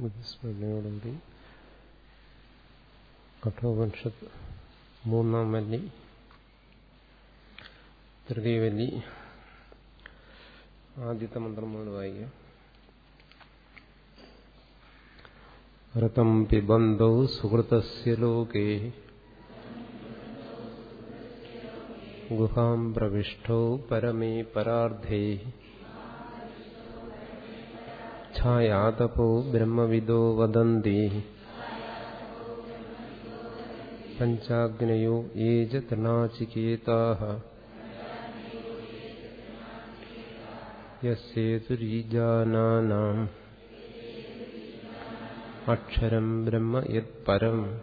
സ്മരണയോടുകൂടി കഠോപനിഷത്ത് മൂന്നാം വല്ലി തൃതീയ വല്ലി ആദ്യത്തെ മന്ത്രമാണ് മുതൽ വായിക്കാം രതം പിബന്ധൗ സുഹൃതസ്യ ലോകേ. ഗുഹാം പ്രവിഷ്ടൗ പരമേ പരാർദ്ധേ ഛായാതപോ ബ്രഹ്മവിദോ വദന്തി. പഞ്ചാഗ്നയോ യേ ച തൃണാചികേതാഃ യസ്യേതുരീജാനാനാം അക്ഷരം ബ്രഹ്മ യത്പരം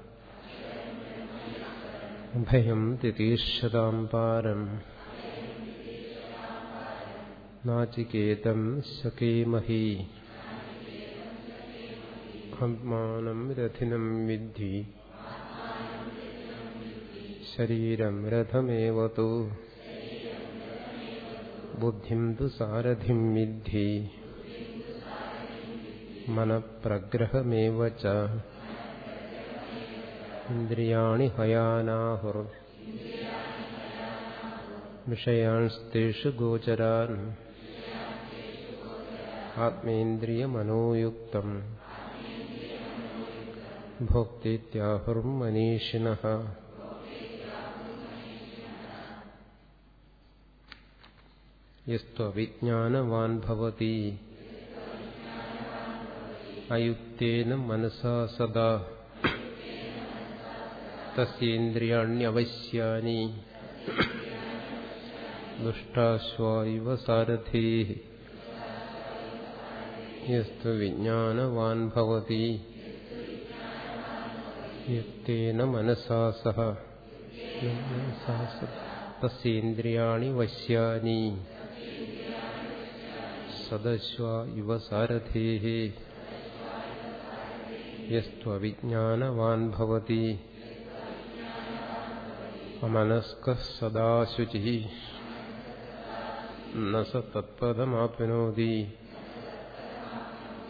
ഭയം തിതീർഷതാം പാരം. നാചികേതം ശകേമഹി. ആത്മാനം രഥിനം വിദ്ധി ശരീരം രഥമേവതു ബുദ്ധിം തു സാരഥിം വിദ്ധി മനഃപ്രഗ്രഹമേവ ച ഇന്ദ്രിയാണി ഹയാനാഹുർ വിഷയാൻസ്തേഷു ഗോചരാൻ ആത്മേന്ദ്രിയമനോയുക്തം ഭോക്തീത്യാഹുർമനീഷിണഃ യസ്ത്വവിജ്ഞാനവാൻ ഭവതി അയുക്തേന മനസാ സദാ തസ്യേന്ദ്രിയാണ്യവശ്യാനി ദുഷ്ടാശ്വായിവ സാരഥി യസ്തു വിജ്ഞാനവാൻ ഭവതി यत्तेन मनसा सह तस्येन्द्रियाणि वश्यानि। सदश्वा इव सारथेः। यस्त्वविज्ञानवान् भवति। अमनस्कः सदा शुचिः। न स तत्पदमाप्नोति।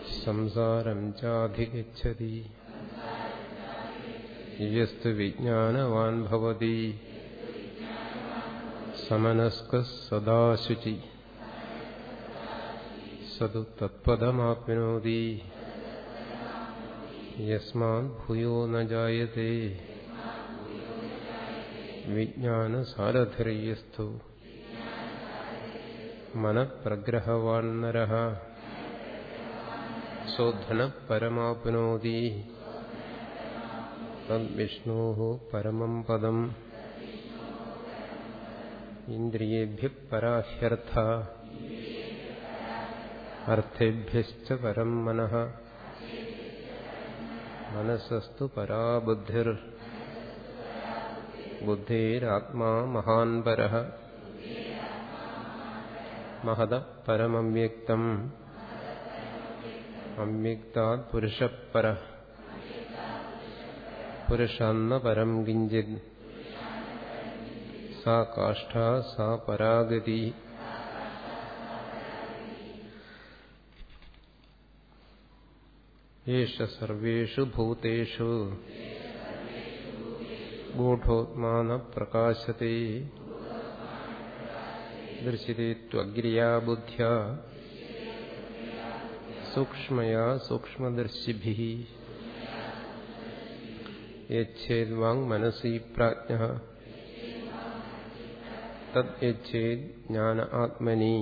संसारम् चाधिगच्छति। യസ്തു വിജ്ഞാനവാൻ ഭവതി സമനസ്ക സദാശുചി സതു തത്പദമാപ്നോതി യസ്മാത് ഭൂയോ ന ജായത്തെ വിജ്ഞാനസാരഥിര്യസ്തു മനഃപ്രഗ്രഹവാൻ നരഃ സോധന പരമാപ്നോതി तद्विष्णोः परमम् पदम्। इन्द्रियेभ्यः पराह्यर्थ। अर्थेभ्यश्च परम् मनः। मनसस्तु परा बुद्धिर् बुद्धेरात्मा महान् परः। महदः परमव्यक्तम् अव्यक्तात् पुरुषः परः। പുരുഷാന്ന പരം കിഞ്ചിത് സാ കാഷ്ഠ സാ പരാഗതി ഏഷ സർവേഷു ഭൂതേഷു ഗൂഢോത്മാന പ്രകാശത്തെ ദൃശ്യത്തെ ത്വഗ്രിയാ ബുദ്ധ്യാ സൂക്ഷ്മയാ സൂക്ഷ്മദർശിഭി യച്ഛേദ്വാങ് മനസി പ്രാജ്ഞ തദ് യച്ഛേദ് ജ്ഞാന ആത്മനി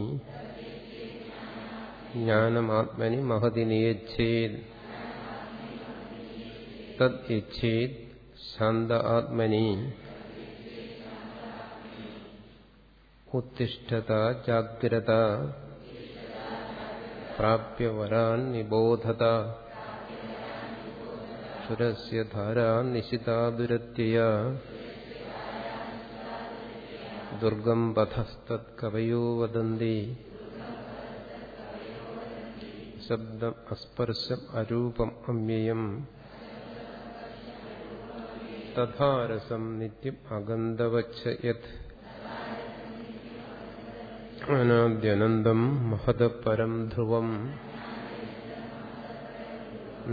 ജ്ഞാനമാത്മനി മഹതി നിയച്ഛേദ് തദ് യച്ഛേദ് ശാന്ത ആത്മനി ഉത്തിഷ്ഠത ജാഗ്രത പ്രാപ്യ വരാൻ നിബോധത ക്ഷുരസ്യ ധാരാ നിശിതാ ദുരത്യയ ദുർഗം പഥസ്തത് കവയോ വദന്തി ശബ്ദം അസ്പർശം അരൂപം അമ്യയം തഥാരസം നിത്യം അഗന്ധവച്ച യത് അനാദ്യനന്തം മഹത പരം ധ്രുവം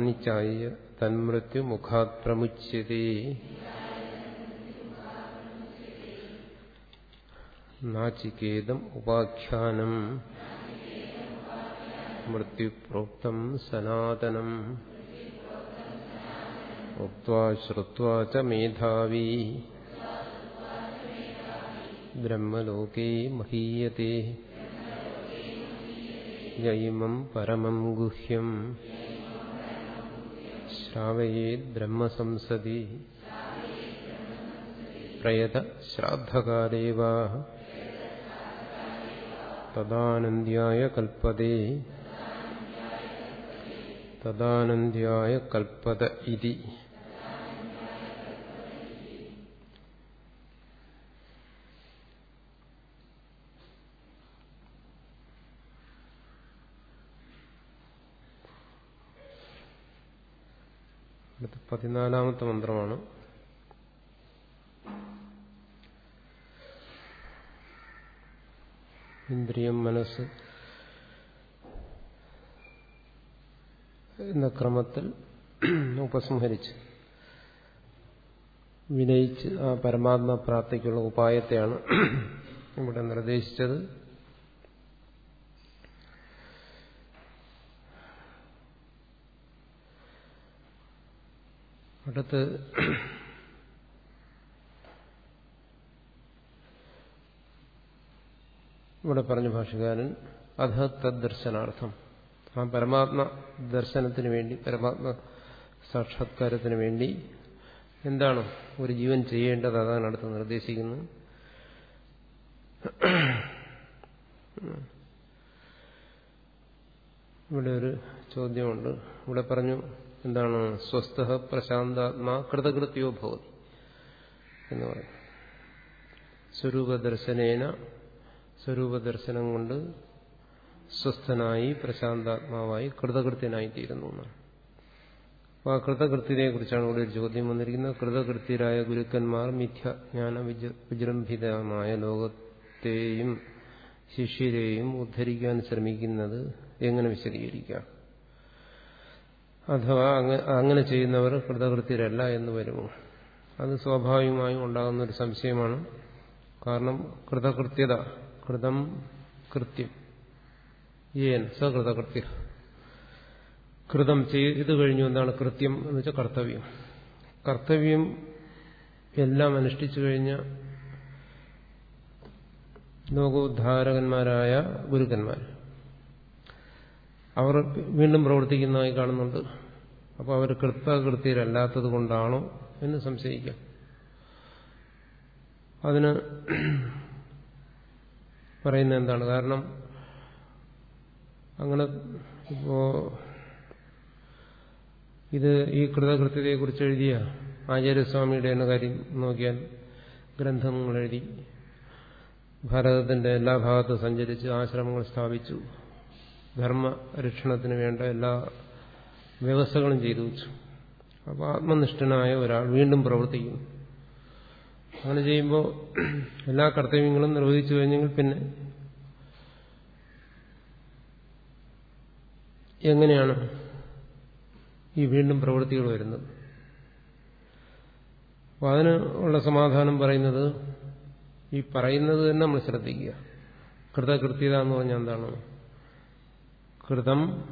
നിച്ചായ തന്മൃത്യു മുഖാത് പ്രമുച്യതേ നാചികേതം ഉപാഖ്യാനം. മൃത്യുപ്രോക്തം സനാതനം. ഉക്വാ ച മേധാവി. ബ്രഹ്മലോകേ മഹീയത്തെ ജൈമം പരമം ഗുഹ്യം. ശ്രാവയേത് ബ്രഹ്മസംസതി പ്രയത ശ്രാദ്ധകാലേ വാ തദാനന്ദ്യായ കൽപ്പതേ തദാനന്ദ്യായ കൽപ്പത ഇതി അടുത്ത പതിനാലാമത്തെ മന്ത്രമാണ്. ഇന്ദ്രിയം മനസ്സ് എന്ന ക്രമത്തിൽ ഉപസംഹരിച്ച് വിനയിച്ച് ആ പരമാത്മ പ്രാപ്തിക്കുള്ള ഉപായത്തെയാണ് ഇവിടെ നിർദ്ദേശിച്ചത്. അടുത്ത് ഇവിടെ പറഞ്ഞ ഭാഷകാരൻ അധ തദ്ദർശനാർത്ഥം ആ പരമാത്മ ദർശനത്തിന് വേണ്ടി പരമാത്മ സാക്ഷാത്കാരത്തിന് വേണ്ടി എന്താണ് ഒരു ജീവൻ ചെയ്യേണ്ടത്? അതാണ് അടുത്ത് നിർദ്ദേശിക്കുന്നത്. ഇവിടെ ഒരു ചോദ്യമുണ്ട്. ഇവിടെ പറഞ്ഞു എന്താണ്? സ്വസ്ഥ പ്രശാന്താത്മാ കൃതകൃത്യോ ഭവതി എന്ന് പറയും. സ്വരൂപദർശനേന സ്വരൂപദർശനം കൊണ്ട് സ്വസ്ഥനായി പ്രശാന്താത്മാവായി കൃതകൃത്യനായി തീരുന്നു അപ്പോൾ ആ കൃതകൃത്യതയെ കുറിച്ചാണ് ഇവിടെ ഒരു ചോദ്യം വന്നിരിക്കുന്നത്. കൃതകൃത്യരായ ഗുരുക്കന്മാർ മിഥ്യാജ്ഞാന വിജൃംഭിതമായ ലോകത്തെയും ശിഷ്യരെയും ഉദ്ധരിക്കാൻ ശ്രമിക്കുന്നത് എങ്ങനെ വിശദീകരിക്കാം? അഥവാ അങ്ങനെ ചെയ്യുന്നവർ കൃതകൃത്യരല്ല എന്ന് വരുമോ? അത് സ്വാഭാവികമായും ഉണ്ടാകുന്ന ഒരു സംശയമാണ്. കാരണം കൃതകൃത്യത കൃതം കൃത്യം ഏൻ സകൃതകൃത്യ. കൃതം ചെയ്തു കഴിഞ്ഞു എന്താണ് കൃത്യം എന്ന് വെച്ചാൽ കർത്തവ്യം. കർത്തവ്യം എല്ലാം അനുഷ്ഠിച്ചു കഴിഞ്ഞ ലോകോദ്ധാരകന്മാരായ ഗുരുക്കന്മാർ. അവർ വീണ്ടും പ്രവർത്തിക്കുന്നതായി കാണുന്നുണ്ട്. അപ്പോൾ അവർ കൃത്യകൃത്യരല്ലാത്തത് കൊണ്ടാണോ എന്ന് സംശയിക്കാം. അതിന് പറയുന്നത് എന്താണ്? കാരണം അങ്ങനെ ഇപ്പോ ഇത് ഈ കൃതകൃത്യതയെക്കുറിച്ച് എഴുതിയ ആചാര്യസ്വാമിയുടെ എന്ന കാര്യം നോക്കിയാൽ ഗ്രന്ഥങ്ങൾ എഴുതി ഭാരതത്തിന്റെ എല്ലാ ഭാഗത്തും സഞ്ചരിച്ച് ആശ്രമങ്ങൾ സ്ഥാപിച്ചു. ധർമ്മരക്ഷണത്തിന് വേണ്ട എല്ലാ വ്യവസ്ഥകളും ചെയ്തു വെച്ചു. അപ്പോൾ ആത്മനിഷ്ഠനായ ഒരാൾ വീണ്ടും പ്രവർത്തിക്കുന്നു. അങ്ങനെ ചെയ്യുമ്പോൾ എല്ലാ കർത്തവ്യങ്ങളും നിർവഹിച്ചു കഴിഞ്ഞെങ്കിൽ പിന്നെ എങ്ങനെയാണ് ഈ വീണ്ടും പ്രവൃത്തികൾ വരുന്നത്? അപ്പം അതിന് ഉള്ള സമാധാനം പറയുന്നത് ഈ പറയുന്നത് തന്നെ നമ്മൾ ശ്രദ്ധിക്കുക. കൃതകൃത്യത എന്ന് പറഞ്ഞാൽ എന്താണ്? കൃതം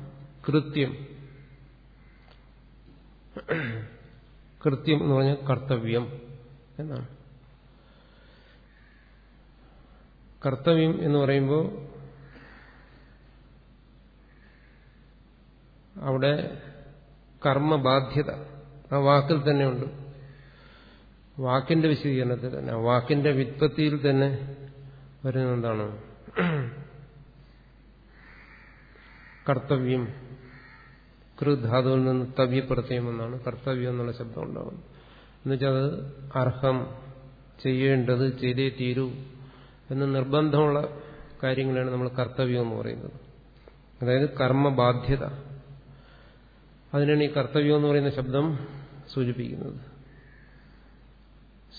കൃത്യം. കൃത്യം എന്ന് പറഞ്ഞാൽ കർത്തവ്യം എന്നാണ്. കർത്തവ്യം എന്ന് പറയുമ്പോൾ അവിടെ കർമ്മബാധ്യത. ആ വാക്കിൽ തന്നെയുണ്ട്. വാക്കിന്റെ വിശദീകരണത്തിൽ തന്നെ വാക്കിന്റെ വിത്പത്തിയിൽ തന്നെ വരുന്ന എന്താണ് കർത്തവ്യം. കൃധാതുവിൽ നിന്ന് തവ്യപ്രത്യം എന്നാണ് കർത്തവ്യം എന്നുള്ള ശബ്ദം ഉണ്ടാകുന്നത് എന്നുവെച്ചാൽ അത് അർഹം ചെയ്യേണ്ടത് ചെയ്തേ തീരൂ എന്ന് നിർബന്ധമുള്ള കാര്യങ്ങളാണ് നമ്മൾ കർത്തവ്യം എന്ന് പറയുന്നത്. അതായത് കർമ്മബാധ്യത. അതിനാണ് ഈ കർത്തവ്യം എന്ന് പറയുന്ന ശബ്ദം സൂചിപ്പിക്കുന്നത്.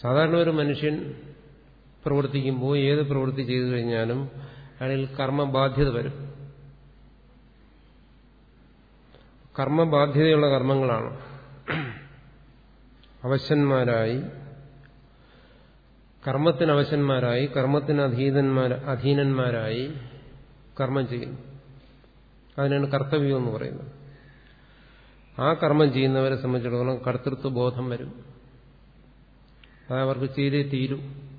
സാധാരണ ഒരു മനുഷ്യൻ പ്രവർത്തിക്കുമ്പോൾ ഏത് പ്രവൃത്തി ചെയ്തു കഴിഞ്ഞാലും അയാളിൽ കർമ്മബാധ്യത വരും. കർമ്മബാധ്യതയുള്ള കർമ്മങ്ങളാണ്. അവശന്മാരായി കർമ്മത്തിന് അവശന്മാരായി കർമ്മത്തിന് അധീതന്മാർ അധീനന്മാരായി കർമ്മം ചെയ്യുന്നു. അതിനാണ് കർത്തവ്യം എന്ന് പറയുന്നത്. ആ കർമ്മം ചെയ്യുന്നവരെ സംബന്ധിച്ചിടത്തോളം കർത്തൃത്വ ബോധം വരും. അത് അവർക്ക് ചെയ്തേ തീരും.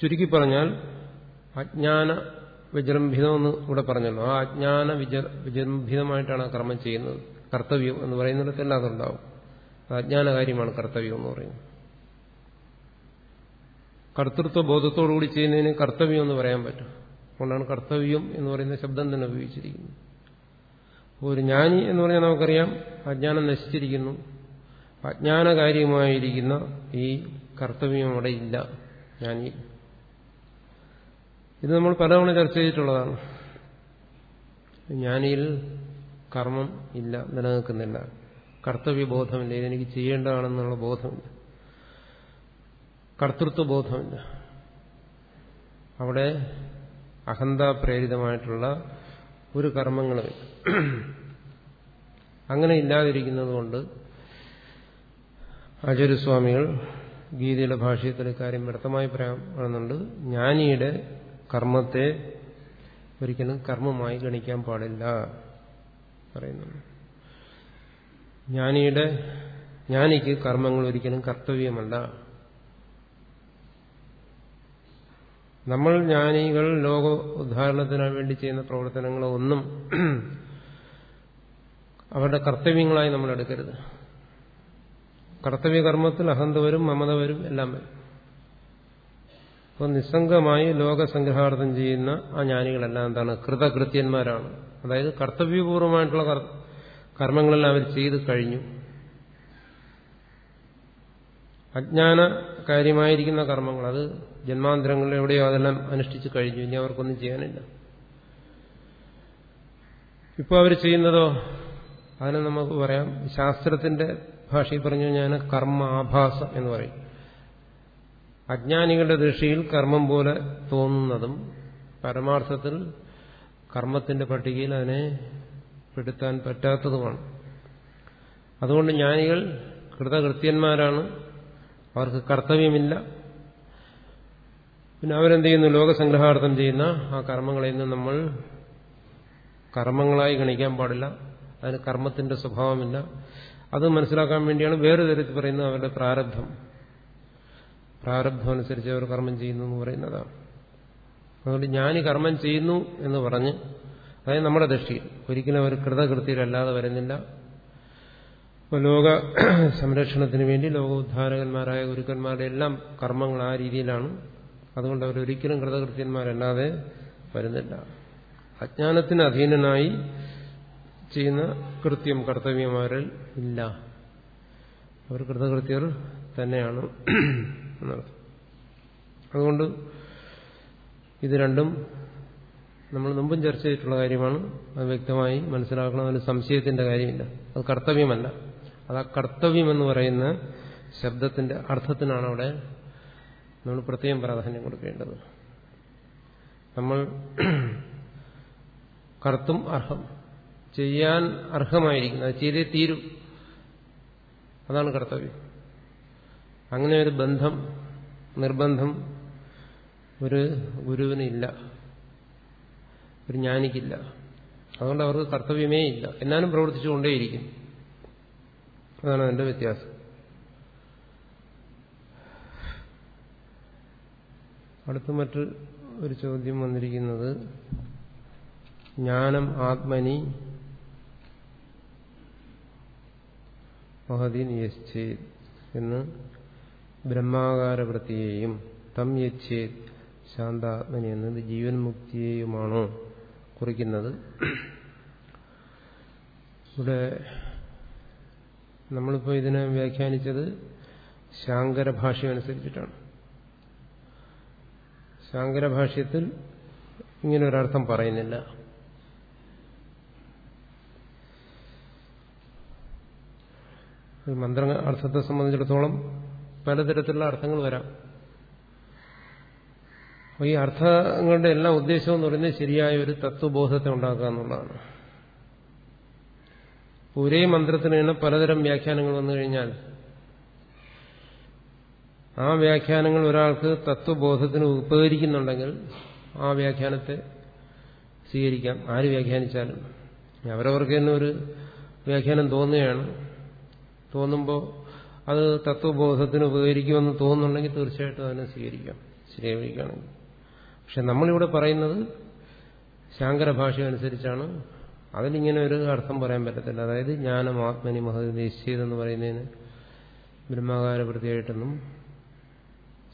ചുരുക്കി പറഞ്ഞാൽ അജ്ഞാന വിജൃംഭിതം എന്ന് ഇവിടെ പറഞ്ഞല്ലോ. ആ അജ്ഞാന വിജ വിജൃംഭിതമായിട്ടാണ് ആ കർമ്മം ചെയ്യുന്നത്. കർത്തവ്യം എന്ന് പറയുന്നിടത്തെല്ലാം അതുണ്ടാവും അജ്ഞാന കാര്യമാണ് കർത്തവ്യം എന്ന് പറയുന്നത്. കർത്തൃത്വ ബോധത്തോടുകൂടി ചെയ്യുന്നതിന് കർത്തവ്യം എന്ന് പറയാൻ പറ്റും. അതുകൊണ്ടാണ് കർത്തവ്യം എന്ന് പറയുന്ന ശബ്ദം തന്നെ ഉപയോഗിച്ചിരിക്കുന്നത്. ഒരു ജ്ഞാനി എന്ന് പറഞ്ഞാൽ നമുക്കറിയാം അജ്ഞാനം നശിച്ചിരിക്കുന്നു. അജ്ഞാനകാര്യമായിരിക്കുന്ന ഈ കർത്തവ്യം അവിടെ ഇല്ല. ജ്ഞാനി ഇത് നമ്മൾ പലതവണ ചർച്ച ചെയ്തിട്ടുള്ളതാണ്. ജ്ഞാനിയിൽ കർമ്മം ഇല്ല നിലനിൽക്കുന്നില്ല. കർത്തവ്യബോധമില്ല ഇതെനിക്ക് ചെയ്യേണ്ടതാണെന്നുള്ള ബോധമില്ല. കർത്തൃത്വ ബോധമില്ല. അവിടെ അഹന്താപ്രേരിതമായിട്ടുള്ള ഒരു കർമ്മങ്ങളുമില്ല അങ്ങനെ ഇല്ലാതിരിക്കുന്നതുകൊണ്ട് ആചാര്യസ്വാമികൾ ഗീതയുടെ ഭാഷയത്തിൽ കാര്യം വ്യക്തമായി പറയുന്നുണ്ട്. ജ്ഞാനിയുടെ കർമ്മത്തെ ഒരിക്കലും കർമ്മമായി ഗണിക്കാൻ പാടില്ല പറയുന്നു ജ്ഞാനിയുടെ ജ്ഞാനിക്ക് കർമ്മങ്ങൾ ഒരിക്കലും കർത്തവ്യമല്ല. നമ്മൾ ജ്ഞാനികൾ ലോക ഉദ്ധാരണത്തിന് വേണ്ടി ചെയ്യുന്ന പ്രവർത്തനങ്ങളൊന്നും അവരുടെ കർത്തവ്യങ്ങളായി നമ്മൾ എടുക്കരുത്. കർത്തവ്യകർമ്മത്തിൽ അഹന്ത വരും മമത വരും എല്ലാം വരും. അപ്പോൾ നിസ്സംഗമായി ലോകസംഗ്രഹാർത്ഥം ചെയ്യുന്ന ആ ജ്ഞാനികളെല്ലാം എന്താണ്? കൃതകൃത്യന്മാരാണ്. അതായത് കർത്തവ്യപൂർവമായിട്ടുള്ള കർമ്മങ്ങളെല്ലാം അവർ ചെയ്ത് കഴിഞ്ഞു. അജ്ഞാന കാര്യമായിരിക്കുന്ന കർമ്മങ്ങൾ അത് ജന്മാന്തരങ്ങളിൽ എവിടെയോ അതെല്ലാം അനുഷ്ഠിച്ചു കഴിഞ്ഞു. ഇനി അവർക്കൊന്നും ചെയ്യാനില്ല. ഇപ്പോൾ അവർ ചെയ്യുന്നതോ? അതിനെ നമുക്ക് പറയാം. ശാസ്ത്രത്തിന്റെ ഭാഷയിൽ പറഞ്ഞു ഞാൻ കർമ്മ ആഭാസം എന്ന് പറയും. അജ്ഞാനികളുടെ ദൃഷ്ടിയിൽ കർമ്മം പോലെ തോന്നുന്നതും പരമാർത്ഥത്തിൽ കർമ്മത്തിന്റെ പട്ടികയിൽ അതിനെ പെടുത്താൻ പറ്റാത്തതുമാണ്. അതുകൊണ്ട് ജ്ഞാനികൾ കൃതകൃത്യന്മാരാണ്. അവർക്ക് കർത്തവ്യമില്ല. പിന്നെ അവരെന്ത് ചെയ്യുന്നു? ലോകസംഗ്രഹാർത്ഥം ചെയ്യുന്ന ആ കർമ്മങ്ങളെ നിന്ന് നമ്മൾ കർമ്മങ്ങളായി ഗണിക്കാൻ പാടില്ല. അതിന് കർമ്മത്തിന്റെ സ്വഭാവമില്ല. അത് മനസ്സിലാക്കാൻ വേണ്ടിയാണ് വേറെ തരത്തിൽ പറയുന്നത് അവരുടെ പ്രാരബ്ധം. പ്രാരബ്ധം അനുസരിച്ച് അവർ കർമ്മം ചെയ്യുന്നു എന്ന് പറയുന്നതാണ്. അതുകൊണ്ട് ഞാൻ കർമ്മം ചെയ്യുന്നു എന്ന് പറഞ്ഞ് അതായത് നമ്മുടെ ദൃഷ്ടിയിൽ. ഒരിക്കലും അവർ കൃതകൃത്യരല്ലാതെ വരുന്നില്ല. ലോക സംരക്ഷണത്തിന് വേണ്ടി ലോകോദ്ധാരകന്മാരായ ഗുരുക്കന്മാരുടെ എല്ലാം കർമ്മങ്ങൾ ആ രീതിയിലാണ്. അതുകൊണ്ട് അവരൊരിക്കലും കൃതകൃത്യന്മാരല്ലാതെ വരുന്നില്ല. അജ്ഞാനത്തിന് അധീനനായി ചെയ്യുന്ന കൃത്യം കർത്തവ്യമാരിൽ ഇല്ല. അവർ കൃതകൃത്യർ തന്നെയാണ്. എന്നർത്ഥം. അതുകൊണ്ട് ഇത് രണ്ടും നമ്മൾ മുമ്പും ചർച്ച ചെയ്തിട്ടുള്ള കാര്യമാണ്. അത് വ്യക്തമായി മനസ്സിലാക്കണം. അതിന് സംശയത്തിന്റെ കാര്യമില്ല. അത് കർത്തവ്യമല്ല. അത് ആ കർത്തവ്യം എന്ന് പറയുന്ന ശബ്ദത്തിന്റെ അർത്ഥത്തിനാണ് അവിടെ നമ്മൾ പ്രത്യേകം പ്രാധാന്യം കൊടുക്കേണ്ടത്. നമ്മൾ കർത്തും അർഹം. ചെയ്യാൻ അർഹമായിരിക്കുന്നത് അത് ചെയ്തേ തീരും. അതാണ് കർത്തവ്യം. അങ്ങനെ ഒരു ബന്ധം നിർബന്ധം ഒരു ഗുരുവിനില്ല ഒരു ജ്ഞാനിക്കില്ല. അതുകൊണ്ട് അവർക്ക് കർത്തവ്യമേ ഇല്ല. എന്നാലും പ്രവർത്തിച്ചുകൊണ്ടേയിരിക്കും. അതാണ് അതിന്റെ വ്യത്യാസം. അടുത്ത മറ്റു ഒരു ചോദ്യം വന്നിരിക്കുന്നത് ജ്ഞാനം ആത്മനി മഹതി നിയശ്ചേത് എന്ന് ബ്രഹ്മാകാരവൃത്തിയെയും തം യച്ഛേ ശാന്താത്മനി എന്നത് ജീവൻ മുക്തിയെയുമാണോ കുറിക്കുന്നത്. ഇവിടെ നമ്മളിപ്പോൾ ഇതിനെ വ്യാഖ്യാനിച്ചത് ശാങ്കര ഭാഷയനുസരിച്ചിട്ടാണ് ശാങ്കര ഭാഷ്യത്തിൽ ഇങ്ങനെ ഒരർത്ഥം പറയുന്നില്ല. മന്ത്ര അർത്ഥത്തെ സംബന്ധിച്ചിടത്തോളം പലതരത്തിലുള്ള അർത്ഥങ്ങൾ വരാം. അപ്പോൾ ഈ അർത്ഥങ്ങളുടെ എല്ലാ ഉദ്ദേശവും എന്ന് പറയുന്നത് ശരിയായ ഒരു തത്വബോധത്തെ ഉണ്ടാക്കുക എന്നുള്ളതാണ്. ഒരേ മന്ത്രത്തിന് തന്നെ പലതരം വ്യാഖ്യാനങ്ങൾ വന്നു കഴിഞ്ഞാൽ ആ വ്യാഖ്യാനങ്ങൾ ഒരാൾക്ക് തത്വബോധത്തിന് ഉപകരിക്കുന്നുണ്ടെങ്കിൽ ആ വ്യാഖ്യാനത്തെ സ്വീകരിക്കാം. ആര് വ്യാഖ്യാനിച്ചാലും. അവരവർക്ക് തന്നെ ഒരു വ്യാഖ്യാനം തോന്നുകയാണ്. തോന്നുമ്പോൾ അത് തത്വബോധത്തിന് ഉപകരിക്കുമെന്ന് തോന്നുന്നുണ്ടെങ്കിൽ തീർച്ചയായിട്ടും അതിനെ സ്വീകരിക്കാം. സ്വീകരിക്കുകയാണെങ്കിൽ പക്ഷെ നമ്മളിവിടെ പറയുന്നത് ശാങ്കര ഭാഷ അനുസരിച്ചാണ് അതിലിങ്ങനെ ഒരു അർത്ഥം പറയാൻ പറ്റത്തില്ല. അതായത് ജ്ഞാനം ആത്മനി മഹത് നിശ്ചയതെന്ന് പറയുന്നതിന് ബ്രഹ്മാകാര വൃത്തിയായിട്ടൊന്നും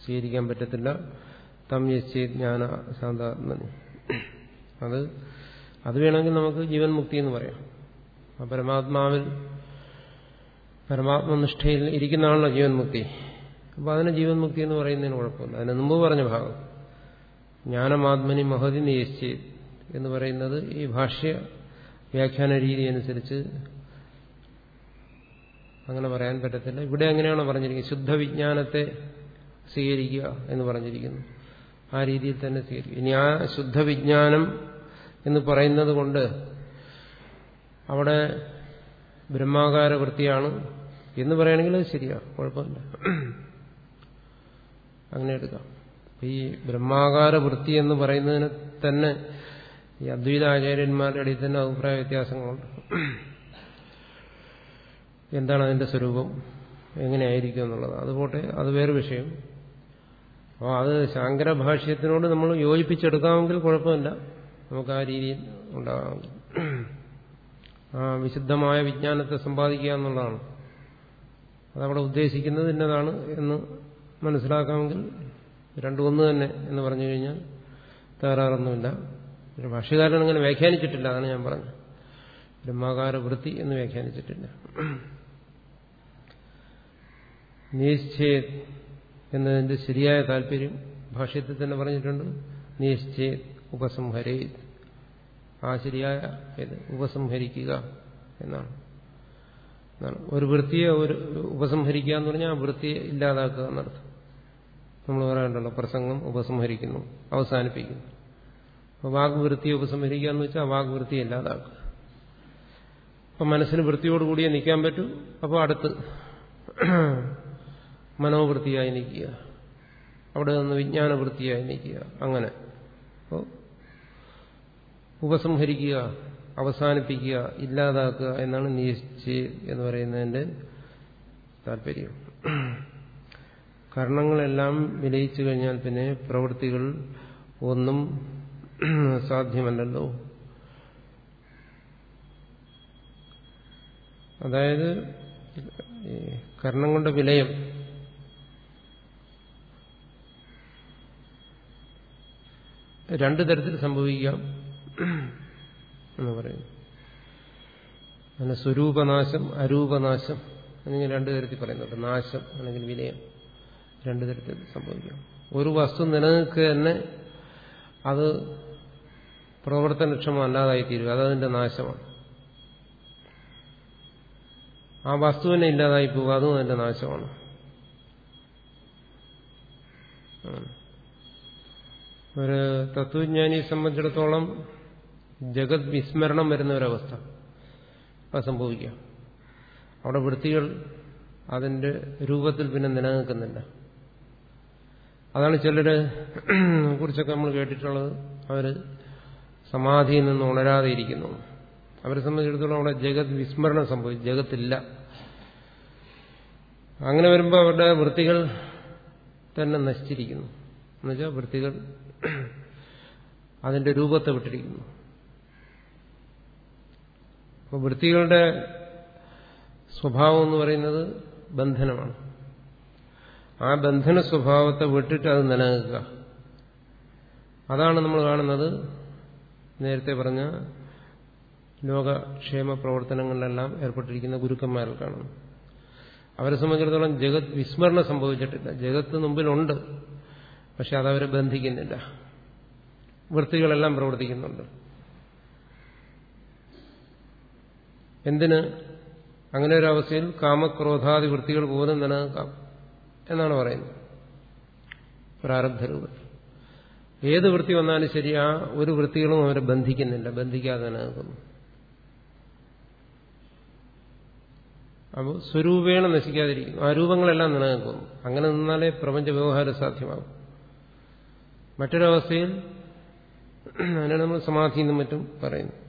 സ്വീകരിക്കാൻ പറ്റത്തില്ല. തം നിശ്ചയ ജ്ഞാന ശാന്താത്മനി അത് അത് വേണമെങ്കിൽ നമുക്ക് ജീവൻ മുക്തി എന്ന് പറയാം. ആ പരമാത്മാവിൽ പരമാത്മനിഷ്ഠയിൽ ഇരിക്കുന്നതാണല്ലോ ജീവൻ മുക്തി അപ്പോൾ അതിന് ജീവൻ മുക്തി എന്ന് പറയുന്നതിന് കുഴപ്പമില്ല. അതിന് മുമ്പ് പറഞ്ഞ ഭാഗം. ജ്ഞാനമാത്മനി മഹതി നിയശ്ചി എന്ന് പറയുന്നത് ഈ ഭാഷ്യ വ്യാഖ്യാന രീതി അനുസരിച്ച് അങ്ങനെ പറയാൻ പറ്റത്തില്ല. ഇവിടെ എങ്ങനെയാണ് പറഞ്ഞിരിക്കുന്നത്? ശുദ്ധ വിജ്ഞാനത്തെ സ്വീകരിക്കുക എന്ന് പറഞ്ഞിരിക്കുന്നു. ആ രീതിയിൽ തന്നെ സ്വീകരിക്കുക. ഇനി ആ ശുദ്ധ വിജ്ഞാനം എന്ന് പറയുന്നത് കൊണ്ട് അവിടെ ബ്രഹ്മാകാര വൃത്തിയാണ് എന്ന് പറയുകയാണെങ്കിൽ അത് ശരിയാണ് കുഴപ്പമില്ല. അങ്ങനെ എടുക്കാം. ഈ ബ്രഹ്മാകാര വൃത്തി എന്ന് പറയുന്നതിന് തന്നെ ഈ അദ്വൈത ആചാര്യന്മാരുടെ ഇടയിൽ തന്നെ അഭിപ്രായ വ്യത്യാസങ്ങളുണ്ട്. എന്താണ് അതിന്റെ സ്വരൂപം? എങ്ങനെയായിരിക്കും എന്നുള്ളത്. അതുപോട്ടെ അത് വേറെ വിഷയം. അപ്പോൾ അത് ശാങ്കര ഭാഷ്യത്തിനോട് നമ്മൾ യോജിപ്പിച്ചെടുക്കാമെങ്കിൽ കുഴപ്പമില്ല. നമുക്ക് ആ രീതിയിൽ ഉണ്ടാകാമെങ്കിൽ. ആ വിശുദ്ധമായ വിജ്ഞാനത്തെ സമ്പാദിക്കുക എന്നുള്ളതാണ്. അതവിടെ ഉദ്ദേശിക്കുന്നത് ഇന്നതാണ് എന്ന് മനസ്സിലാക്കാമെങ്കിൽ രണ്ടു ഒന്ന് തന്നെ എന്ന് പറഞ്ഞു കഴിഞ്ഞാൽ തകരാറൊന്നുമില്ല. ഒരു ഭാഷകാരൻ അങ്ങനെ വ്യാഖ്യാനിച്ചിട്ടില്ല അതാണ് ഞാൻ പറഞ്ഞത്. ബ്രഹ്മാകാര വൃത്തി എന്ന് വ്യാഖ്യാനിച്ചിട്ടില്ല. നിശ്ചയ എന്നതിന്റെ ശരിയായ താല്പര്യം ഭാഷ്യത്തിൽ തന്നെ പറഞ്ഞിട്ടുണ്ട്. നിശ്ചയ ഉപസംഹരേ ആ ശരിയായ ഉപസംഹരിക്കുക എന്നാണ്. ഒരു വൃത്തിയെ ഒരു ഉപസംഹരിക്കുക എന്ന് പറഞ്ഞാൽ ആ വൃത്തിയെ ഇല്ലാതാക്കുക എന്നർത്ഥം. നമ്മൾ പറയണ്ടല്ലോ പ്രസംഗം ഉപസംഹരിക്കുന്നു അവസാനിപ്പിക്കുന്നു. അപ്പോൾ വാഗ്വൃത്തിയെ ഉപസംഹരിക്കുക എന്ന് വെച്ചാൽ വാഗ്വൃത്തിയെ ഇല്ലാതാക്കുക. അപ്പം മനസ്സിന് വൃത്തിയോടുകൂടിയേ നിൽക്കാൻ പറ്റൂ. അപ്പോൾ അടുത്ത് മനോവൃത്തിയായി നിൽക്കുക. അവിടെ നിന്ന് വിജ്ഞാനവൃത്തിയായി നിൽക്കുക. അങ്ങനെ. അപ്പോൾ ഉപസംഹരിക്കുക. അവസാനിപ്പിക്കുക ഇല്ലാതാക്കുക എന്നാണ് നിയസിച്ച് എന്ന് പറയുന്നതിന്റെ താല്പര്യം. കർണങ്ങളെല്ലാം വിലയിച്ചു കഴിഞ്ഞാൽ പിന്നെ പ്രവൃത്തികൾ ഒന്നും സാധ്യമല്ലല്ലോ. അതായത് കർണങ്ങളുടെ വിലയം. രണ്ടു തരത്തിൽ സംഭവിക്കാം. എന്ന് പറയുന്നു. അങ്ങനെ സ്വരൂപനാശം അരൂപനാശം എന്നിങ്ങനെ രണ്ടു തരത്തിൽ പറയുന്നുണ്ട്. നാശം അല്ലെങ്കിൽ വിലയം രണ്ടു തരത്തിൽ സംഭവിക്കാം ഒരു വസ്തു നിലനിൽക്കുക തന്നെ അത് പ്രവർത്തനക്ഷമം അല്ലാതായി തീരുക അതതിന്റെ നാശമാണ്. ആ വസ്തുവിനെ ഇല്ലാതായി പോവുക. അതും അതിന്റെ നാശമാണ്. ഒരു തത്വജ്ഞാനിയെ സംബന്ധിച്ചിടത്തോളം ജഗത് വിസ്മരണം വരുന്ന ഒരവസ്ഥ അത് സംഭവിക്കാം. അവിടെ വൃത്തികൾ അതിന്റെ രൂപത്തിൽ പിന്നെ നിലനിൽക്കുന്നില്ല. അതാണ് ചിലരെ കുറിച്ചൊക്കെ നമ്മൾ കേട്ടിട്ടുള്ളത്. അവർ സമാധിയിൽ നിന്ന് ഉണരാതെ ഇരിക്കുന്നു. അവരെ സംബന്ധിച്ചിടത്തോളം അവിടെ ജഗത് വിസ്മരണം സംഭവിച്ചു. ജഗത്തില്ല. അങ്ങനെ വരുമ്പോൾ അവരുടെ വൃത്തികൾ തന്നെ നശിച്ചിരിക്കുന്നു. എന്നുവെച്ചാൽ വൃത്തികൾ അതിന്റെ രൂപത്തെ വിട്ടിരിക്കുന്നു. അപ്പോൾ വൃത്തികളുടെ സ്വഭാവം എന്ന് പറയുന്നത് ബന്ധനമാണ്. ആ ബന്ധന സ്വഭാവത്തെ വിട്ടിട്ട് അത് നിലനിൽക്കുക. അതാണ് നമ്മൾ കാണുന്നത് നേരത്തെ പറഞ്ഞ ലോകക്ഷേമ പ്രവർത്തനങ്ങളിലെല്ലാം ഏർപ്പെട്ടിരിക്കുന്ന ഗുരുക്കന്മാരിൽ കാണുന്നു. അവരെ സംബന്ധിച്ചിടത്തോളം ജഗത് വിസ്മരണം സംഭവിച്ചിട്ടില്ല. ജഗത്ത് മുമ്പിലുണ്ട് പക്ഷെ അതവരെ ബന്ധിക്കുന്നില്ല. വൃത്തികളെല്ലാം പ്രവർത്തിക്കുന്നുണ്ട്. എന്തിന്? അങ്ങനെ ഒരു അവസ്ഥയിൽ കാമക്രോധാദി വൃത്തികൾ പോലും നിലനിൽക്കാം എന്നാണ് പറയുന്നത്. പ്രാരബ്ധരൂപം. ഏത് വൃത്തി വന്നാലും ശരി ആ ഒരു വൃത്തികളും അവരെ ബന്ധിക്കുന്നില്ല ബന്ധിക്കാതെ നിലനിൽക്കുന്നു അപ്പോൾ സ്വരൂപേണ നശിക്കാതിരിക്കുന്നു. ആ രൂപങ്ങളെല്ലാം നിലനിൽക്കുന്നു. അങ്ങനെ നിന്നാലേ പ്രപഞ്ച വ്യവഹാരം സാധ്യമാകും. മറ്റൊരവസ്ഥയിൽ അതിനാണ് നമ്മൾ സമാധി എന്നും മറ്റും പറയുന്നു.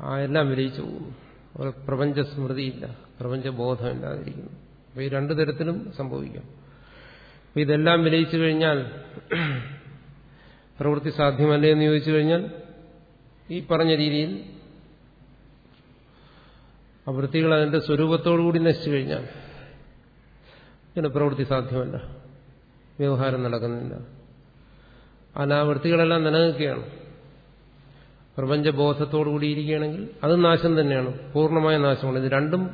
ആ എല്ലാം വിലയിച്ചു പോകുന്നു. അവർ പ്രപഞ്ച സ്മൃതിയില്ല പ്രപഞ്ചബോധം ഇല്ലാതിരിക്കുന്നു ഈ രണ്ടു തരത്തിലും സംഭവിക്കാം. അപ്പോൾ ഇതെല്ലാം വിലയിച്ചു കഴിഞ്ഞാൽ പ്രവൃത്തി സാധ്യമല്ലേ എന്ന് ചോദിച്ചു കഴിഞ്ഞാൽ ഈ പറഞ്ഞ രീതിയിൽ ആ വൃത്തികൾ അതിന്റെ സ്വരൂപത്തോടുകൂടി നശിച്ചു കഴിഞ്ഞാൽ പിന്നെ പ്രവൃത്തി സാധ്യമല്ല. വ്യവഹാരം നടക്കുന്നില്ല. അല്ല ആ വൃത്തികളെല്ലാം നിലനിൽക്കുകയാണ്. പ്രപഞ്ചബോധത്തോടുകൂടി കൂടിയിരിക്കുകയാണെങ്കിൽ അത് നാശം തന്നെയാണ്. പൂർണമായ നാശമാണ്. ഇത് രണ്ടും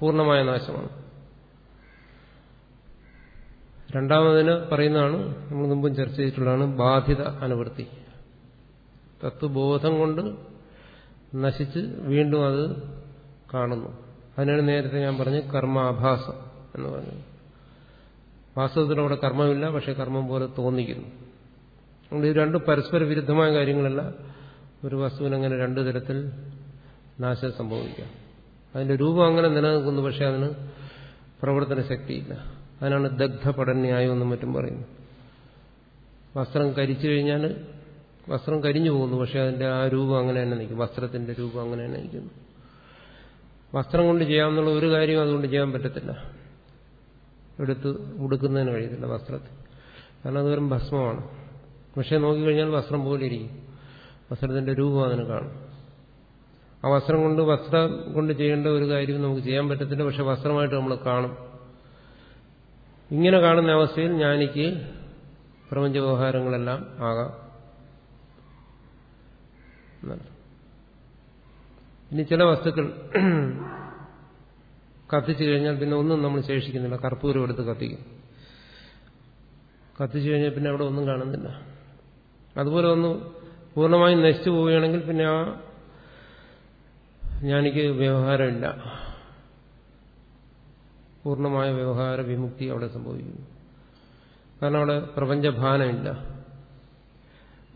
പൂർണമായ നാശമാണ്. രണ്ടാമതിന് പറയുന്നതാണ് നമ്മൾ മുമ്പും ചർച്ച ചെയ്തിട്ടുള്ളതാണ് ബാധിത അനുവൃത്തി. തത്വബോധം കൊണ്ട് നശിച്ച് വീണ്ടും അത് കാണുന്നു. അതിനാണ് നേരത്തെ ഞാൻ പറഞ്ഞ് കർമാഭാസം എന്ന് പറഞ്ഞത്. വാസ്തവത്തിൽ അവിടെ കർമ്മമില്ല പക്ഷെ കർമ്മം പോലെ തോന്നിക്കുന്നു. അതുകൊണ്ട് ഇത് രണ്ടും പരസ്പര വിരുദ്ധമായ കാര്യങ്ങളല്ല. ഒരു വസ്തുവിനങ്ങനെ രണ്ടു തരത്തിൽ നാശം സംഭവിക്കാം. അതിന്റെ രൂപം അങ്ങനെ നിലനിൽക്കുന്നു പക്ഷെ അതിന് പ്രവർത്തന ശക്തിയില്ല. അതിനാണ് ദഗ്ധ പഠന്യായം എന്നും മറ്റും പറയുന്നത്. വസ്ത്രം കരിച്ചു കഴിഞ്ഞാൽ വസ്ത്രം കരിഞ്ഞു പോകുന്നു പക്ഷെ അതിന്റെ ആ രൂപം അങ്ങനെ തന്നെ നിൽക്കും. വസ്ത്രത്തിന്റെ രൂപം അങ്ങനെ തന്നെ നിൽക്കുന്നു. വസ്ത്രം കൊണ്ട് ചെയ്യാമെന്നുള്ള ഒരു കാര്യം അതുകൊണ്ട് ചെയ്യാൻ പറ്റത്തില്ല. എടുത്ത് ഉടുക്കുന്നതിന് കഴിയത്തില്ല വസ്ത്രത്തിൽ കാരണം അത് വെറും ഭസ്മമാണ്. പക്ഷെ നോക്കിക്കഴിഞ്ഞാൽ വസ്ത്രം പോലെ ഇരിക്കും. വസ്ത്രത്തിന്റെ രൂപം അതിന് കാണും. ആ വസ്ത്രം കൊണ്ട് വസ്ത്രം കൊണ്ട് ചെയ്യേണ്ട ഒരു കാര്യം നമുക്ക് ചെയ്യാൻ പറ്റത്തില്ല. പക്ഷെ വസ്ത്രമായിട്ട് നമ്മൾ കാണും. ഇങ്ങനെ കാണുന്ന അവസ്ഥയിൽ ജ്ഞാനിക്ക് പ്രപഞ്ച വ്യവഹാരങ്ങളെല്ലാം ആകാം ഇനി ചില വസ്തുക്കൾ കത്തിച്ചു കഴിഞ്ഞാൽ പിന്നെ ഒന്നും നമ്മൾ ശേഷിക്കുന്നില്ല. കർപ്പൂരം എടുത്ത് കത്തിക്കും. കത്തിച്ചു കഴിഞ്ഞാൽ പിന്നെ അവിടെ ഒന്നും കാണുന്നില്ല. അതുപോലെ ഒന്ന് പൂർണമായും നശിച്ചു പോവുകയാണെങ്കിൽ പിന്നെ ആ ജ്ഞാനിക്ക് വ്യവഹാരമില്ല. പൂർണമായ വ്യവഹാര വിമുക്തി അവിടെ സംഭവിക്കുന്നു. കാരണം അവിടെ പ്രപഞ്ചഭാനമില്ല.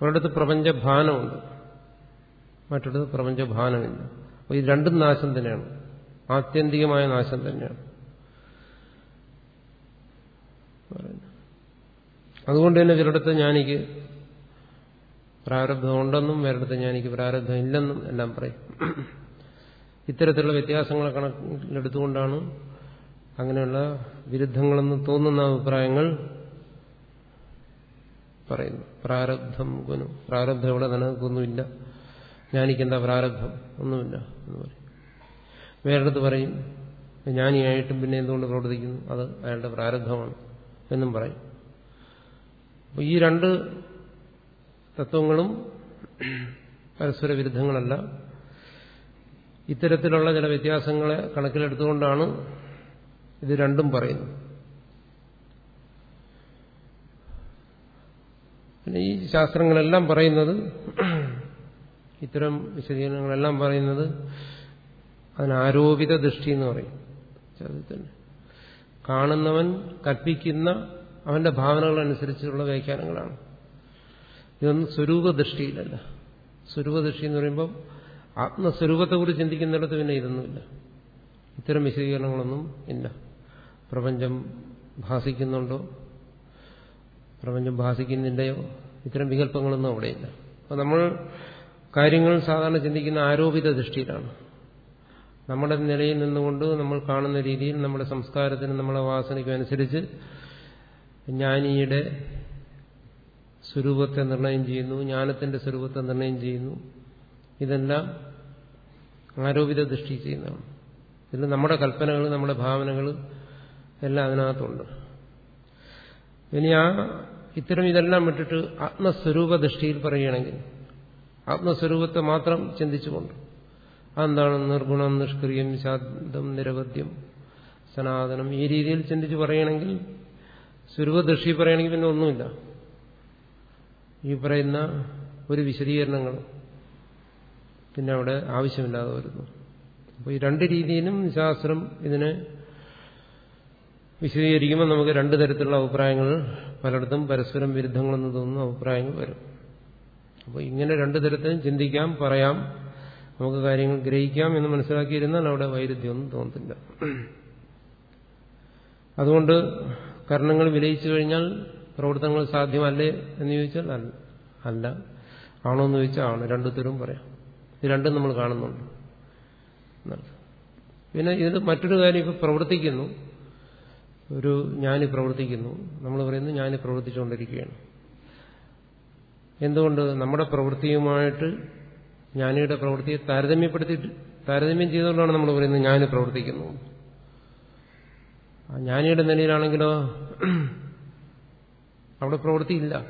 ഒരിടത്ത് പ്രപഞ്ചഭാനമുണ്ട് മറ്റിടത്ത് പ്രപഞ്ചഭാനമില്ല. അപ്പോൾ ഇത് രണ്ടും നാശം തന്നെയാണ്. ആത്യന്തികമായ നാശം തന്നെയാണ്. അതുകൊണ്ട് തന്നെ ചിലയിടത്ത് ജ്ഞാനിക്ക് പ്രാരബ്ധം ഉണ്ടെന്നും ഞാൻ എനിക്ക് പ്രാരബ്ധം ഇല്ലെന്നും എല്ലാം പറയും. ഇത്തരത്തിലുള്ള വ്യത്യാസങ്ങളെ കണക്കിലെടുത്തുകൊണ്ടാണ് അങ്ങനെയുള്ള വിരുദ്ധങ്ങളെന്ന് തോന്നുന്ന അഭിപ്രായങ്ങൾ പറയുന്നു പ്രാരബ്ധം കൊനു പ്രാരബ്ധം ഇവിടെ നിലനിൽക്കൊന്നുമില്ല. ജ്ഞാനിക്കെന്താ പ്രാരബ്ധം? ഒന്നുമില്ല എന്ന് പറയും. വേറെടുത്ത് പറയും ജ്ഞാനിയായിട്ടും പിന്നെ എന്തുകൊണ്ട് പ്രവർത്തിക്കുന്നു? അത് അയാളുടെ പ്രാരബ്ധമാണ് എന്നും പറയും. ഈ രണ്ട് തത്വങ്ങളും പരസ്പര വിരുദ്ധങ്ങളല്ല. ഇത്തരത്തിലുള്ള ചില വ്യത്യാസങ്ങളെ കണക്കിലെടുത്തുകൊണ്ടാണ് ഇത് രണ്ടും പറയുന്നത്. പിന്നെ ഈ ശാസ്ത്രങ്ങളെല്ലാം പറയുന്നത് ഇത്തരം വിശദീകരണങ്ങളെല്ലാം പറയുന്നത് അതിനാരോപിത ദൃഷ്ടി എന്ന് പറയും. കാണുന്നവൻ കൽപ്പിക്കുന്ന അവന്റെ ഭാവനകളനുസരിച്ചുള്ള വ്യാഖ്യാനങ്ങളാണ്. ഇതൊന്നും സ്വരൂപദൃഷ്ടിയിലല്ല. സ്വരൂപദൃഷ്ടി എന്ന് പറയുമ്പോൾ ആത്മസ്വരൂപത്തെക്കുറിച്ച് ചിന്തിക്കുന്നിടത്ത് പിന്നെ ഇതൊന്നുമില്ല. ഇത്തരം വിശദീകരണങ്ങളൊന്നും ഇല്ല. പ്രപഞ്ചം ഭാസിക്കുന്നുണ്ടോ? പ്രപഞ്ചം ഭാസിക്കുന്നില്ലയോ? ഇത്തരം വികല്പങ്ങളൊന്നും അവിടെയില്ല. അപ്പോൾ നമ്മൾ കാര്യങ്ങൾ സാധാരണ ചിന്തിക്കുന്ന ആരോപിത ദൃഷ്ടിയിലാണ്. നമ്മുടെ നിലയിൽ നിന്നുകൊണ്ട് നമ്മൾ കാണുന്ന രീതിയിൽ നമ്മുടെ സംസ്കാരത്തിന് നമ്മുടെ വാസനയ്ക്കും അനുസരിച്ച് ജ്ഞാനിയുടെ സ്വരൂപത്തെ നിർണയം ചെയ്യുന്നു ജ്ഞാനത്തിന്റെ സ്വരൂപത്തെ നിർണയം ചെയ്യുന്നു. ഇതെല്ലാം ആരോപിത ദൃഷ്ടി ചെയ്യുന്നതാണ്. ഇതിൽ നമ്മുടെ കൽപ്പനകൾ നമ്മുടെ ഭാവനകൾ എല്ലാം അതിനകത്തുണ്ട്. ഇനി ആ ഇത്തരം ഇതെല്ലാം വിട്ടിട്ട് ആത്മസ്വരൂപ ദൃഷ്ടിയിൽ പറയുകയാണെങ്കിൽ ആത്മസ്വരൂപത്തെ മാത്രം ചിന്തിച്ചുകൊണ്ട് അതെന്താണ്? നിർഗുണം നിഷ്ക്രിയം ശാന്തം നിരവധ്യം സനാതനം ഈ രീതിയിൽ ചിന്തിച്ച് പറയുകയാണെങ്കിൽ സ്വരൂപദൃഷ്ടി പറയുകയാണെങ്കിൽ പിന്നെ ഒന്നുമില്ല. ഈ പറയുന്ന ഒരു വിശദീകരണങ്ങൾ പിന്നെ അവിടെ ആവശ്യമില്ലാതെ വരുന്നു. അപ്പോൾ ഈ രണ്ട് രീതിയിലും ശാസ്ത്രം ഇതിനെ വിശദീകരിക്കുമ്പോൾ നമുക്ക് രണ്ടു തരത്തിലുള്ള അഭിപ്രായങ്ങൾ പലയിടത്തും പരസ്പരം വിരുദ്ധങ്ങളെന്ന് തോന്നുന്ന അഭിപ്രായങ്ങൾ വരും. അപ്പോൾ ഇങ്ങനെ രണ്ടു തരത്തിലും ചിന്തിക്കാം പറയാം നമുക്ക് കാര്യങ്ങൾ ഗ്രഹിക്കാം എന്ന് മനസ്സിലാക്കിയിരുന്നാൽ അവിടെ വൈരുദ്ധ്യമൊന്നും തോന്നത്തില്ല. അതുകൊണ്ട് കർണങ്ങൾ വിലയിച്ചു കഴിഞ്ഞാൽ പ്രവർത്തനങ്ങൾ സാധ്യമല്ലേ എന്ന് ചോദിച്ചാൽ അല്ല. ആണോ എന്ന് ചോദിച്ചാൽ ആണ്. രണ്ടുത്തരവും പറയാം. ഇത് രണ്ടും നമ്മൾ കാണുന്നുണ്ട്. പിന്നെ ഇത് മറ്റൊരു കാര്യം ഇപ്പം പ്രവർത്തിക്കുന്നു. ഒരു ജ്ഞാനി പ്രവർത്തിക്കുന്നു. നമ്മൾ പറയുന്നത് ജ്ഞാനി പ്രവർത്തിച്ചുകൊണ്ടിരിക്കുകയാണ്. എന്തുകൊണ്ട്? നമ്മുടെ പ്രവൃത്തിയുമായിട്ട് ജ്ഞാനിയുടെ പ്രവൃത്തിയെ താരതമ്യപ്പെടുത്തിയിട്ട് താരതമ്യം ചെയ്തുകൊണ്ടാണ് നമ്മൾ പറയുന്നത് ജ്ഞാനി പ്രവർത്തിക്കുന്നു. ജ്ഞാനിയുടെ നിലയിലാണെങ്കിലോ അവിടെ പ്രവൃത്തിയില്ല.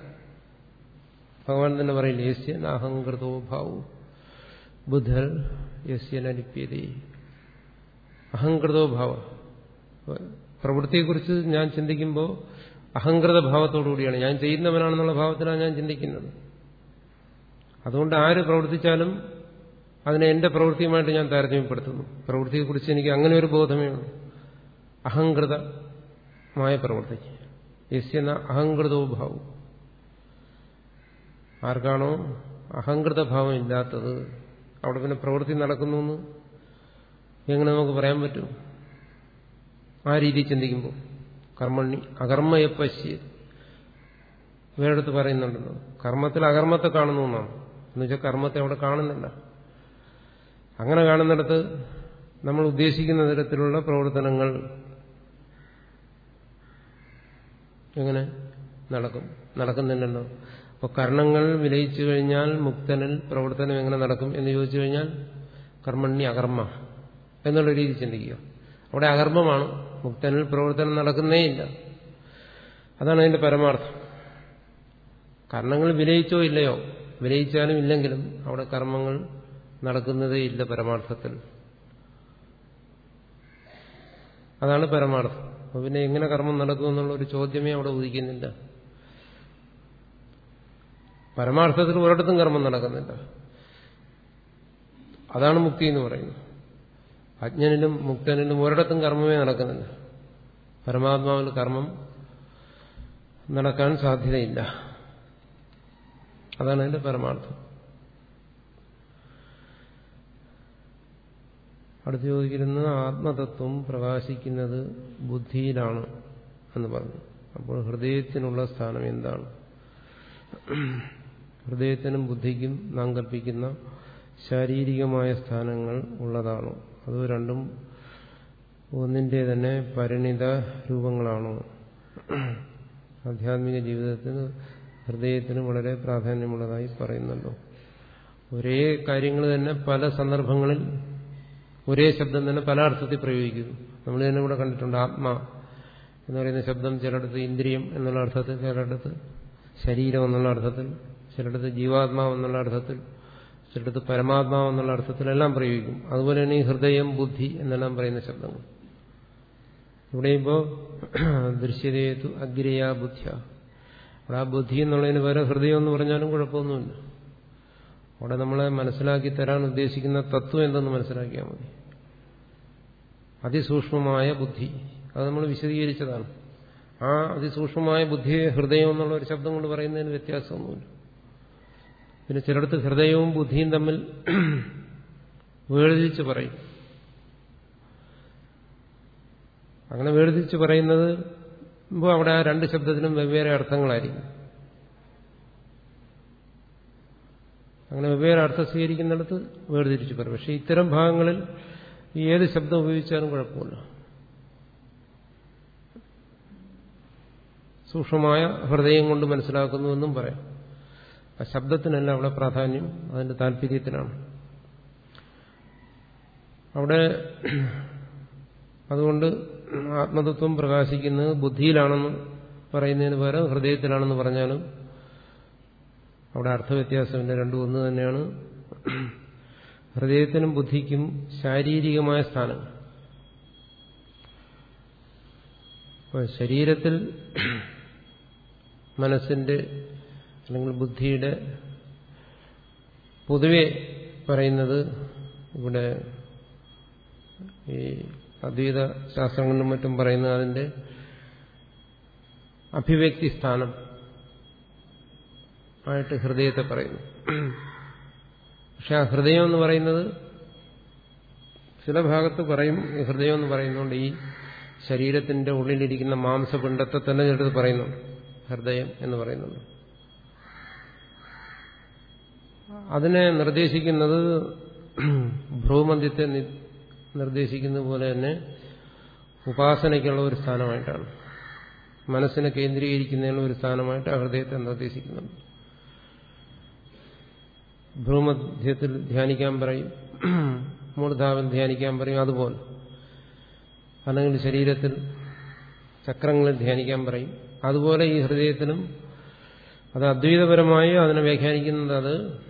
ഭഗവാൻ തന്നെ പറയില്ല യസ്യൻ അഹങ്കൃതോ ഭാവു ബുദ്ധൽ യസ്യൻ അനുപ്യത അഹങ്കൃതോ ഭാവ. പ്രവൃത്തിയെക്കുറിച്ച് ഞാൻ ചിന്തിക്കുമ്പോൾ അഹങ്കൃത ഭാവത്തോടുകൂടിയാണ് ഞാൻ ചെയ്യുന്നവനാണെന്നുള്ള ഭാവത്തിലാണ് ഞാൻ ചിന്തിക്കുന്നത്. അതുകൊണ്ട് ആര് പ്രവർത്തിച്ചാലും അതിനെ എന്റെ പ്രവൃത്തിയുമായിട്ട് ഞാൻ താരതമ്യപ്പെടുത്തുന്നു. പ്രവൃത്തിയെക്കുറിച്ച് എനിക്ക് അങ്ങനെ ഒരു ബോധമേ ഉള്ളൂ. അഹങ്കൃതമായ പ്രവൃത്തി യസ്യന അഹങ്കൃതോ ഭാവം ആർക്കാണോ അഹങ്കൃതഭാവം ഇല്ലാത്തത്? അവിടെ പിന്നെ പ്രവൃത്തി നടക്കുന്നു എന്ന് എങ്ങനെ നമുക്ക് പറയാൻ പറ്റും? ആ രീതിയിൽ ചിന്തിക്കുമ്പോൾ. കർമ്മണി അകർമ്മയെ പശ്യ. വേറെടുത്ത് പറയുന്നുണ്ടല്ലോ കർമ്മത്തിൽ അകർമ്മത്തെ കാണുന്നു എന്നാണ്. എന്നുവെച്ചാൽ കർമ്മത്തെ അവിടെ കാണുന്നില്ല. അങ്ങനെ കാണുന്നിടത്ത് നമ്മൾ ഉദ്ദേശിക്കുന്ന തരത്തിലുള്ള പ്രവർത്തനങ്ങൾ എങ്ങനെ നടക്കും? നടക്കുന്നില്ലല്ലോ. അപ്പോൾ കർണങ്ങൾ വിലയിച്ചു കഴിഞ്ഞാൽ മുക്തനിൽ പ്രവർത്തനം എങ്ങനെ നടക്കും എന്ന് ചോദിച്ചു കഴിഞ്ഞാൽ കർമ്മണി അകർമ്മ എന്നുള്ള രീതി ചിന്തിക്കുക. അവിടെ അകർമ്മമാണ്. മുക്തനിൽ പ്രവർത്തനം നടക്കുന്നേയില്ല. അതാണ് അതിന്റെ പരമാർത്ഥം. കർണങ്ങൾ വിലയിച്ചോ ഇല്ലയോ? വിലയിച്ചാലും ഇല്ലെങ്കിലും അവിടെ കർമ്മങ്ങൾ നടക്കുന്നതേ ഇല്ല പരമാർത്ഥത്തിൽ. അതാണ് പരമാർത്ഥം. അപ്പൊ പിന്നെ എങ്ങനെ കർമ്മം നടക്കുമെന്നുള്ള ഒരു ചോദ്യമേ അവിടെ ഉദിക്കുന്നില്ല. പരമാർത്ഥത്തിൽ ഒരിടത്തും കർമ്മം നടക്കുന്നില്ല. അതാണ് മുക്തി എന്ന് പറയുന്നത്. അജ്ഞനിലും മുക്തനിലും ഒരിടത്തും കർമ്മമേ നടക്കുന്നില്ല. പരമാത്മാവിൽ കർമ്മം നടക്കാൻ സാധ്യതയില്ല. അതാണ് അതിന്റെ പരമാർത്ഥം. അടുത്ത് ചോദിക്കുന്നത് ആത്മതത്വം പ്രകാശിക്കുന്നത് ബുദ്ധിയിലാണ് എന്ന് പറഞ്ഞു. അപ്പോൾ ഹൃദയത്തിനുള്ള സ്ഥാനം എന്താണ്? ഹൃദയത്തിനും ബുദ്ധിക്കും നാം കൽപ്പിക്കുന്ന ശാരീരികമായ സ്ഥാനങ്ങൾ ഉള്ളതാണോ. അത് രണ്ടും ഒന്നിന്റെ തന്നെ പരിണിത രൂപങ്ങളാണോ. ആധ്യാത്മിക ജീവിതത്തിന് ഹൃദയത്തിന് വളരെ പ്രാധാന്യമുള്ളതായി പറയുന്നുണ്ടോ. ഒരേ കാര്യങ്ങൾ തന്നെ പല സന്ദർഭങ്ങളിൽ ഒരേ ശബ്ദം തന്നെ പല അർത്ഥത്തിൽ പ്രയോഗിക്കുന്നു. നമ്മൾ തന്നെ കൂടെ കണ്ടിട്ടുണ്ട് ആത്മാ എന്ന് പറയുന്ന ശബ്ദം ചിലയിടത്ത് ഇന്ദ്രിയം എന്നുള്ള അർത്ഥത്തിൽ ചിലയിടത്ത് ശരീരം എന്നുള്ള അർത്ഥത്തിൽ ചിലയിടത്ത് ജീവാത്മാവ് എന്നുള്ള അർത്ഥത്തിൽ ചിലയിടത്ത് പരമാത്മാവ് എന്നുള്ള അർത്ഥത്തിലെല്ലാം പ്രയോഗിക്കും. അതുപോലെ തന്നെ ഈ ഹൃദയം ബുദ്ധി എന്നെല്ലാം പറയുന്ന ശബ്ദങ്ങൾ. ഇവിടെ ഇപ്പോൾ ദൃശ്യതയേതു അഗ്രയാ ബുദ്ധ്യ. അവിടെ ആ ബുദ്ധി എന്നുള്ളതിന് പകരം ഹൃദയം എന്ന് പറഞ്ഞാലും കുഴപ്പമൊന്നുമില്ല. അവിടെ നമ്മളെ മനസ്സിലാക്കി തരാൻ ഉദ്ദേശിക്കുന്ന തത്വം എന്തെന്ന് മനസ്സിലാക്കിയാൽ മതി. അതിസൂക്ഷ്മമായ ബുദ്ധി. അത് നമ്മൾ വിശദീകരിച്ചതാണ്. ആ അതിസൂക്ഷ്മമായ ബുദ്ധിയെ ഹൃദയം എന്നുള്ള ഒരു ശബ്ദം കൊണ്ട് പറയുന്നതിന് വ്യത്യാസമൊന്നുമില്ല. പിന്നെ ചിലടത്ത് ഹൃദയവും ബുദ്ധിയും തമ്മിൽ വേർതിരിച്ച് പറയും. അങ്ങനെ വേർതിരിച്ച് പറയുന്നത് ഇപ്പോൾ അവിടെ ആ രണ്ട് ശബ്ദത്തിനും വെവ്വേറെ അർത്ഥങ്ങളായിരിക്കും. അങ്ങനെ വെവ്വേറെ അർത്ഥം സ്വീകരിക്കുന്നിടത്ത് വേർതിരിച്ചു പറയും. പക്ഷെ ഇത്തരം ഭാഗങ്ങളിൽ ഏത് ശബ്ദം ഉപയോഗിച്ചാലും കുഴപ്പമില്ല. സൂക്ഷ്മമായ ഹൃദയം കൊണ്ട് മനസ്സിലാക്കുന്നുവെന്നും പറയാം. ആ ശബ്ദത്തിനല്ല അവിടെ പ്രാധാന്യം അതിന്റെ താല്പര്യത്തിനാണ് അവിടെ അതുകൊണ്ട് ആത്മതത്വം പ്രകാശിക്കുന്നത് ബുദ്ധിയിലാണെന്ന് പറയുന്നതിന് പകരം ഹൃദയത്തിലാണെന്ന് പറഞ്ഞാലും അവിടെ അർത്ഥവ്യത്യാസമില്ല രണ്ടും ഒന്ന് തന്നെയാണ്. ഹൃദയത്തിനും ബുദ്ധിക്കും ശാരീരികമായ സ്ഥാനം ശരീരത്തിൽ മനസ്സിന്റെ അല്ലെങ്കിൽ ബുദ്ധിയുടെ പൊതുവെ പറയുന്നത് ഇവിടെ ഈ അദ്വൈത ശാസ്ത്രങ്ങളിലും മറ്റും പറയുന്നത് അതിന്റെ അഭിവ്യക്തി സ്ഥാനം ആയിട്ട് ഹൃദയത്തെ പറയുന്നു. പക്ഷെ ആ ഹൃദയം എന്ന് പറയുന്നത് ചില ഭാഗത്ത് പറയും ഈ ഹൃദയം എന്ന് പറയുന്നുണ്ട് ഈ ശരീരത്തിന്റെ ഉള്ളിലിരിക്കുന്ന മാംസപിണ്ഡത്തെ തന്നെ ചിലത് പറയുന്നു. ഹൃദയം എന്ന് പറയുന്നുണ്ട് അതിനെ നിർദ്ദേശിക്കുന്നത് ഭ്രൂമന്ത്യത്തെ നിർദ്ദേശിക്കുന്നത് പോലെ തന്നെ ഉപാസനയ്ക്കുള്ള ഒരു സ്ഥാനമായിട്ടാണ്. മനസ്സിനെ കേന്ദ്രീകരിക്കുന്നതിനുള്ള ഒരു സ്ഥാനമായിട്ട് ആ ഹൃദയത്തെ നിർദ്ദേശിക്കുന്നുണ്ട്. ഭ്രൂമധ്യത്തിൽ ധ്യാനിക്കാൻ പറയും. മൂർധാവിൽ ധ്യാനിക്കാൻ പറയും. അതുപോലെ. അല്ലെങ്കിൽ ശരീരത്തിൽ ചക്രങ്ങളിൽ ധ്യാനിക്കാൻ പറയും. അതുപോലെ ഈ ഹൃദയത്തിനും അത് അദ്വൈതപരമായി അതിനെ വ്യാഖ്യാനിക്കുന്നത് അത്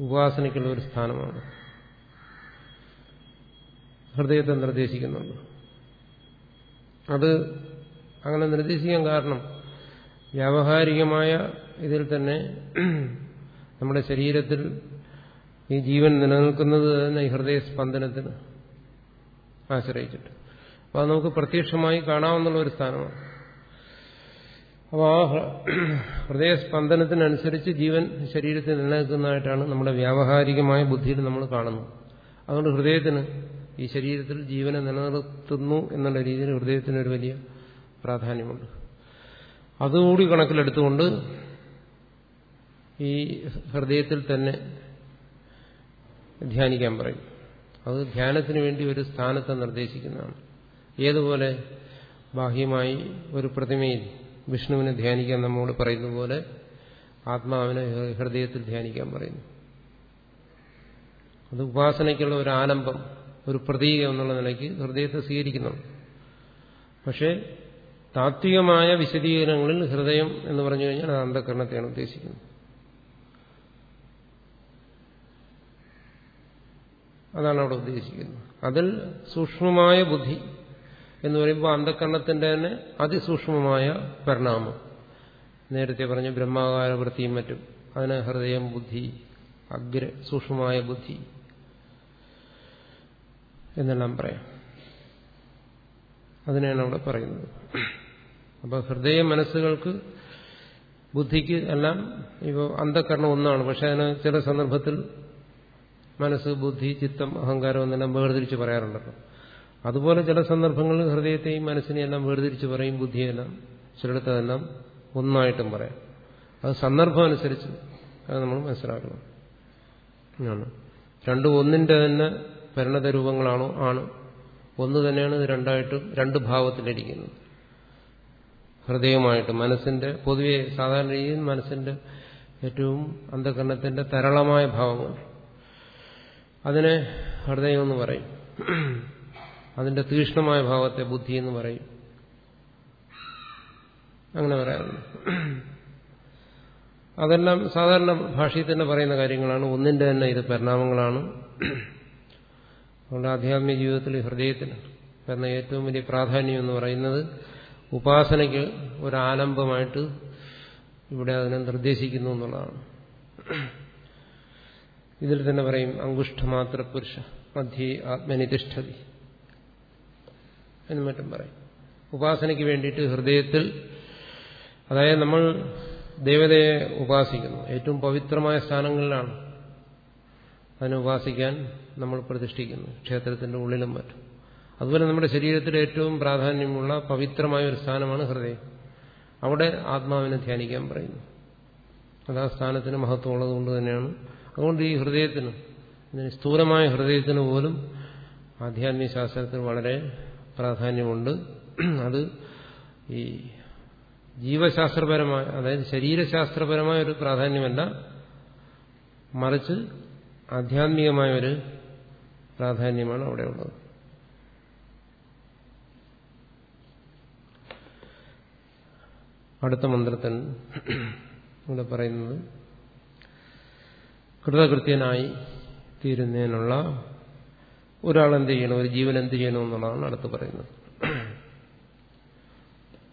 ഉപാസനയ്ക്കുള്ള ഒരു സ്ഥാനമാണ്. ഹൃദയത്തെ നിർദ്ദേശിക്കുന്നുണ്ട്. അത് അങ്ങനെ നിർദ്ദേശിക്കാൻ കാരണം വ്യാവഹാരികമായ ഇതിൽ തന്നെ നമ്മുടെ ശരീരത്തിൽ ഈ ജീവൻ നിലനിൽക്കുന്നത് തന്നെ ഈ ഹൃദയസ്പന്ദനത്തിന് ആശ്രയിച്ചിട്ട്. അപ്പോൾ അത് നമുക്ക് പ്രത്യക്ഷമായി കാണാവുന്ന ഒരു സ്ഥാനമാണ്. അപ്പോൾ ആ ഹൃദയസ്പന്ദനത്തിനനുസരിച്ച് ജീവൻ ശരീരത്തിൽ നിലനിൽക്കുന്നതായിട്ടാണ് നമ്മുടെ വ്യാവഹാരികമായ ബുദ്ധിയിൽ നമ്മൾ കാണുന്നത്. അതുകൊണ്ട് ഹൃദയത്തിന് ഈ ശരീരത്തിൽ ജീവനെ നിലനിർത്തുന്നു എന്നുള്ള രീതിയിൽ ഹൃദയത്തിന് ഒരു വലിയ പ്രാധാന്യമുണ്ട്. അതുകൂടി കണക്കിലെടുത്തുകൊണ്ട് ഈ ഹൃദയത്തിൽ തന്നെ ധ്യാനിക്കാൻ പറയും. അത് ധ്യാനത്തിന് വേണ്ടി ഒരു സ്ഥാനത്തെ നിർദ്ദേശിക്കുന്നതാണ്. ഏതുപോലെ ബാഹ്യമായി ഒരു പ്രതിമയിൽ വിഷ്ണുവിനെ ധ്യാനിക്കാൻ നമ്മോട് പറയുന്ന പോലെ ആത്മാവിനെ ഹൃദയത്തിൽ ധ്യാനിക്കാൻ പറയുന്നു. അത് ഉപാസനയ്ക്കുള്ള ഒരു ആലംബം ഒരു പ്രതീകം എന്നുള്ള നിലയ്ക്ക് ഹൃദയത്തെ സ്വീകരിക്കുന്നു. പക്ഷേ താത്വികമായ വിശദീകരണങ്ങളിൽ ഹൃദയം എന്ന് പറഞ്ഞു കഴിഞ്ഞാൽ അന്ധകരണത്തെയാണ് ഉദ്ദേശിക്കുന്നത്. അതാണ് അവിടെ ഉദ്ദേശിക്കുന്നത്. അതിൽ സൂക്ഷ്മമായ ബുദ്ധി എന്ന് പറയുമ്പോൾ അന്ധകരണത്തിന്റെ തന്നെ അതിസൂക്ഷ്മമായ പരിണാമം. നേരത്തെ പറഞ്ഞ ബ്രഹ്മാകാര വൃത്തിയും മറ്റും. അതിന് ഹൃദയം ബുദ്ധി അഗ്ര സൂക്ഷ്മമായ ബുദ്ധി എന്നെല്ലാം പറയാം. അതിനെയാണ് അവിടെ പറയുന്നത്. അപ്പോൾ ഹൃദയ മനസ്സുകൾക്ക് ബുദ്ധിക്ക് എല്ലാം ഇപ്പോൾ അന്ധകരണം ഒന്നാണ്. പക്ഷെ അതിന് ചില സന്ദർഭത്തിൽ മനസ്സ് ബുദ്ധി ചിത്തം അഹങ്കാരം എന്നെല്ലാം വേർതിരിച്ച് പറയാറുണ്ടല്ലോ അതുപോലെ ചില സന്ദർഭങ്ങളിൽ ഹൃദയത്തെയും മനസ്സിനെയും എല്ലാം വേർതിരിച്ച് പറയും ബുദ്ധിയെല്ലാം ചിലയിടത്തതെല്ലാം ഒന്നായിട്ടും പറയാം. അത് സന്ദർഭം അനുസരിച്ച് അത് നമ്മൾ മനസ്സിലാക്കണം. രണ്ടും ഒന്നിന്റെ തന്നെ പരിണത രൂപങ്ങളാണോ? ആണ്. ഒന്ന് തന്നെയാണ് ഇത് രണ്ടായിട്ടും രണ്ട് ഭാവത്തിലിരിക്കുന്നത്. ഹൃദയമായിട്ട് മനസ്സിന്റെ പൊതുവെ സാധാരണ രീതിയിൽ മനസ്സിന്റെ ഏറ്റവും അന്ധകരണത്തിന്റെ തരളമായ ഭാവങ്ങൾ. അതിനെ ഹൃദയം എന്ന് പറയും. അതിന്റെ തീക്ഷ്ണമായ ഭാവത്തെ ബുദ്ധി എന്ന് പറയും. അങ്ങനെ പറയാറുണ്ട്. അതെല്ലാം സാധാരണ ഭാഷയിൽ തന്നെ പറയുന്ന കാര്യങ്ങളാണ്. ഒന്നിന്റെ തന്നെ ഇത് പരിണാമങ്ങളാണ്. അതുകൊണ്ട് ആധ്യാത്മിക ജീവിതത്തിൽ ഹൃദയത്തിന് കാരണം ഏറ്റവും വലിയ പ്രാധാന്യം എന്ന് പറയുന്നത് ഉപാസനയ്ക്ക് ഒരാലംബമായിട്ട് ഇവിടെ അതിനെ നിർദ്ദേശിക്കുന്നു എന്നുള്ളതാണ്. ഇതിൽ തന്നെ പറയും അങ്കുഷ്ഠമാത്ര പുരുഷ മധ്യേ ആത്മനിതിഷ്ഠതി എന്ന് മറ്റും പറയും. ഉപാസനയ്ക്ക് വേണ്ടിയിട്ട് ഹൃദയത്തിൽ അതായത് നമ്മൾ ദേവതയെ ഉപാസിക്കുന്നു. ഏറ്റവും പവിത്രമായ സ്ഥാനങ്ങളിലാണ് അതിനെ ഉപാസിക്കാൻ നമ്മൾ പ്രതിഷ്ഠിക്കുന്നു ക്ഷേത്രത്തിന്റെ ഉള്ളിലും മറ്റും. അതുപോലെ നമ്മുടെ ശരീരത്തിൽ ഏറ്റവും പ്രാധാന്യമുള്ള പവിത്രമായ ഒരു സ്ഥാനമാണ് ഹൃദയം. അവിടെ ആത്മാവിനെ ധ്യാനിക്കാൻ പറയുന്നു. അത് ആ സ്ഥാനത്തിന് മഹത്വമുള്ളത് കൊണ്ട് തന്നെയാണ് അതുകൊണ്ട് ഈ ഹൃദയത്തിന് സ്ഥൂലമായ ഹൃദയത്തിന് പോലും ആധ്യാത്മിക ശാസ്ത്രത്തിന് വളരെ പ്രാധാന്യമുണ്ട്. അത് ഈ ജീവശാസ്ത്രപരമായ അതായത് ശരീരശാസ്ത്രപരമായ ഒരു പ്രാധാന്യമല്ല മറിച്ച് ആധ്യാത്മികമായ ഒരു പ്രാധാന്യമാണ് അവിടെയുള്ളത് അടുത്ത മന്ത്രത്തിൽ ഇവിടെ പറയുന്നത് കൃതകൃത്യനായി തീരുന്നതിനുള്ള ഒരാൾ എന്ത് ചെയ്യണം ഒരു ജീവൻ എന്ത് ചെയ്യണം എന്നുള്ളതാണ് അടുത്ത് പറയുന്നത്.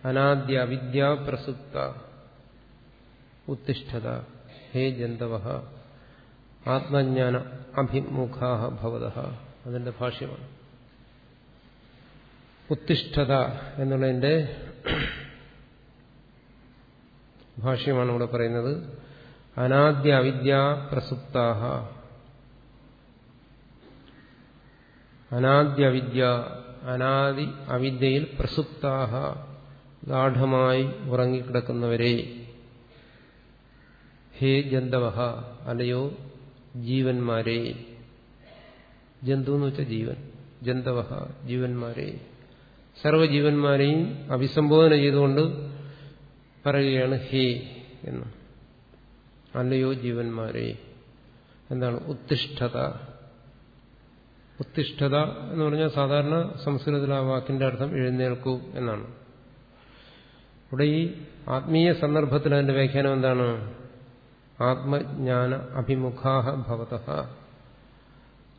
അനാദ്യ അവിദ്യ പ്രസുപ്ത ഉത്തിഷ്ഠത ഹേ ജന്തവ ആത്മജ്ഞാന അഭിമുഖാഹ ഭവത അതിന്റെ ഭാഷ്യമാണ്. ഉത്തിഷ്ഠത എന്നുള്ളതിന്റെ ഭാഷ്യമാണ് ഇവിടെ പറയുന്നത്. അനാദ്യ അവിദ്യ പ്രസുപ്താഹ. അനാദ്യ അവിദ്യ അനാദി അവിദ്യയിൽ പ്രസുപ്താഹ. ഗാഠമായി ഉറങ്ങിക്കിടക്കുന്നവരെ ഹേ ജന്തവഹ അല്ലയോ ജീവന്മാരെ. ജന്തു എന്ന് വെച്ചാൽ ജീവൻ ജന്തവഹ ജീവന്മാരെ. സർവജീവന്മാരെയും അഭിസംബോധന ചെയ്തുകൊണ്ട് പറയുകയാണ് ഹേ എന്ന്. അല്ലയോ ജീവന്മാരെ? എന്താണ് ഉത്തിഷ്ഠത? ഉത്തിഷ്ഠത എന്ന് പറഞ്ഞാൽ സാധാരണ സംസ്കൃതത്തിൽ ആ വാക്കിന്റെ അർത്ഥം എഴുന്നേൽക്കൂ എന്നാണ്. ഇവിടെ ഈ ആത്മീയ സന്ദർഭത്തിൽ അതിന്റെ വ്യാഖ്യാനം എന്താണ്? ആത്മജ്ഞാന അഭിമുഖാഹ ഭവത.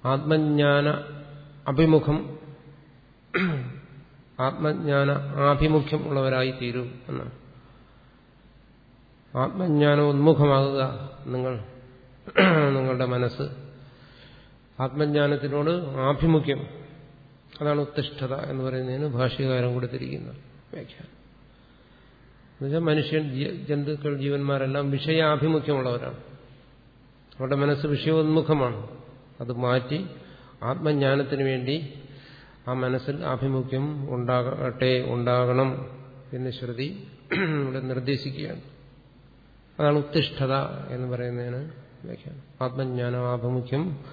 ആത്മജ്ഞാന അഭിമുഖം ആത്മജ്ഞാന ആഭിമുഖ്യം ഉള്ളവരായി തീരൂ എന്നാണ്. ആത്മജ്ഞാനം ഉന്മുഖമാകുക നിങ്ങൾ നിങ്ങളുടെ മനസ്സ്. ആത്മജ്ഞാനത്തിനോട് ആഭിമുഖ്യം. അതാണ് ഉത്തിഷ്ഠത എന്ന് പറയുന്നതിന് ഭാഷ്യകാരം കൊടുത്തിരിക്കുന്ന വ്യാഖ്യാനം. എന്നുവെച്ചാൽ മനുഷ്യൻ ജന്തുക്കൾ ജീവന്മാരെല്ലാം വിഷയാഭിമുഖ്യമുള്ളവരാണ്. അവരുടെ മനസ്സ് വിഷയോന്മുഖമാണ്. അത് മാറ്റി ആത്മജ്ഞാനത്തിന് വേണ്ടി ആ മനസ്സിൽ ആഭിമുഖ്യം ഉണ്ടാകട്ടെ ഉണ്ടാകണം എന്ന് ശ്രുതി ഇവിടെ നിർദ്ദേശിക്കുകയാണ്. അതാണ് ഉത്തിഷ്ഠത എന്ന് പറയുന്നതിന് വ്യാഖ്യാനം. ആത്മജ്ഞാനം ആഭിമുഖ്യം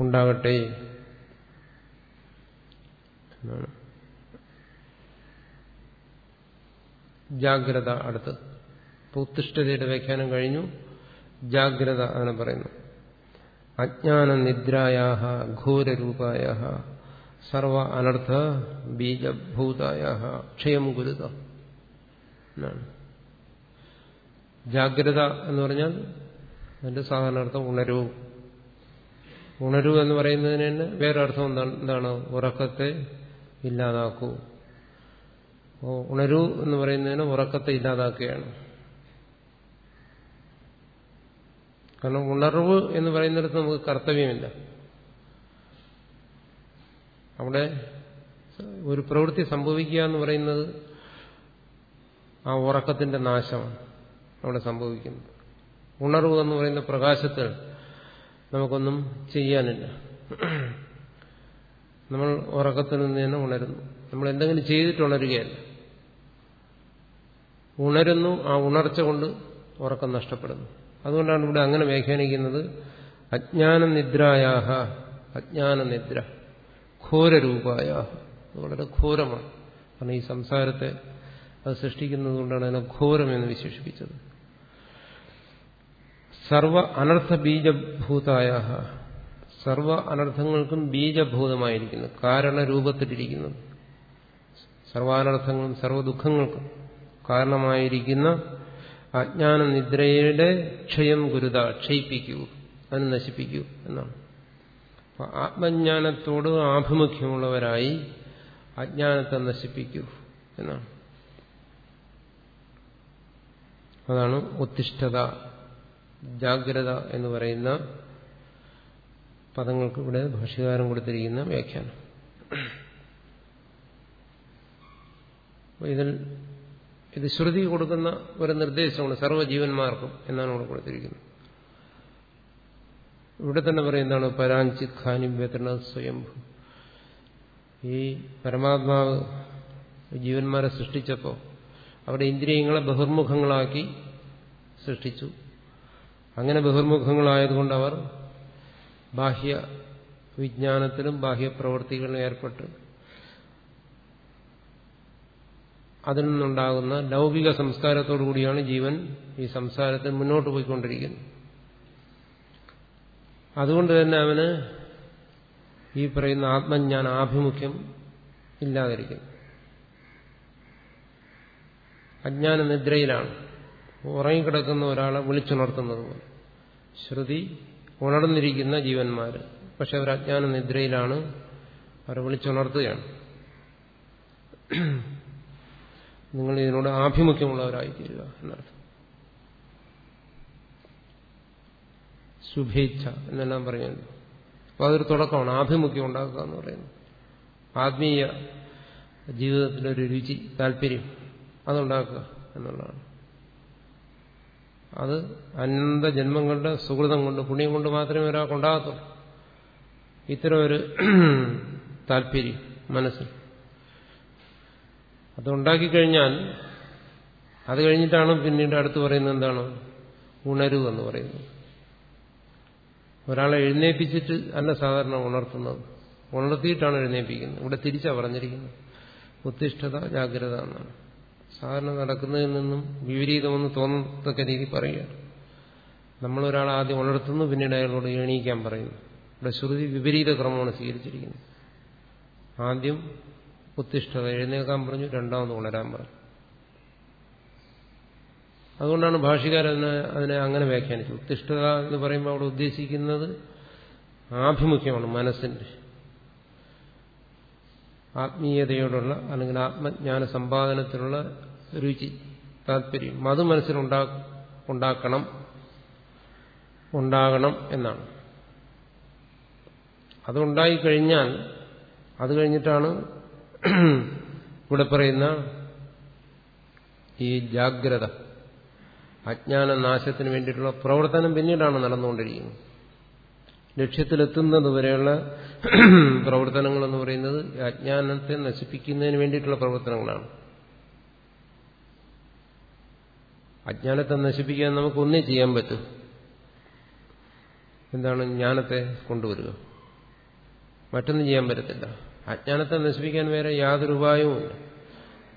ഉണ്ടാകട്ടെ ജാഗ്രത അടുത്ത്. ഉത്തിഷ്ഠതയുടെ വ്യാഖ്യാനം കഴിഞ്ഞു. ജാഗ്രത അങ്ങനെ പറയുന്നു. അജ്ഞാന നിദ്രായ ഘോരൂപായ സർവ അനർത്ഥ ബീജഭൂതായ ക്ഷയം ഗുരുത എന്നാണ്. ജാഗ്രത എന്ന് പറഞ്ഞാൽ അതിന്റെ സാധാരണ അർത്ഥം ഉണരൂ. ഉണരൂ എന്ന് പറയുന്നതിന് തന്നെ വേറെ അർത്ഥം എന്താണ്? ഉറക്കത്തെ ഇല്ലാതാക്കൂ. ഉണരൂ എന്ന് പറയുന്നതിന് ഉറക്കത്തെ ഇല്ലാതാക്കുകയാണ്. കാരണം ഉണർവ് എന്ന് പറയുന്നിടത്ത് നമുക്ക് കർത്തവ്യമില്ല. അവിടെ ഒരു പ്രവൃത്തി സംഭവിക്കുക എന്ന് പറയുന്നത് ആ ഉറക്കത്തിന്റെ നാശമാണ്. അവിടെ സംഭവിക്കുന്നത് ഉണർവ് എന്ന് പറയുന്ന പ്രകാശത്തിൽ നമുക്കൊന്നും ചെയ്യാനില്ല. നമ്മൾ ഉറക്കത്തിൽ നിന്ന് തന്നെ ഉണരുന്നു. നമ്മൾ എന്തെങ്കിലും ചെയ്തിട്ട് ഉണരുകയല്ല. ഉണരുന്നു ആ ഉണർച്ച കൊണ്ട് ഉറക്കം നഷ്ടപ്പെടുന്നു. അതുകൊണ്ടാണ് ഇവിടെ അങ്ങനെ വ്യാഖ്യാനിക്കുന്നത് അജ്ഞാന നിദ്രായാഹ അജ്ഞാന നിദ്ര ഘോരരൂപായ വളരെ ഘോരമാണ്. കാരണം ഈ സംസാരത്തെ അത് സൃഷ്ടിക്കുന്നത് കൊണ്ടാണ് അതിനെ ഘോരം എന്ന് വിശേഷിപ്പിച്ചത്. സർവ അനർത്ഥ ബീജഭൂതായ സർവ അനർത്ഥങ്ങൾക്കും ബീജഭൂതമായിരിക്കുന്നു. കാരണരൂപത്തിലിരിക്കുന്നത് സർവാനർത്ഥങ്ങളും സർവ ദുഃഖങ്ങൾക്കും കാരണമായിരിക്കുന്ന അജ്ഞാന നിദ്രയുടെ ക്ഷയം ഗുരുത ക്ഷയിപ്പിക്കൂ അതിനെ നശിപ്പിക്കൂ എന്നാണ്. അപ്പൊ ആത്മജ്ഞാനത്തോട് ആഭിമുഖ്യമുള്ളവരായി അജ്ഞാനത്തെ നശിപ്പിക്കൂ എന്നാണ്. അതാണ് ഉത്തിഷ്ഠത. ജാഗ്രത എന്ന് പറയുന്ന പദങ്ങൾക്ക് ഇവിടെ ഭാഷ്യകാരം കൊടുത്തിരിക്കുന്ന വ്യാഖ്യാനം. ഇതിൽ ഇത് ശ്രുതി കൊടുക്കുന്ന ഒരു നിർദ്ദേശമാണ് സർവജീവന്മാർക്കും എന്നാണ് ഇവിടെ കൊടുത്തിരിക്കുന്നത്. ഇവിടെ തന്നെ പറയുന്നതാണ് പരാഞ്ചിത് ഖാനി വ്യതരണ സ്വയംഭു. ഈ പരമാത്മാവ് ജീവന്മാരെ സൃഷ്ടിച്ചപ്പോൾ അവിടെ ഇന്ദ്രിയങ്ങളെ ബഹിർമുഖങ്ങളാക്കി സൃഷ്ടിച്ചു. അങ്ങനെ ബഹിർമുഖങ്ങളായതുകൊണ്ട് അവർ ബാഹ്യ വിജ്ഞാനത്തിലും ബാഹ്യപ്രവൃത്തികളിലും ഏർപ്പെട്ട് അതിൽ നിന്നുണ്ടാകുന്ന ലൗകിക സംസ്കാരത്തോടു കൂടിയാണ് ജീവൻ ഈ സംസാരത്തിൽ മുന്നോട്ട് പോയിക്കൊണ്ടിരിക്കുന്നത്. അതുകൊണ്ട് തന്നെ അവന് ഈ പറയുന്ന ആത്മജ്ഞാന ആഭിമുഖ്യം ഇല്ലാതിരിക്കുന്നു. അജ്ഞാന നിദ്രയിലാണ് ഉറങ്ങിക്കിടക്കുന്ന ഒരാളെ വിളിച്ചുണർത്തുന്നത് പോലെ. ശ്രുതി ഉണർന്നിരിക്കുന്ന ജീവന്മാർ പക്ഷെ അവർ അജ്ഞാന നിദ്രയിലാണ്. അവരെ വിളിച്ചുണർത്തുകയാണ്. നിങ്ങൾ ഇതിനോട് ആഭിമുഖ്യമുള്ളവരായിരിക്കില്ല എന്നർത്ഥം. ശുഭേച്ഛ എന്നെല്ലാം പറയുന്നത്. അപ്പോൾ അതൊരു തുടക്കമാണ്. ആഭിമുഖ്യം ഉണ്ടാക്കുക എന്ന് പറയുന്നത്. ആത്മീയ ജീവിതത്തിലൊരു രുചി താല്പര്യം അതുണ്ടാക്കുക എന്നുള്ളതാണ്. അത് അനന്ത ജന്മങ്ങളുടെ സുഹൃതം കൊണ്ട് പുണ്യം കൊണ്ട് മാത്രമേ ഒരാൾക്കുണ്ടാകത്തുള്ളൂ ഇത്തരം ഒരു താല്പര്യം മനസ്സിൽ. അത് ഉണ്ടാക്കിക്കഴിഞ്ഞാൽ അത് കഴിഞ്ഞിട്ടാണ് പിന്നീട് അടുത്ത് പറയുന്നത് എന്താണ്? ഉണരൂ എന്ന് പറയുന്നത്. ഒരാളെ എഴുന്നേൽപ്പിച്ചിട്ട് അല്ല സാധാരണ ഉണർത്തുന്നത്. ഉണർത്തിയിട്ടാണ് എഴുന്നേൽപ്പിക്കുന്നത്. ഇവിടെ തിരിച്ചാണ് പറഞ്ഞിരിക്കുന്നത്. ഉത്തിഷ്ഠത ജാഗ്രത എന്നാണ്. സാധാരണ നടക്കുന്നതിൽ നിന്നും വിപരീതമെന്ന് തോന്നത്തക്ക രീതി പറയുകയാണ്. നമ്മളൊരാളെ ആദ്യം ഉണർത്തുന്നു പിന്നീട് അയാളോട് എണീക്കാൻ പറയുന്നു. ഇവിടെ ശ്രുതി വിപരീത ക്രമമാണ് സ്വീകരിച്ചിരിക്കുന്നത്. ആദ്യം ഉത്തിഷ്ഠത എഴുന്നേൽക്കാൻ പറഞ്ഞു രണ്ടാമത് ഉണരാൻ പറഞ്ഞു. അതുകൊണ്ടാണ് ഭാഷകാരന് അതിനെ അങ്ങനെ വ്യാഖ്യാനിച്ചത്. ഉത്തിഷ്ഠത എന്ന് പറയുമ്പോൾ അവിടെ ഉദ്ദേശിക്കുന്നത് ആഭിമുഖ്യമാണ് മനസ്സിന്റെ. ആത്മീയതയോടുള്ള അല്ലെങ്കിൽ ആത്മജ്ഞാന സമ്പാദനത്തിലുള്ള രുചി താല്പര്യം അത് മനസ്സിലുണ്ടാ ഉണ്ടാക്കണം ഉണ്ടാകണം എന്നാണ്. അതുണ്ടായിക്കഴിഞ്ഞാൽ അത് കഴിഞ്ഞിട്ടാണ് ഇവിടെ പറയുന്ന ഈ ജാഗ്രത അജ്ഞാന നാശത്തിന് വേണ്ടിയിട്ടുള്ള പ്രവർത്തനം പിന്നീടാണ് നടന്നുകൊണ്ടിരിക്കുന്നത്. ലക്ഷ്യത്തിലെത്തുന്നത് വരെയുള്ള പ്രവർത്തനങ്ങൾ പറയുന്നത് അജ്ഞാനത്തെ നശിപ്പിക്കുന്നതിന് വേണ്ടിയിട്ടുള്ള പ്രവർത്തനങ്ങളാണ്. അജ്ഞാനത്തെ നശിപ്പിക്കാൻ നമുക്ക് ഒന്നേ ചെയ്യാൻ പറ്റും. എന്താണ് ജ്ഞാനത്തെ കൊണ്ടുവരിക? മറ്റൊന്നും ചെയ്യാൻ പറ്റത്തില്ല. അജ്ഞാനത്തെ നശിപ്പിക്കാൻ വേറെ യാതൊരു ഉപായവുമില്ല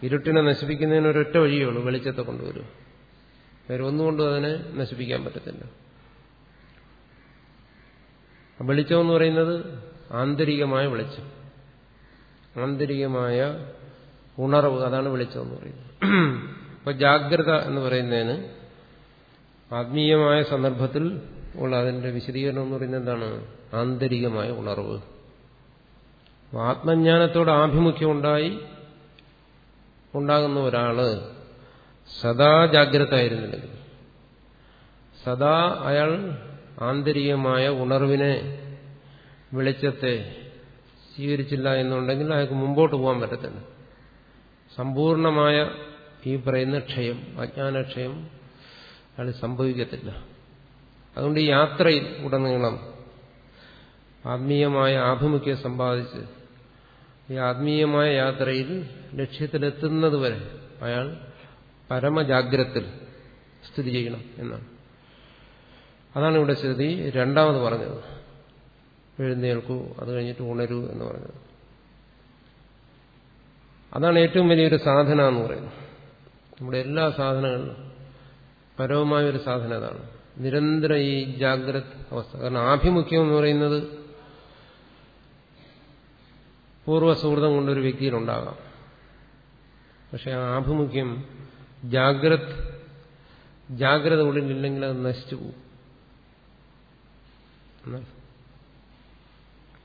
ഇരുട്ടിനെ നശിപ്പിക്കുന്നതിന് ഒരൊറ്റ വഴിയേ ഉള്ളൂ വെളിച്ചത്തെ കൊണ്ടുവരിക. വേറെ ഒന്നുകൊണ്ടും അതിനെ നശിപ്പിക്കാൻ പറ്റത്തില്ല. വെളിച്ചം എന്ന് പറയുന്നത് ആന്തരികമായ വെളിച്ചം. ആന്തരികമായ ഉണർവ് അതാണ് വെളിച്ചം എന്ന് പറയുന്നത്. അപ്പൊ ജാഗ്രത എന്ന് പറയുന്നതിന് ആത്മീയമായ സന്ദർഭത്തിൽ ഉള്ള അതിന്റെ വിശദീകരണം എന്ന് പറയുന്നത് എന്താണ്? ആന്തരികമായ ഉണർവ്. ആത്മജ്ഞാനത്തോട് ആഭിമുഖ്യം ഉണ്ടായി ഉണ്ടാകുന്ന ഒരാൾ സദാ ജാഗ്രത ആയിരുന്നില്ലെങ്കിൽ സദാ അയാൾ ആന്തരികമായ ഉണർവിനെ വെളിച്ചത്തെ സ്വീകരിച്ചില്ല എന്നുണ്ടെങ്കിൽ അയാൾക്ക് മുമ്പോട്ട് പോകാൻ പറ്റത്തില്ല. സമ്പൂർണമായ ഈ പറയുന്ന ക്ഷയം അജ്ഞാനക്ഷയം അയാൾ സംഭവിക്കത്തില്ല. അതുകൊണ്ട് ഈ യാത്രയിൽ ഉടനീളം ആത്മീയമായ ആഭിമുഖ്യം സമ്പാദിച്ച് ഈ ആത്മീയമായ യാത്രയിൽ ലക്ഷ്യത്തിലെത്തുന്നത് വരെ അയാൾ പരമജാഗ്രത്തിൽ സ്ഥിതി ചെയ്യണം എന്നാണ്. അതാണ് ഇവിടെ ശ്രുതി രണ്ടാമത് പറഞ്ഞത്. എഴുന്നേൽക്കൂ അത് കഴിഞ്ഞിട്ട് ഉണരൂ എന്ന് പറഞ്ഞത്. അതാണ് ഏറ്റവും വലിയൊരു സാധന എന്ന് പറയുന്നത്. നമ്മുടെ എല്ലാ സാധനങ്ങളിലും പരവുമായ ഒരു സാധന അതാണ്. നിരന്തരം ഈ ജാഗ്രത അവസ്ഥ. കാരണം ആഭിമുഖ്യം എന്ന് പറയുന്നത് പൂർവസുഹൃതം കൊണ്ടൊരു വ്യക്തിയിലുണ്ടാകാം. പക്ഷെ ആ ആഭിമുഖ്യം ജാഗ്രത് ജാഗ്രത ഉള്ളിലില്ലെങ്കിൽ അത് നശിച്ചു പോകും.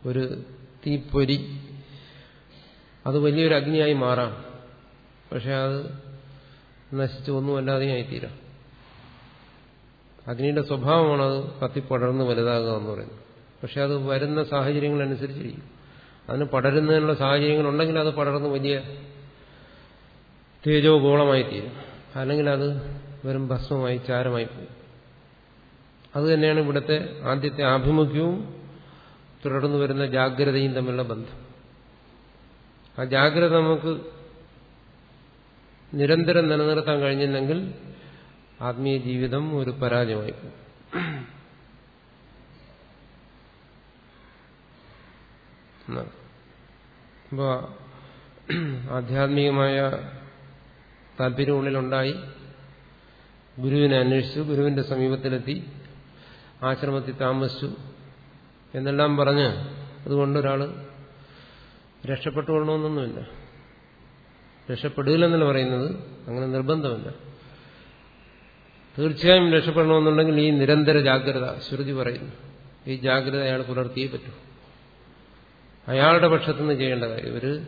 ഒരു തീപ്പൊരി അത് വലിയൊരു അഗ്നിയായി മാറാം. പക്ഷെ അത് നശിച്ച് അല്ലാതെ ആയിത്തീരാം. അഗ്നിയുടെ സ്വഭാവമാണ് അത് കത്തിപ്പടർന്ന് വലുതാകുക എന്ന് പറയുന്നത്. പക്ഷെ അത് വരുന്ന സാഹചര്യങ്ങളനുസരിച്ചിരിക്കും. അതിന് പടരുന്നതിനുള്ള സാഹചര്യങ്ങളുണ്ടെങ്കിൽ അത് പടർന്ന് വലിയ തേജോ ഗോളമായി തീരും അല്ലെങ്കിൽ അത് വെറും ഭസ്മമായി ചാരമായി പോകും അത് തന്നെയാണ് ഇവിടുത്തെ ആദ്യത്തെ ആഭിമുഖ്യവും തുടർന്നു വരുന്ന ജാഗ്രതയും തമ്മിലുള്ള ബന്ധം. ആ ജാഗ്രത നമുക്ക് നിരന്തരം നിലനിർത്താൻ കഴിഞ്ഞില്ലെങ്കിൽ ആത്മീയ ജീവിതം ഒരു പരാജയമായി ആധ്യാത്മികമായ താല്പര്യം ഉള്ളിലുണ്ടായി. ഗുരുവിനെ അന്വേഷിച്ചു ഗുരുവിന്റെ സമീപത്തിലെത്തി ആശ്രമത്തിൽ താമസിച്ചു എന്നെല്ലാം പറഞ്ഞ് അതുകൊണ്ട് ഒരാൾ രക്ഷപ്പെട്ടുകൊള്ളണമെന്നൊന്നുമില്ല രക്ഷപ്പെടുകയില്ലെന്നല്ല പറയുന്നത്. അങ്ങനെ നിർബന്ധമില്ല. തീർച്ചയായും രക്ഷപ്പെടണമെന്നുണ്ടെങ്കിൽ ഈ നിരന്തര ജാഗ്രത ശ്രുതി പറയുന്നു. ഈ ജാഗ്രത അയാൾ പുലർത്തിയേ പറ്റൂ. അയാളുടെ പക്ഷത്തുനിന്ന് ചെയ്യേണ്ട കാര്യം ഒരു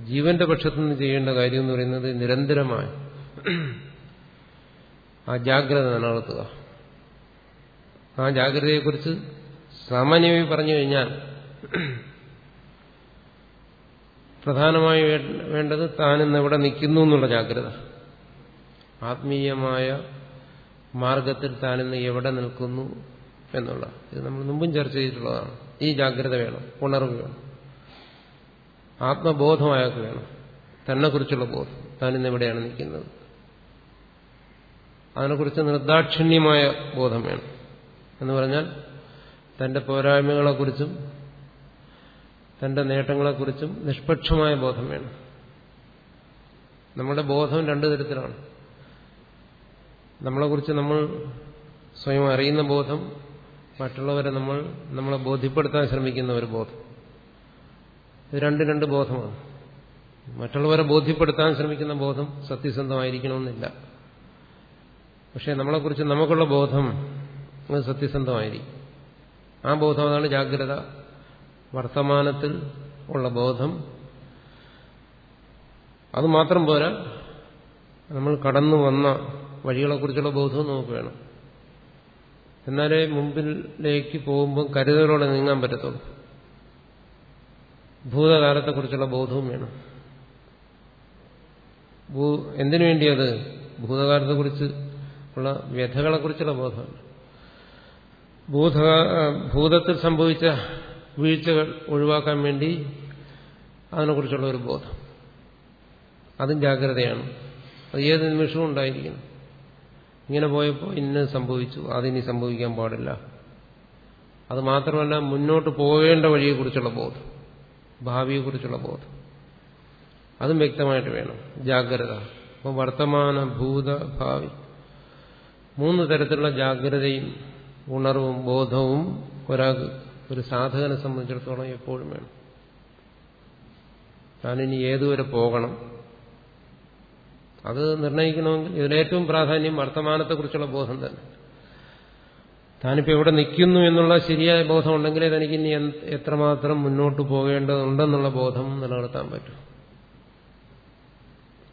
ജീവന്റെ പക്ഷത്തുനിന്ന് ചെയ്യേണ്ട കാര്യം എന്ന് പറയുന്നത് നിരന്തരമായ ആ ജാഗ്രത നിലനിർത്തുക. ആ ജാഗ്രതയെക്കുറിച്ച് സാമാന്യമായി പറഞ്ഞു കഴിഞ്ഞാൽ പ്രധാനമായി വേണ്ടത് താനിന്ന് എവിടെ നിൽക്കുന്നു എന്നുള്ള ജാഗ്രത. ആത്മീയമായ മാർഗത്തിൽ താനിന്ന് എവിടെ നിൽക്കുന്നു എന്നുള്ള ഇത് നമ്മൾ മുമ്പും ചർച്ച ചെയ്തിട്ടുള്ളതാണ്. ഈ ജാഗ്രത വേണം ഉണർവ് വേണം. ആത്മബോധം അയാൾക്ക് വേണം. തന്നെക്കുറിച്ചുള്ള ബോധം. താനിന്ന് എവിടെയാണ് നിൽക്കുന്നത്? അതിനെക്കുറിച്ച് നിർദാക്ഷിണ്യമായ ബോധം വേണം. എന്ന് പറഞ്ഞാൽ തന്റെ പോരായ്മകളെക്കുറിച്ചും തന്റെ നേട്ടങ്ങളെക്കുറിച്ചും നിഷ്പക്ഷമായ ബോധം വേണം. നമ്മുടെ ബോധം രണ്ടു തരത്തിലാണ്. നമ്മളെക്കുറിച്ച് നമ്മൾ സ്വയം അറിയുന്ന ബോധം മറ്റുള്ളവരെ നമ്മൾ നമ്മളെ ബോധ്യപ്പെടുത്താൻ ശ്രമിക്കുന്ന ഒരു ബോധം. ഇത് രണ്ട് രണ്ട് ബോധമാണ്. മറ്റുള്ളവരെ ബോധ്യപ്പെടുത്താൻ ശ്രമിക്കുന്ന ബോധം സത്യസന്ധമായിരിക്കണമെന്നില്ല. പക്ഷെ നമ്മളെക്കുറിച്ച് നമുക്കുള്ള ബോധം അത് സത്യസന്ധമായിരിക്കും. ആ ബോധം അതാണ് ജാഗ്രത. വർത്തമാനത്തിൽ ഉള്ള ബോധം. അത് മാത്രം പോരാ നമ്മൾ കടന്നു വന്ന വഴികളെക്കുറിച്ചുള്ള ബോധവും നമുക്ക് വേണം. എന്നാലേ മുമ്പിലേക്ക് പോകുമ്പോൾ കരുതലോടെ നീങ്ങാൻ പറ്റത്തുള്ളൂ. ഭൂതകാലത്തെക്കുറിച്ചുള്ള ബോധവും വേണം. ഭൂ എന്തിനു വേണ്ടിയത്? ഭൂതകാലത്തെക്കുറിച്ച് ഉള്ള വ്യഥകളെക്കുറിച്ചുള്ള ബോധമാണ് ഭൂത ഭൂതത്തിൽ സംഭവിച്ച വീഴ്ചകൾ ഒഴിവാക്കാൻ വേണ്ടി അതിനെക്കുറിച്ചുള്ള ഒരു ബോധം. അതും ജാഗ്രതയാണ്. അത് ഏത് നിമിഷവും ഉണ്ടായിരിക്കണം. ഇങ്ങനെ പോയപ്പോൾ ഇന്ന് സംഭവിച്ചു അതിനി സംഭവിക്കാൻ പാടില്ല. അത് മാത്രമല്ല മുന്നോട്ട് പോകേണ്ട വഴിയെക്കുറിച്ചുള്ള ബോധം ഭാവിയെക്കുറിച്ചുള്ള ബോധം. അതും വ്യക്തമായിട്ട് വേണം. ജാഗ്രത. അപ്പോൾ വർത്തമാന ഭൂത ഭാവി. മൂന്ന് തരത്തിലുള്ള ജാഗ്രതയും ഉണർവും ബോധവും ഒരാൾക്ക് ഒരു സാധകനെ സംബന്ധിച്ചിടത്തോളം എപ്പോഴും വേണം. താനിനി ഏതുവരെ പോകണം? അത് നിർണയിക്കണമെങ്കിൽ ഇതിലേറ്റവും പ്രാധാന്യം വർത്തമാനത്തെക്കുറിച്ചുള്ള ബോധം തന്നെ. താനിപ്പോൾ എവിടെ നിൽക്കുന്നു എന്നുള്ള ശരിയായ ബോധം ഉണ്ടെങ്കിലേ തനിക്ക് ഇനി എത്രമാത്രം മുന്നോട്ട് പോകേണ്ടതുണ്ടെന്നുള്ള ബോധം നിലനിർത്താൻ പറ്റും.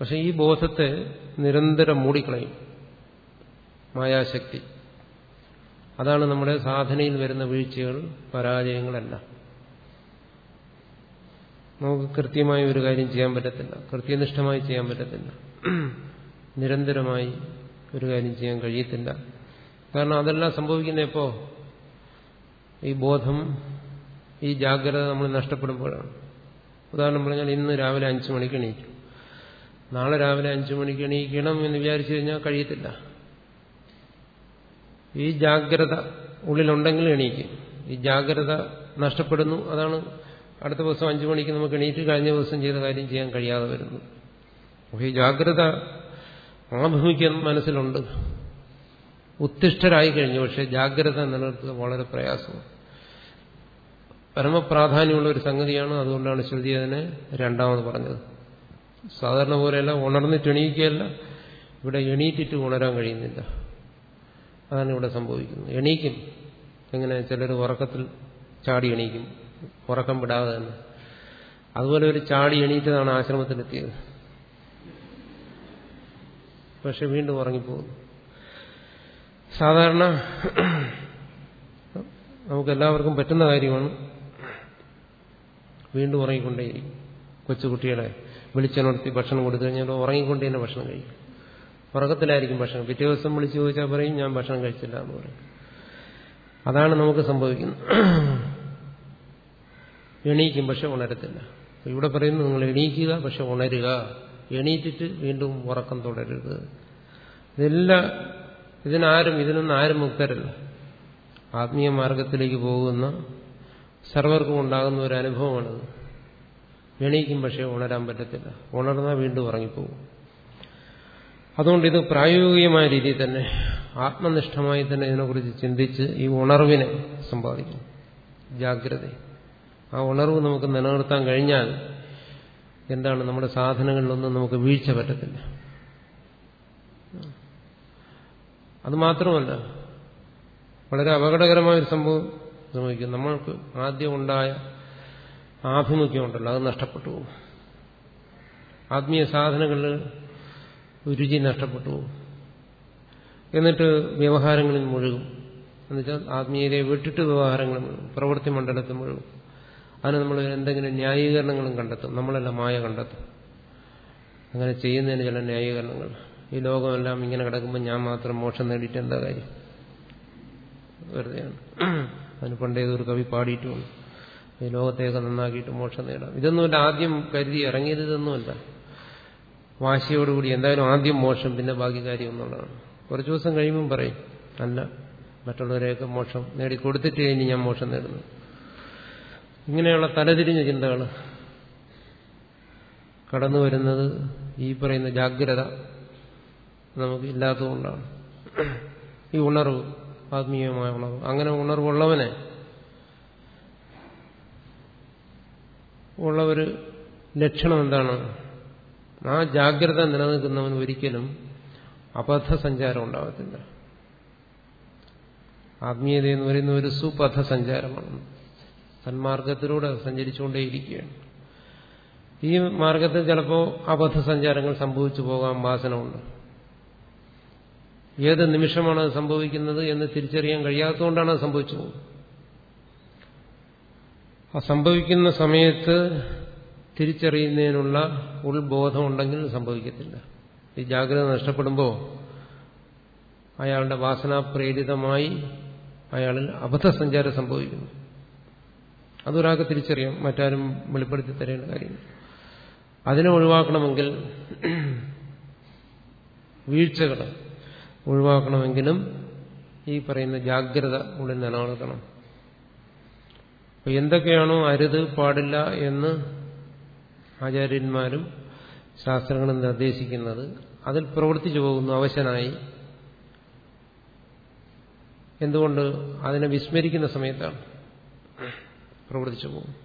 പക്ഷെ ഈ ബോധത്തെ നിരന്തരം മൂടിക്കളയും. മായാശക്തി. അതാണ് നമ്മുടെ സാധനയിൽ വരുന്ന വീഴ്ചകൾ പരാജയങ്ങളല്ല. നമുക്ക് കൃത്യമായി ഒരു കാര്യം ചെയ്യാൻ പറ്റത്തില്ല. കൃത്യനിഷ്ഠമായി ചെയ്യാൻ പറ്റത്തില്ല. നിരന്തരമായി ഒരു കാര്യം ചെയ്യാൻ കഴിയത്തില്ല. കാരണം അതെല്ലാം സംഭവിക്കുന്ന എപ്പോ ഈ ബോധം ഈ ജാഗ്രത നമ്മൾ നഷ്ടപ്പെടുമ്പോഴാണ്. ഉദാഹരണം പറഞ്ഞാൽ ഇന്ന് രാവിലെ അഞ്ചു മണിക്ക് എണീക്കും. നാളെ രാവിലെ അഞ്ചു മണിക്ക് എണീക്കണം എന്ന് വിചാരിച്ചു കഴിഞ്ഞാൽ കഴിയത്തില്ല. ഈ ജാഗ്രത ഉള്ളിലുണ്ടെങ്കിൽ എണീക്കും. ഈ ജാഗ്രത നഷ്ടപ്പെടുന്നു. അതാണ് അടുത്ത ദിവസം അഞ്ചു മണിക്ക് നമുക്ക് എണീറ്റ് കഴിഞ്ഞ ദിവസം ചെയ്ത കാര്യം ചെയ്യാൻ കഴിയാതെ വരുന്നു. അപ്പോൾ ഈ ജാഗ്രത ആഭിമുഖ്യം മനസ്സിലുണ്ട്. ഉത്തിഷ്ഠരായി കഴിഞ്ഞു. പക്ഷെ ജാഗ്രത നിലനിർത്തുക വളരെ പ്രയാസമാണ്. പരമപ്രാധാന്യമുള്ള ഒരു സംഗതിയാണ്. അതുകൊണ്ടാണ് ശ്രുതി അതിനെ രണ്ടാമത് പറഞ്ഞത്. സാധാരണ പോലെയല്ല ഉണർന്നിട്ട് എണീക്കുകയല്ല ഇവിടെ എണീറ്റിട്ട് ഉണരാൻ കഴിയുന്നില്ല. അതാണ് ഇവിടെ സംഭവിക്കുന്നത്. എണീക്കും. എങ്ങനെ ചിലർ ഉറക്കത്തിൽ ചാടി എണീക്കും. ഉറക്കം വിടാതെ തന്നെ. അതുപോലെ ഒരു ചാടി എണീറ്റതാണ് ആശ്രമത്തിലെത്തിയത്. പക്ഷെ വീണ്ടും ഉറങ്ങിപ്പോകുന്നു. സാധാരണ നമുക്ക് എല്ലാവർക്കും പറ്റുന്ന കാര്യമാണ് വീണ്ടും ഉറങ്ങിക്കൊണ്ടേയിരിക്കും. കൊച്ചുകുട്ടികളെ വിളിച്ചുണർത്തി ഭക്ഷണം കൊടുത്തു കഴിഞ്ഞാൽ ഉറങ്ങിക്കൊണ്ട് തന്നെ ഭക്ഷണം കഴിക്കും. ഉറക്കത്തിലായിരിക്കും ഭക്ഷണം. പിറ്റേ ദിവസം വിളിച്ചു ചോദിച്ചാൽ പറയും ഞാൻ ഭക്ഷണം കഴിച്ചില്ല എന്ന് പറയും. അതാണ് നമുക്ക് സംഭവിക്കുന്നത്. എണീക്കും പക്ഷെ ഉണരത്തില്ല. ഇവിടെ പറയുന്നു നിങ്ങൾ എണീക്കുക പക്ഷെ ഉണരുക. എണീറ്റിട്ട് വീണ്ടും ഉറക്കം തുടരരുത്. ഇതെല്ലാം ഇതിനാരും ഇതിനൊന്നും ആരും മുക്തരല്ല. ആത്മീയ മാർഗത്തിലേക്ക് പോകുന്ന സർവർക്കും ഉണ്ടാകുന്ന ഒരു അനുഭവമാണിത്. എണീക്കും പക്ഷെ ഉണരാൻ പറ്റത്തില്ല. ഉണർന്നാൽ വീണ്ടും ഉറങ്ങിപ്പോകും. അതുകൊണ്ട് ഇത് പ്രായോഗികമായ രീതിയിൽ തന്നെ ആത്മനിഷ്ഠമായി തന്നെ ഇതിനെക്കുറിച്ച് ചിന്തിച്ച് ഈ ഉണർവിനെ സമ്പാദിക്കും ജാഗ്രത. ആ ഉണർവ് നമുക്ക് നിലനിർത്താൻ കഴിഞ്ഞാൽ എന്താണ് നമ്മുടെ സാധനങ്ങളിലൊന്നും നമുക്ക് വീഴ്ച പറ്റത്തില്ല. അത് മാത്രമല്ല വളരെ അപകടകരമായ ഒരു സംഭവം സംഭവിക്കും. നമ്മൾക്ക് ആദ്യം ഉണ്ടായ ആഭിമുഖ്യമുണ്ടല്ലോ അത് നഷ്ടപ്പെട്ടു പോകും. ആത്മീയ സാധനങ്ങളിൽ രുചി നഷ്ടപ്പെട്ടു എന്നിട്ട് വ്യവഹാരങ്ങളിൽ മുഴുകും. എന്നുവെച്ചാൽ ആത്മീയതയെ വിട്ടിട്ട് വ്യവഹാരങ്ങൾ പ്രവൃത്തി മണ്ഡലത്തിൽ മുഴുകും. അതിന് നമ്മൾ എന്തെങ്കിലും ന്യായീകരണങ്ങളും കണ്ടെത്തും. നമ്മളെല്ലാം മായ കണ്ടെത്തും. അങ്ങനെ ചെയ്യുന്നതിന് ചില ന്യായീകരണങ്ങൾ. ഈ ലോകമെല്ലാം ഇങ്ങനെ കിടക്കുമ്പോൾ ഞാൻ മാത്രം മോക്ഷം നേടിയിട്ട് എന്താ കാര്യം? വെറുതെയാണ്. അതിന് പണ്ടേ ഒരു കവി പാടിയിട്ടുമുണ്ട്. ഈ ലോകത്തെയൊക്കെ നന്നാക്കിയിട്ട് മോക്ഷം നേടാം. ഇതൊന്നുമല്ല. ആദ്യം കരുതി ഇറങ്ങിയത് ഇതൊന്നുമല്ല. വാശിയോടുകൂടി എന്തായാലും ആദ്യം മോശം പിന്നെ ബാക്കി കാര്യം എന്നുള്ളതാണ്. കുറച്ചു ദിവസം കഴിയുമ്പം പറയും അല്ല മറ്റുള്ളവരെയൊക്കെ മോശം നേടിക്കൊടുത്തിട്ട് ഇനി ഞാൻ മോശം നേടുന്നു. ഇങ്ങനെയുള്ള തലതിരിഞ്ഞ ചിന്തകൾ കടന്നു വരുന്നത് ഈ പറയുന്ന ജാഗ്രത നമുക്ക് ഇല്ലാത്തതുകൊണ്ടാണ്. ഈ ഉണർവ് ആത്മീയമായ ഉണർവ്. അങ്ങനെ ഉണർവുള്ളവനെ ഉള്ളവര് ലക്ഷണം എന്താണ്? ആ ജാഗ്രത നിലനിൽക്കുന്നവൻ ഒരിക്കലും അബദ്ധ സഞ്ചാരം ഉണ്ടാകത്തില്ല ആത്മീയത എന്ന് പറയുന്ന ഒരു സുപഥ സഞ്ചാരമാണ് സന്മാർഗത്തിലൂടെ സഞ്ചരിച്ചുകൊണ്ടേയിരിക്കുകയാണ്. ഈ മാർഗത്തിൽ ചിലപ്പോൾ അബദ്ധ സഞ്ചാരങ്ങൾ സംഭവിച്ചു പോകാൻ വാസനമുണ്ട്. ഏത് നിമിഷമാണ് അത് സംഭവിക്കുന്നത് എന്ന് തിരിച്ചറിയാൻ കഴിയാത്തതുകൊണ്ടാണ് അത് സംഭവിച്ചു പോകുന്നത്. ആ സംഭവിക്കുന്ന സമയത്ത് തിരിച്ചറിയുന്നതിനുള്ള ഉൾബോധം ഉണ്ടെങ്കിൽ സംഭവിക്കത്തില്ല. ഈ ജാഗ്രത നഷ്ടപ്പെടുമ്പോൾ അയാളുടെ വാസനാപ്രേരിതമായി അയാളിൽ അബദ്ധസഞ്ചാരം സംഭവിക്കുന്നു. അതൊരാൾക്ക് തിരിച്ചറിയാം മറ്റാരും വെളിപ്പെടുത്തി തരേണ്ട കാര്യമില്ല. അതിനെ ഒഴിവാക്കണമെങ്കിൽ വീഴ്ചകൾ ഒഴിവാക്കണമെങ്കിലും ഈ പറയുന്ന ജാഗ്രത ഉള്ളിൽ നിലനിർത്തണം. എന്തൊക്കെയാണോ അരുത് പാടില്ല എന്ന് ആചാര്യന്മാരും ശാസ്ത്രങ്ങളും നിർദ്ദേശിക്കുന്നത് അതിൽ പ്രവർത്തിച്ചു പോകുന്നു അവശനായി. എന്തുകൊണ്ട്? അതിനെ വിസ്മരിക്കുന്ന സമയത്താണ് പ്രവർത്തിച്ചു പോകും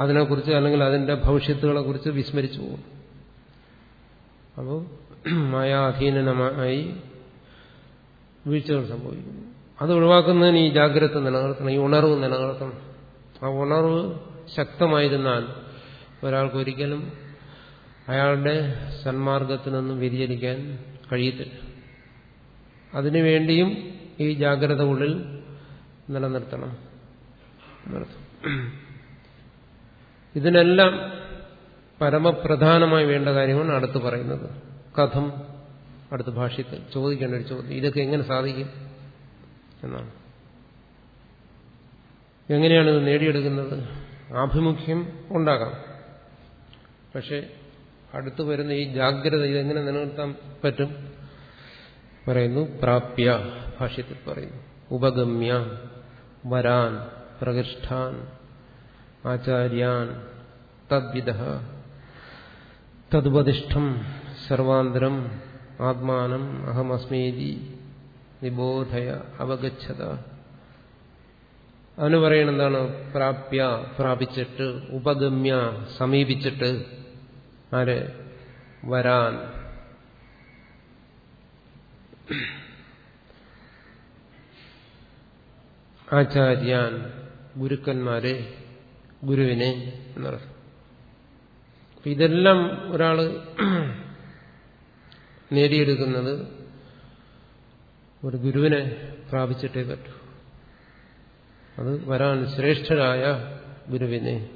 അതിനെക്കുറിച്ച് അല്ലെങ്കിൽ അതിന്റെ ഭവിഷ്യത്തുകളെ കുറിച്ച് വിസ്മരിച്ചു പോകും അപ്പോൾ മായാധീനമായി വീഴ്ചകൾ സംഭവിക്കുന്നു. അത് ഒഴിവാക്കുന്നതിന് ഈ ജാഗ്രത നിലനിർത്തണം ഈ ഉണർവ് നിലനിർത്തണം. ആ ഉണർവ് ശക്തമായിരുന്നാൽ ഒരാൾക്ക് ഒരിക്കലും അയാളുടെ സന്മാർഗത്തിൽ നിന്നും വ്യതിചലിക്കാൻ കഴിയത്തില്ല. അതിനുവേണ്ടിയും ഈ ജാഗ്രത ഉള്ളിൽ നിലനിർത്തണം. ഇതിനെല്ലാം പരമപ്രധാനമായി വേണ്ട കാര്യമാണ് അടുത്ത് പറയുന്നത്. കഥം അടുത്ത ഭാഷ്യത്തിൽ ചോദിക്കേണ്ട ഒരു ചോദ്യം. ഇതൊക്കെ എങ്ങനെ സാധിക്കും എന്നാണ്. എങ്ങനെയാണ് ഇത് നേടിയെടുക്കുന്നത്? ആഭിമുഖ്യം ഉണ്ടാകാം പക്ഷെ അടുത്തു വരുന്ന ഈ ജാഗ്രത ഇതെങ്ങനെ നിലനിർത്താൻ പറ്റും? പറയുന്നു പ്രാപ്യ ഭാഷ്യത്തിൽ പറയുന്നു. ഉപഗമ്യ വരാൻ പ്രകൃഷ്ടാൻ ആചാര്യാൻ തദ്വിധ തതുപതിഷ്ഠം സർവാന്തരം ആത്മാനം അഹമസ്മേതി നിബോധയ അവഗച്ഛത. അവന് പറയണെന്താണ് പ്രാപ്യ പ്രാപിച്ചിട്ട് ഉപഗമ്യ സമീപിച്ചിട്ട് ആര്? വരാൻ. ആചാര്യാൻ ഗുരുക്കന്മാരെ ഗുരുവിനെ എന്നർത്ഥം. ഇതെല്ലാം ഒരാൾ നേടിയെടുക്കുന്നത് ഒരു ഗുരുവിനെ പ്രാപിച്ചിട്ടേ പറ്റൂ. അത് വരാൻ ശ്രേഷ്ഠരായ ഗുരുവിനെ.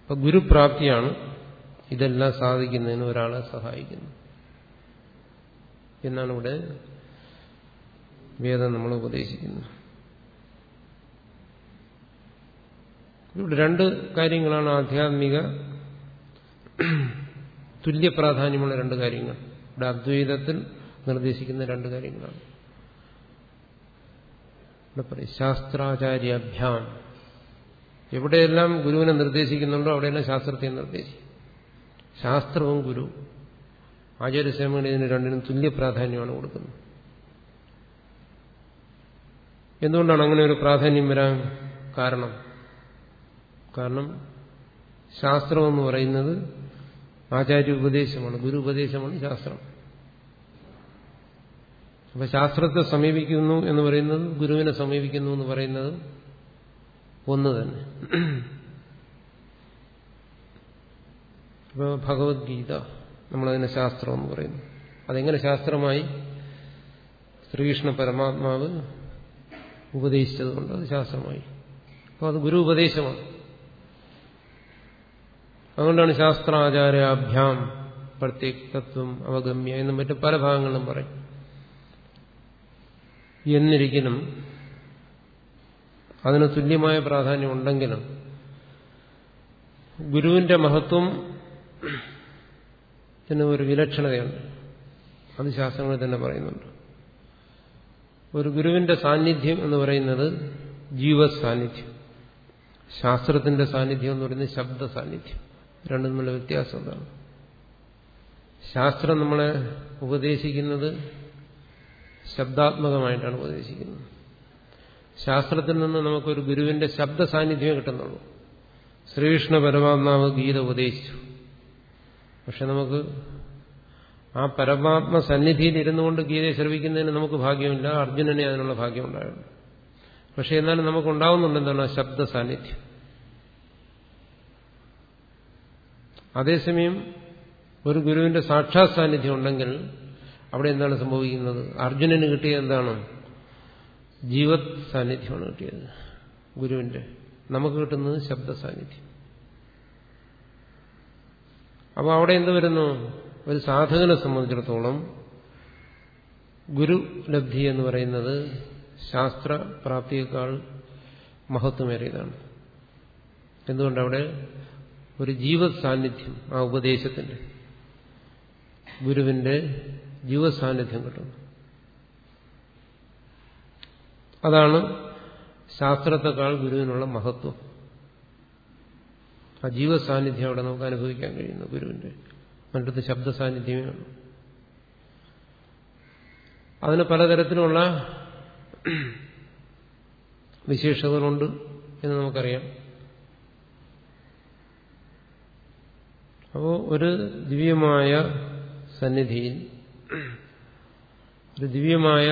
അപ്പൊ ഗുരുപ്രാപ്തിയാണ് ഇതെല്ലാം സാധിക്കുന്നതിന് ഒരാളെ സഹായിക്കുന്നു. എന്നാണ് ഇവിടെ വേദം നമ്മൾ ഉപദേശിക്കുന്നത്. ഇവിടെ രണ്ട് കാര്യങ്ങളാണ് ആധ്യാത്മിക തുല്യ പ്രാധാന്യമുള്ള രണ്ട് കാര്യങ്ങൾ. ഇവിടെ അദ്വൈതത്തിൽ നിർദ്ദേശിക്കുന്ന രണ്ട് കാര്യങ്ങളാണ്. ഇവിടെ പറയും ശാസ്ത്രാചാര്യാഭ്യാം. എവിടെയെല്ലാം ഗുരുവിനെ നിർദ്ദേശിക്കുന്നുണ്ടോ അവിടെയെല്ലാം ശാസ്ത്രത്തെ നിർദ്ദേശിക്കും. ശാസ്ത്രവും ഗുരു. ആചാര്യസേമകൾ ഇതിന് രണ്ടിനും തുല്യ പ്രാധാന്യമാണ് കൊടുക്കുന്നത്. എന്തുകൊണ്ടാണ് അങ്ങനെ ഒരു പ്രാധാന്യം വരാൻ കാരണം? കാരണം ശാസ്ത്രം എന്ന് പറയുന്നത് ആചാര്യ ഉപദേശമാണ് ഗുരു ഉപദേശമാണ് ശാസ്ത്രം. അപ്പൊ ശാസ്ത്രത്തെ സമീപിക്കുന്നു എന്ന് പറയുന്നത് ഗുരുവിനെ സമീപിക്കുന്നു എന്ന് പറയുന്നത് ഒന്ന് തന്നെ. ഇപ്പോൾ ഭഗവത്ഗീത നമ്മളതിനെ ശാസ്ത്രം എന്ന് പറയുന്നു. അതെങ്ങനെ ശാസ്ത്രമായി ശ്രീകൃഷ്ണ പരമാത്മാവ് ഉപദേശിച്ചതുകൊണ്ട് അത് ശാസ്ത്രമായി. അപ്പോൾ അത് ഗുരു ഉപദേശമാണ്. അതുകൊണ്ടാണ് ശാസ്ത്രാചാര്യാഭ്യാം പ്രത്യക്തത്വം അവഗമ്യ എന്നും മറ്റു പല ഭാഗങ്ങളിലും പറയും. എന്നിരിക്കലും അതിന് തുല്യമായ പ്രാധാന്യം ഉണ്ടെങ്കിലും ഗുരുവിന്റെ മഹത്വം ത്തിന് ഒരു വിലക്ഷണതയുണ്ട്. അത് ശാസ്ത്രങ്ങളിൽ തന്നെ പറയുന്നുണ്ട്. ഒരു ഗുരുവിന്റെ സാന്നിധ്യം എന്ന് പറയുന്നത് ജീവ സാന്നിധ്യം ശാസ്ത്രത്തിന്റെ സാന്നിധ്യം എന്ന് പറയുന്നത് ശബ്ദ സാന്നിധ്യം രണ്ടും തമ്മിലുള്ള വ്യത്യാസം എന്താണ്? ശാസ്ത്രം നമ്മളെ ഉപദേശിക്കുന്നത് ശബ്ദാത്മകമായിട്ടാണ് ഉപദേശിക്കുന്നത്. ശാസ്ത്രത്തിൽ നിന്ന് നമുക്കൊരു ഗുരുവിന്റെ ശബ്ദ സാന്നിധ്യമേ കിട്ടുന്നുള്ളൂ. ശ്രീകൃഷ്ണ പരമാത്മാവ് ഗീത ഉപദേശിച്ചു. പക്ഷെ നമുക്ക് ആ പരമാത്മ സന്നിധിയിൽ ഇരുന്നു കൊണ്ട് ഗീതയെ ശ്രവിക്കുന്നതിന് നമുക്ക് ഭാഗ്യമില്ല. അർജുനനെ അതിനുള്ള ഭാഗ്യം ഉണ്ടായിരുന്നു പക്ഷെ എന്നാലും നമുക്ക് ഉണ്ടാവുന്നുണ്ട് എന്താണ്? ശബ്ദ സാന്നിധ്യം. അതേസമയം ഒരു ഗുരുവിന്റെ സാക്ഷാത് സാന്നിധ്യം ഉണ്ടെങ്കിൽ അവിടെ എന്താണ് സംഭവിക്കുന്നത്? അർജുനന് കിട്ടിയത് എന്താണ്? ജീവത് സാന്നിധ്യമാണ് കിട്ടിയത് ഗുരുവിന്റെ. നമുക്ക് കിട്ടുന്നത് ശബ്ദ സാന്നിധ്യം. അപ്പോൾ അവിടെ എന്ത് വരുന്നു? ഒരു സാധകനെ സംബന്ധിച്ചിടത്തോളം ഗുരുലബ്ധി എന്ന് പറയുന്നത് ശാസ്ത്ര ശാസ്ത്രപ്രാപ്തിയേക്കാൾ മഹത്വമേറിയതാണ്. എന്തുകൊണ്ടവിടെ ഒരു ജീവസാന്നിധ്യം ആ ഉപദേശത്തിന്റെ ഗുരുവിന്റെ ജീവസാന്നിധ്യം കിട്ടുന്നു. അതാണ് ശാസ്ത്രത്തെക്കാൾ ഗുരുവിനുള്ള മഹത്വം. ആ ജീവ സാന്നിധ്യം അവിടെ നമുക്ക് അനുഭവിക്കാൻ കഴിയുന്നു ഗുരുവിന്റെ. മറ്റത് ശബ്ദ സാന്നിധ്യമേ ഉള്ളൂ. അതിന് പലതരത്തിലുള്ള വിശേഷതകളുണ്ട് എന്ന് നമുക്കറിയാം. അപ്പോൾ ഒരു ദിവ്യമായ സന്നിധിയിൽ ഒരു ദിവ്യമായ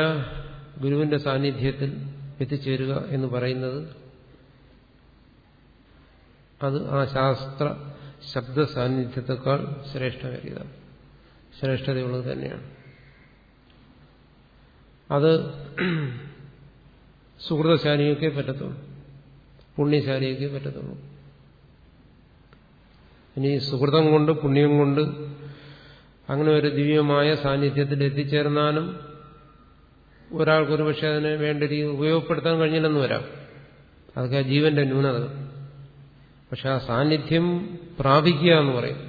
ഗുരുവിന്റെ സാന്നിധ്യത്തിൽ എത്തിച്ചേരുക എന്ന് പറയുന്നത് അത് ആ ശാസ്ത്ര ശബ്ദ സാന്നിധ്യത്തെക്കാൾ ശ്രേഷ്ഠമേറിയതാണ് ശ്രേഷ്ഠതയുള്ളത് തന്നെയാണ്. അത് സുഹൃതശാലിയൊക്കെ പറ്റത്തുള്ളൂ. പുണ്യശാലിയൊക്കെ പറ്റത്തുള്ളൂ. ഇനി സുഹൃതം കൊണ്ട് പുണ്യം കൊണ്ട് അങ്ങനെ ഒരു ദിവ്യമായ സാന്നിധ്യത്തിൽ എത്തിച്ചേർന്നാലും ഒരാൾക്കൊരു പക്ഷെ അതിനെ വേണ്ട രീതി ഉപയോഗപ്പെടുത്താൻ കഴിഞ്ഞില്ലെന്ന് വരാം. അതൊക്കെ ജീവന്റെ ന്യൂനതകൾ പക്ഷെ ആ സാന്നിധ്യം പ്രാപിക്കുക എന്ന് പറയും.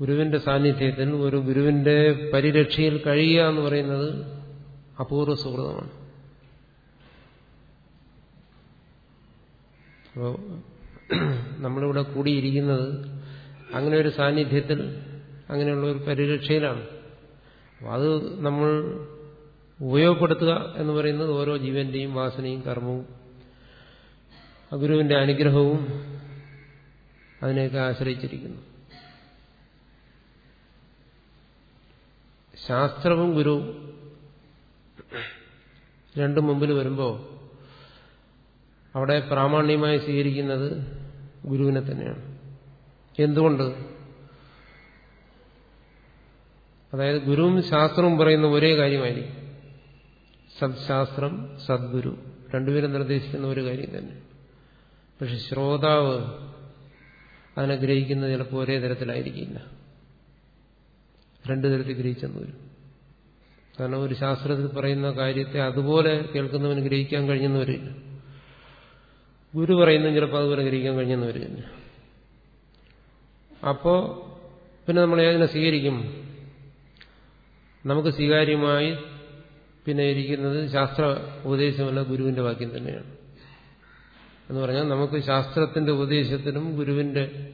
ഗുരുവിന്റെ സാന്നിധ്യത്തിൽ ഒരു ഗുരുവിന്റെ പരിരക്ഷയിൽ കഴിയുക എന്ന് പറയുന്നത് അപൂർവ സുഹൃതമാണ്. നമ്മളിവിടെ കൂടിയിരിക്കുന്നത് അങ്ങനെ ഒരു സാന്നിധ്യത്തിൽ അങ്ങനെയുള്ള ഒരു പരിരക്ഷയിലാണ്. അത് നമ്മൾ ഉപയോഗപ്പെടുത്തുക എന്ന് പറയുന്നത് ഓരോ ജീവന്റെയും വാസനയും കർമ്മവും ഗുരുവിന്റെ അനുഗ്രഹവും അതിനെയൊക്കെ ആശ്രയിച്ചിരിക്കുന്നു. ശാസ്ത്രവും ഗുരുവും രണ്ടും മുമ്പിൽ വരുമ്പോൾ അവിടെ പ്രാമാണ്യമായി സ്വീകരിക്കുന്നത് ഗുരുവിനെ തന്നെയാണ്. എന്തുകൊണ്ട്? അതായത് ഗുരുവും ശാസ്ത്രവും പറയുന്ന ഒരേ കാര്യമായിരിക്കും. സത്ശാസ്ത്രം സദ്ഗുരു രണ്ടുപേരും നിർദ്ദേശിക്കുന്ന ഒരു കാര്യം തന്നെ. പക്ഷെ ശ്രോതാവ് അതിനെ ഗ്രഹിക്കുന്നത് ചിലപ്പോൾ ഒരേ തരത്തിലായിരിക്കില്ല. രണ്ടു തരത്തിൽ ഗ്രഹിച്ചെന്ന് വരും കാരണം ഒരു ശാസ്ത്രത്തിൽ പറയുന്ന കാര്യത്തെ അതുപോലെ കേൾക്കുന്നവന് ഗ്രഹിക്കാൻ കഴിഞ്ഞെന്ന് വരില്ല ഗുരു പറയുന്ന ചിലപ്പോൾ അതുപോലെ ഗ്രഹിക്കാൻ കഴിഞ്ഞെന്ന് വരില്ല അപ്പോ പിന്നെ നമ്മൾ ഏതിനെ സ്വീകരിക്കും? നമുക്ക് സ്വീകാര്യമായി പിന്നെ ഇരിക്കുന്നത് ശാസ്ത്ര ഉപദേശമല്ല ഗുരുവിന്റെ വാക്യം തന്നെയാണ്. എന്ന് പറഞ്ഞാൽ നമുക്ക് ശാസ്ത്രത്തിന്റെ ഉപദേശത്തിനും ഗുരുവിന്റെ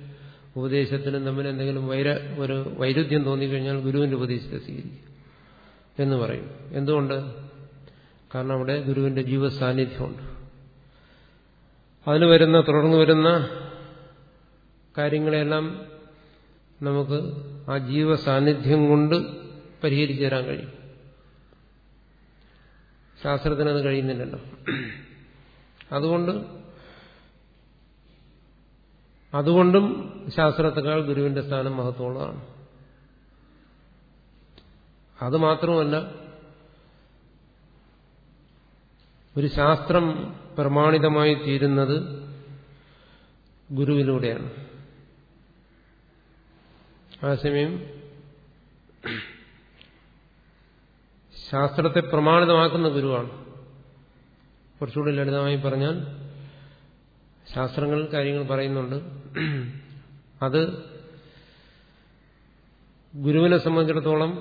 ഉപദേശത്തിനും തമ്മിൽ എന്തെങ്കിലും വൈര ഒരു വൈരുദ്ധ്യം തോന്നിക്കഴിഞ്ഞാൽ ഗുരുവിന്റെ ഉപദേശത്തെ സ്വീകരിക്കും എന്ന് പറയും. എന്തുകൊണ്ട്? കാരണം അവിടെ ഗുരുവിന്റെ ജീവ സാന്നിധ്യമുണ്ട് അതിന് വരുന്ന തുടർന്ന് വരുന്ന കാര്യങ്ങളെല്ലാം നമുക്ക് ആ ജീവ സാന്നിധ്യം കൊണ്ട് പരിഹരിച്ചു തരാൻ കഴിയും. ശാസ്ത്രത്തിനത് കഴിയുന്നില്ലല്ലോ. അതുകൊണ്ട് അതുകൊണ്ടും ശാസ്ത്രത്തെക്കാൾ ഗുരുവിന്റെ സ്ഥാനം മഹത്വമുള്ളതാണ്. അത് മാത്രമല്ല ഒരു ശാസ്ത്രം പ്രമാണിതമായി തീരുന്നത് ഗുരുവിലൂടെയാണ്. ആ സമയം ശാസ്ത്രത്തെ പ്രമാണിതമാക്കുന്ന ഗുരുവാണ്. കുറച്ചുകൂടി ലളിതമായി പറഞ്ഞാൽ ശാസ്ത്രങ്ങൾ കാര്യങ്ങൾ പറയുന്നുണ്ട്. അത് ഗുരുവിനെ സംബന്ധിച്ചിടത്തോളം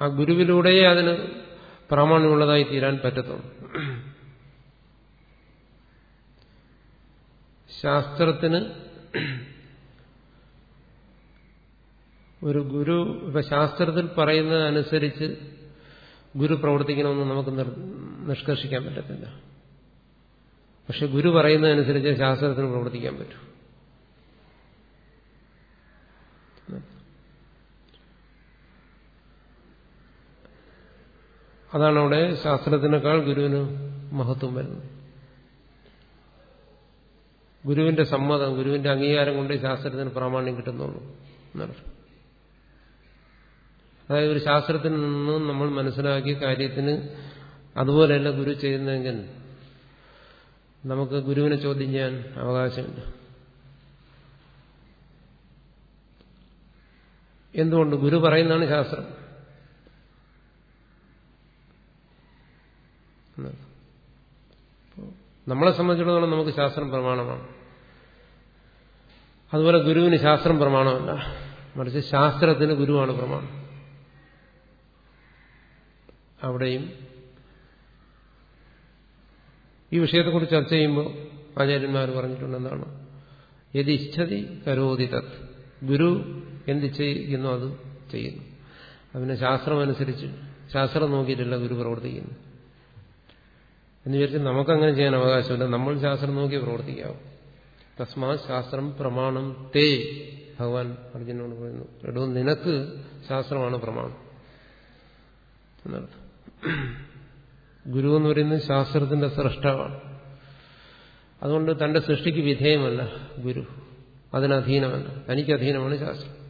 ആ ഗുരുവിലൂടെയേ അതിന് പ്രാമാണ്യമുള്ളതായി തീരാൻ പറ്റത്തുള്ളൂ. ശാസ്ത്രത്തിന് ഒരു ഗുരു ഇപ്പൊ ശാസ്ത്രത്തിൽ പറയുന്നതനുസരിച്ച് ഗുരു പ്രവർത്തിക്കണമെന്ന് നമുക്ക് നിഷ്കർഷിക്കാൻ പറ്റത്തില്ല. പക്ഷെ ഗുരു പറയുന്നതനുസരിച്ച് ശാസ്ത്രത്തിന് പ്രവർത്തിക്കാൻ പറ്റും. അതാണ് അവിടെ ശാസ്ത്രത്തിനേക്കാൾ ഗുരുവിന് മഹത്വം വരുന്നത്. ഗുരുവിന്റെ സമ്മതം ഗുരുവിന്റെ അംഗീകാരം കൊണ്ട് ശാസ്ത്രത്തിന് പ്രാമാണ്യം കിട്ടുന്നുള്ളൂ എന്നർത്ഥം അതായത് ഒരു ശാസ്ത്രത്തിൽ നിന്നും നമ്മൾ മനസ്സിലാക്കിയ കാര്യത്തിന് അതുപോലെയല്ല ഗുരു ചെയ്യുന്നതെങ്കിൽ നമുക്ക് ഗുരുവിനെ ചോദ്യം ചെയ്യാൻ അവകാശമില്ല. എന്തുകൊണ്ട് ഗുരു പറയുന്നതാണ് ശാസ്ത്രം? നമ്മളെ സംബന്ധിച്ചിടത്തോളം നമുക്ക് ശാസ്ത്രം പ്രമാണമാണ്. അതുപോലെ ഗുരുവിന് ശാസ്ത്രം പ്രമാണമല്ല. മറിച്ച് ശാസ്ത്രത്തിന് ഗുരുവാണ് പ്രമാണം. അവിടെയും ഈ വിഷയത്തെക്കുറിച്ച് ചർച്ച ചെയ്യുമ്പോൾ ആചാര്യന്മാർ പറഞ്ഞിട്ടുണ്ടെന്നാണ്. എന്താണ് യതി ഇച്ഛതി കരോതി തത്. ഗുരു എന്ത് ചെയ്യുന്നു അത് ചെയ്യുന്നു. അതിന് ശാസ്ത്രമനുസരിച്ച് ശാസ്ത്രം നോക്കിയിട്ടില്ല ഗുരു പ്രവർത്തിക്കുന്നു എന്ന് വിചാരിച്ച് നമുക്കങ്ങനെ ചെയ്യാൻ അവകാശമില്ല. നമ്മൾ ശാസ്ത്രം നോക്കി പ്രവർത്തിക്കാവും തസ്മാ ശാസ്ത്രം പ്രമാണം തേ. ഭഗവാൻ അർജുനോട് പറയുന്നു. എടോ നിനക്ക് ശാസ്ത്രമാണ് പ്രമാണം. എന്നർത്ഥം. ഗുരു എന്ന് പറയുന്നത് ശാസ്ത്രത്തിന്റെ സൃഷ്ടാവാണ് അതുകൊണ്ട് തന്റെ സൃഷ്ടിക്ക് വിധേയമല്ല ഗുരു. അതിനധീനമല്ല. തനിക്ക് അധീനമാണ് ശാസ്ത്രം.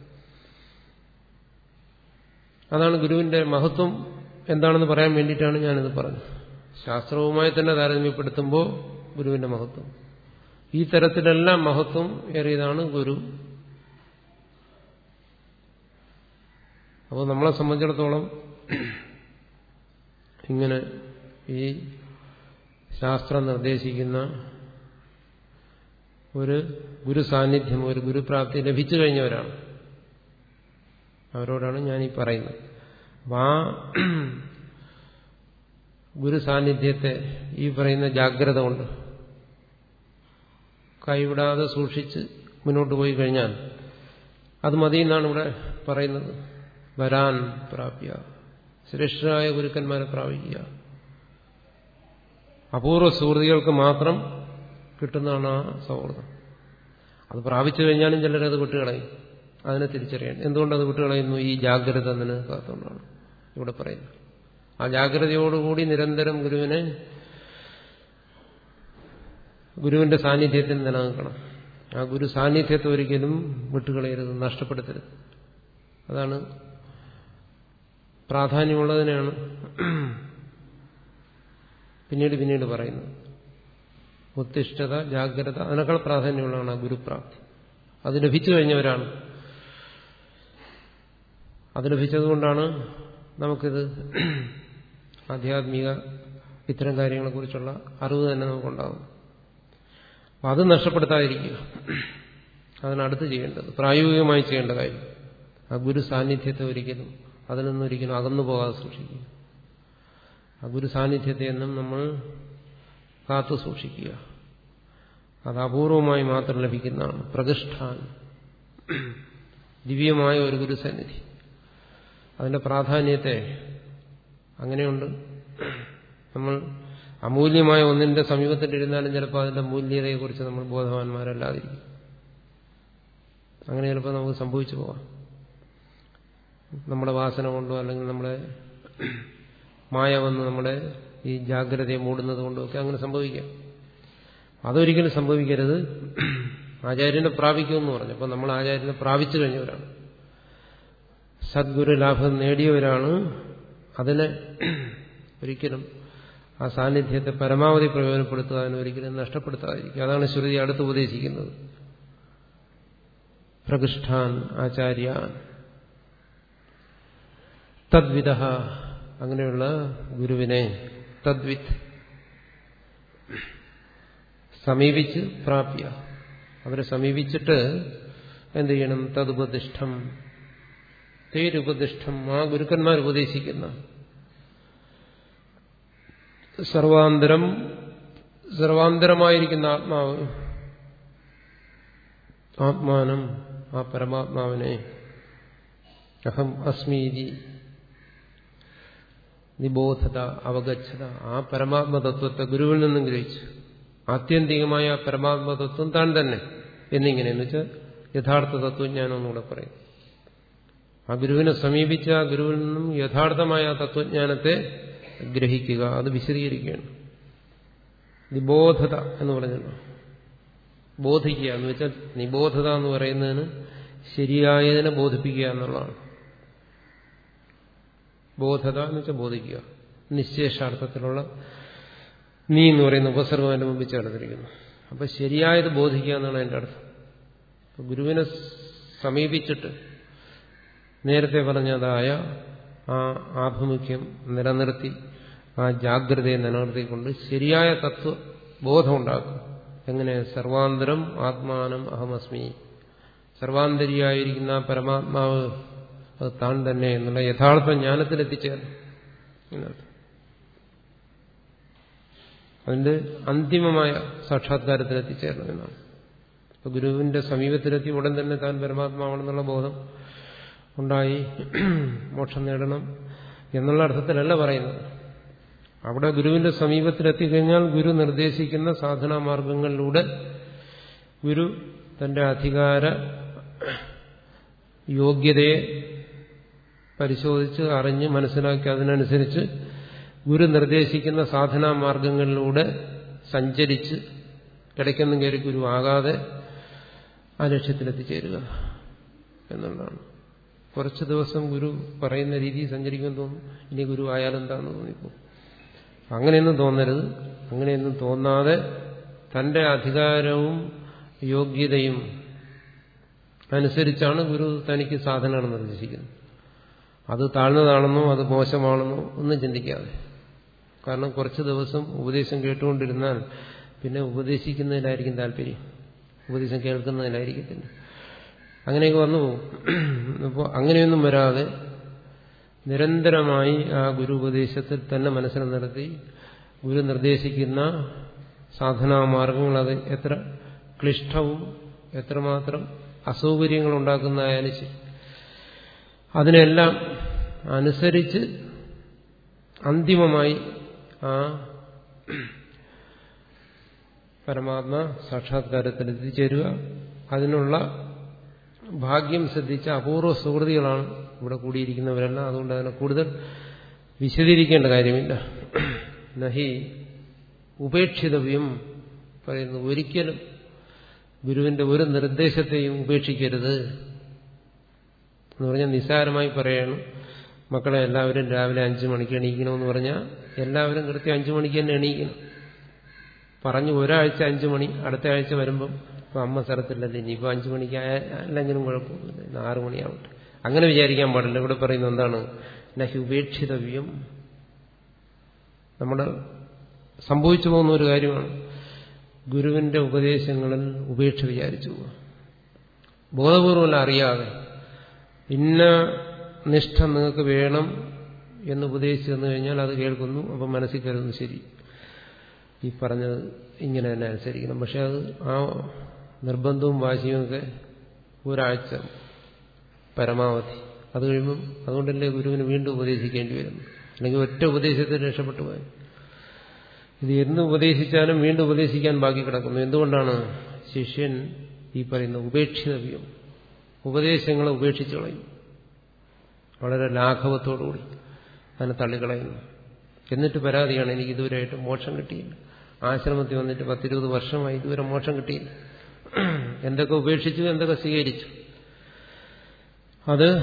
അതാണ് ഗുരുവിന്റെ മഹത്വം. എന്താണെന്ന് പറയാൻ വേണ്ടിയിട്ടാണ് ഞാനിത് പറഞ്ഞത്. ശാസ്ത്രവുമായി തന്നെ താരതമ്യപ്പെടുത്തുമ്പോൾ ഗുരുവിന്റെ മഹത്വം. ഈ തരത്തിലെല്ലാം മഹത്വം ഏറിയതാണ് ഗുരു. അപ്പോൾ നമ്മളെ സംബന്ധിച്ചിടത്തോളം ഇങ്ങനെ ഈ ശാസ്ത്രം നിർദ്ദേശിക്കുന്ന ഒരു ഗുരു സാന്നിധ്യം ഒരു ഗുരുപ്രാപ്തി ലഭിച്ചു കഴിഞ്ഞവരാണ്. അവരോടാണ് ഞാൻ ഈ പറയുന്നത്. അപ്പം ആ ഗുരു സാന്നിധ്യത്തെ ഈ പറയുന്ന ജാഗ്രത കൊണ്ട് കൈവിടാതെ സൂക്ഷിച്ച് മുന്നോട്ട് പോയി കഴിഞ്ഞാൽ അത് മതി എന്നാണ് ഇവിടെ പറയുന്നത്. വരാൻ പ്രാപ്യ. ശ്രേഷ്ഠരായ ഗുരുക്കന്മാരെ പ്രാപിക്കുക. അപൂർവ സുഹൃതികൾക്ക് മാത്രം കിട്ടുന്നതാണ് ആ സൗഹൃദം. അത് പ്രാപിച്ചു കഴിഞ്ഞാലും ചിലരത് വിട്ടുകളയും. അതിനെ തിരിച്ചറിയാൻ. എന്തുകൊണ്ടത് വിട്ടുകളയുന്നു? ഈ ജാഗ്രത നിലനിൽക്കാത്തതുകൊണ്ടാണ് ഇവിടെ പറയുന്നത് ആ ജാഗ്രതയോടുകൂടി നിരന്തരം ഗുരുവിനെ ഗുരുവിന്റെ സാന്നിധ്യത്തിൽ നിലനിൽക്കണം. ആ ഗുരു സാന്നിധ്യത്തെ ഒരിക്കലും വിട്ടുകളയരുത് നഷ്ടപ്പെടുത്തരുത്. അതാണ് പ്രാധാന്യമുള്ളതിനാണ് പിന്നീട് പിന്നീട് പറയുന്നത്. ഉത്തിഷ്ഠത ജാഗ്രത അതിനേക്കാൾ പ്രാധാന്യമുള്ളതാണ് ഗുരുപ്രാപ്തി. അത് ലഭിച്ചു കഴിഞ്ഞവരാണ്. അത് ലഭിച്ചതുകൊണ്ടാണ് നമുക്കിത് ആധ്യാത്മിക ഇത്തരം കാര്യങ്ങളെക്കുറിച്ചുള്ള അറിവ് തന്നെ നമുക്കുണ്ടാവും അപ്പം അത് നഷ്ടപ്പെടുത്താതിരിക്കുക. അതിനടുത്ത് ചെയ്യേണ്ടത് പ്രായോഗികമായി ചെയ്യേണ്ട കാര്യം. ആ ഗുരു സാന്നിധ്യത്തെ ഒരിക്കലും അതിൽ നിന്നൊരിക്കലും അകന്നു പോകാതെ സൂക്ഷിക്കുക. ആ ഗുരു സാന്നിധ്യത്തെ എന്നും നമ്മൾ കാത്തു സൂക്ഷിക്കുക. അത് അപൂർവമായി മാത്രം ലഭിക്കുന്നതാണ്. പ്രതിഷ്ഠാൻ ദിവ്യമായ ഒരു ഗുരുസന്നിധി. അതിന്റെ പ്രാധാന്യത്തെ അങ്ങനെയുണ്ട്. നമ്മൾ അമൂല്യമായ ഒന്നിന്റെ സമീപത്തിലിരുന്നാലും ചിലപ്പോൾ അതിന്റെ മൂല്യതയെക്കുറിച്ച് നമ്മൾ ബോധവാന്മാരല്ലാതിരിക്കും. അങ്ങനെ ചിലപ്പോൾ നമുക്ക് സംഭവിച്ചു പോവാം നമ്മുടെ വാസന കൊണ്ടോ അല്ലെങ്കിൽ നമ്മുടെ മായ വന്ന് നമ്മുടെ ഈ ജാഗ്രതയെ മൂടുന്നത് കൊണ്ടുമൊക്കെ അങ്ങനെ സംഭവിക്കാം. അതൊരിക്കലും സംഭവിക്കരുത്. ആചാര്യനെ പ്രാപിക്കുമെന്ന് പറഞ്ഞു. അപ്പോൾ നമ്മൾ ആചാര്യനെ പ്രാപിച്ചു കഴിഞ്ഞവരാണ്. സദ്ഗുരു ലാഭം നേടിയവരാണ്. അതിനെ ഒരിക്കലും ആ സാന്നിധ്യത്തെ പരമാവധി പ്രയോജനപ്പെടുത്തുക അതിനെ ഒരിക്കലും നഷ്ടപ്പെടുത്താതിരിക്കുക. അതാണ് ശ്രുതി അടുത്ത് ഉപദേശിക്കുന്നത്. പ്രകൃഷ്ടാൻ ആചാര്യാൻ. തദ്വിധ അങ്ങനെയുള്ള ഗുരുവിനെ തദ്വിത്ത് സമീപിച്ച് പ്രാപ്യ. അവരെ സമീപിച്ചിട്ട് എന്ത് ചെയ്യണം? തതുപതിഷ്ഠം തേരുപതിഷ്ഠം ആ ഗുരുക്കന്മാർ ഉപദേശിക്കുന്ന സർവാന്തരം സർവാന്തരമായിരിക്കുന്ന ആത്മാവ് ആത്മാനം ആ പരമാത്മാവിനെ അഹം അസ്മീതി. നിബോധത അവഗച്ഛത ആ പരമാത്മതത്വത്തെ ഗുരുവിൽ നിന്നും ഗ്രഹിച്ചു ആത്യന്തികമായ ആ പരമാത്മതത്വം താൻ തന്നെ എന്നിങ്ങനെ എന്ന് വെച്ചാൽ യഥാർത്ഥ തത്വജ്ഞാനം എന്നുകൂടെ പറയും. ആ ഗുരുവിനെ സമീപിച്ച ആ ഗുരുവിൽ നിന്നും യഥാർത്ഥമായ തത്വജ്ഞാനത്തെ ഗ്രഹിക്കുക അത് വിശദീകരിക്കുകയാണ്. നിബോധത എന്ന് പറഞ്ഞല്ലോ. ബോധിക്കുക എന്ന് വെച്ചാൽ നിബോധത എന്ന് പറയുന്നതിന് ശരിയായതിനെ ബോധിപ്പിക്കുക എന്നുള്ളതാണ്. ബോധത എന്ന് വെച്ചാൽ ബോധിക്കുക. നിശ്ചേഷാർത്ഥത്തിലുള്ള നീ എന്ന് പറയുന്ന ഉപസർഗം അതിന്റെ മുമ്പിൽ ചേർന്നിരിക്കുന്നു. അപ്പൊ ശരിയായത് ബോധിക്കുക എന്നാണ് അതിന്റെ അർത്ഥം. ഗുരുവിനെ സമീപിച്ചിട്ട് നേരത്തെ പറഞ്ഞതായ ആ ആഭിമുഖ്യം നിലനിർത്തി ആ ജാഗ്രതയെ നിലനിർത്തിക്കൊണ്ട് ശരിയായ തത്വ ബോധമുണ്ടാക്കും. എങ്ങനെ? സർവാന്തരം ആത്മാനം അഹമസ്മി. സർവാന്തരിയായിരിക്കുന്ന പരമാത്മാവ് അത് താൻ തന്നെ എന്നുള്ള യഥാർത്ഥ എന്നർത്ഥം അതിന്റെ അന്തിമമായ സാക്ഷാത്കാരത്തിലെത്തിച്ചേർന്നു എന്നാണ്. അപ്പൊ ഗുരുവിന്റെ സമീപത്തിലെത്തി ഉടൻ തന്നെ താൻ പരമാത്മാവാണെന്നുള്ള ബോധം ഉണ്ടായി മോക്ഷം നേടണം എന്നുള്ള അർത്ഥത്തിലല്ല പറയുന്നത്. അവിടെ ഗുരുവിന്റെ സമീപത്തിലെത്തിക്കഴിഞ്ഞാൽ ഗുരു നിർദ്ദേശിക്കുന്ന സാധനാ മാർഗങ്ങളിലൂടെ ഗുരു തന്റെ അധികാര യോഗ്യതയെ പരിശോധിച്ച് അറിഞ്ഞ് മനസ്സിലാക്കി അതിനനുസരിച്ച് ഗുരു നിർദ്ദേശിക്കുന്ന സാധനാ മാർഗങ്ങളിലൂടെ സഞ്ചരിച്ച് ഇടയ്ക്കൊന്നും കയറി ഗുരു ആകാതെ ആ ലക്ഷ്യത്തിലെത്തിച്ചേരുക എന്നുള്ളതാണ്. കുറച്ച് ദിവസം ഗുരു പറയുന്ന രീതിയിൽ സഞ്ചരിക്കുമെന്ന് തോന്നും ഇനി ഗുരു ആയാലെന്താന്ന് തോന്നിപ്പോ? അങ്ങനെയൊന്നും തോന്നരുത്. അങ്ങനെയൊന്നും തോന്നാതെ തന്റെ അധികാരവും യോഗ്യതയും അനുസരിച്ചാണ് ഗുരു തനിക്ക് സാധനങ്ങൾ നിർദ്ദേശിക്കുന്നത്. അത് താഴ്ന്നതാണെന്നോ അത് മോശമാണെന്നോ ഒന്നും ചിന്തിക്കാതെ. കാരണം കുറച്ച് ദിവസം ഉപദേശം കേട്ടുകൊണ്ടിരുന്നാൽ പിന്നെ ഉപദേശിക്കുന്നതിലായിരിക്കും താല്പര്യം. ഉപദേശം കേൾക്കുന്നതിലായിരിക്കത്തില്ല. അങ്ങനെയൊക്കെ വന്നു പോകും. അപ്പോൾ അങ്ങനെയൊന്നും വരാതെ നിരന്തരമായി ആ ഗുരു ഉപദേശത്തിൽ തന്നെ മനസ്സിൽ നടത്തി ഗുരു നിർദ്ദേശിക്കുന്ന സാധനാമാർഗങ്ങൾ അത് എത്ര ക്ലിഷ്ടവും എത്രമാത്രം അസൗകര്യങ്ങൾ ഉണ്ടാക്കുന്നതായാലും ശരി. അതിനെല്ലാം അനുസരിച്ച് അന്തിമമായി ആ പരമാത്മ സാക്ഷാത്കാരത്തിൽ എത്തിച്ചേരുക. അതിനുള്ള ഭാഗ്യം ശ്രദ്ധിച്ച അപൂർവ സുഹൃതികളാണ് ഇവിടെ കൂടിയിരിക്കുന്നവരെല്ലാം. അതുകൊണ്ട് അതിനെ കൂടുതൽ വിശദീകരിക്കേണ്ട കാര്യമില്ല. നഹി ഉപേക്ഷിതവ്യം പറയുന്നു ഒരിക്കലും ഗുരുവിന്റെ ഒരു നിർദ്ദേശത്തെയും ഉപേക്ഷിക്കരുത്. എന്ന് പറഞ്ഞാൽ നിസ്സാരമായി പറയണം. മക്കളെ എല്ലാവരും രാവിലെ അഞ്ചു മണിക്ക് എണീക്കണമെന്ന് പറഞ്ഞാൽ എല്ലാവരും കൃത്യം അഞ്ചു മണിക്ക് തന്നെ എണീക്കണം. പറഞ്ഞു ഒരാഴ്ച അഞ്ചു മണി അടുത്ത ആഴ്ച വരുമ്പം ഇപ്പം അമ്മ സ്ഥലത്തില്ലല്ലോ ഇനിയിപ്പോൾ അഞ്ചു മണിക്ക് അല്ലെങ്കിലും കുഴപ്പമൊന്നുമില്ല ആറു മണിയാവട്ടെ. അങ്ങനെ വിചാരിക്കാൻ പാടില്ല. ഇവിടെ പറയുന്നത് എന്താണ്? നഹി ഉപേക്ഷിതവ്യം. നമ്മുടെ സംഭവിച്ചു പോകുന്ന ഒരു കാര്യമാണ്. ഗുരുവിന്റെ ഉപദേശങ്ങളിൽ ഉപേക്ഷ വിചാരിച്ചു ബോധപൂർവമല്ല അറിയാതെ ഇന്ന നിഷ്ഠ നിങ്ങൾക്ക് വേണം എന്ന് ഉപദേശിച്ചു തന്നു കഴിഞ്ഞാൽ അത് കേൾക്കുന്നു അപ്പം മനസ്സിൽ കരുതുന്നു ശരി. ഈ പറഞ്ഞത് ഇങ്ങനെ തന്നെ അനുസരിക്കണം. പക്ഷെ അത് ആ നിർബന്ധവും വാശിയും ഒക്കെ ഒരാഴ്ച പരമാവധി. അത് കഴിയുമ്പം അതുകൊണ്ടല്ലേ ഗുരുവിന് വീണ്ടും ഉപദേശിക്കേണ്ടി വരുന്നു അല്ലെങ്കിൽ ഒറ്റ ഉപദേശത്തിൽ രക്ഷപ്പെട്ടു പോയി ഇത് എന്ന് ഉപദേശിച്ചാലും വീണ്ടും ഉപദേശിക്കാൻ ബാക്കി കിടക്കുന്നു. എന്തുകൊണ്ടാണ് ശിഷ്യൻ ഈ പറയുന്ന ഉപേക്ഷിതവ്യം ഉപദേശങ്ങളെ ഉപേക്ഷിച്ചു കളയും. വളരെ ലാഘവത്തോടുകൂടി അതിനെ തള്ളിക്കളയുന്നു. എന്നിട്ട് പരാതിയാണ് എനിക്ക് ഇതുവരെയായിട്ട് മോക്ഷം കിട്ടിയില്ല. ആശ്രമത്തിൽ വന്നിട്ട് പത്തിരുപത് വർഷമായി ഇതുവരെ മോക്ഷം കിട്ടിയില്ല. എന്തൊക്കെ ഉപേക്ഷിച്ചു എന്തൊക്കെ സ്വീകരിച്ചു. അത്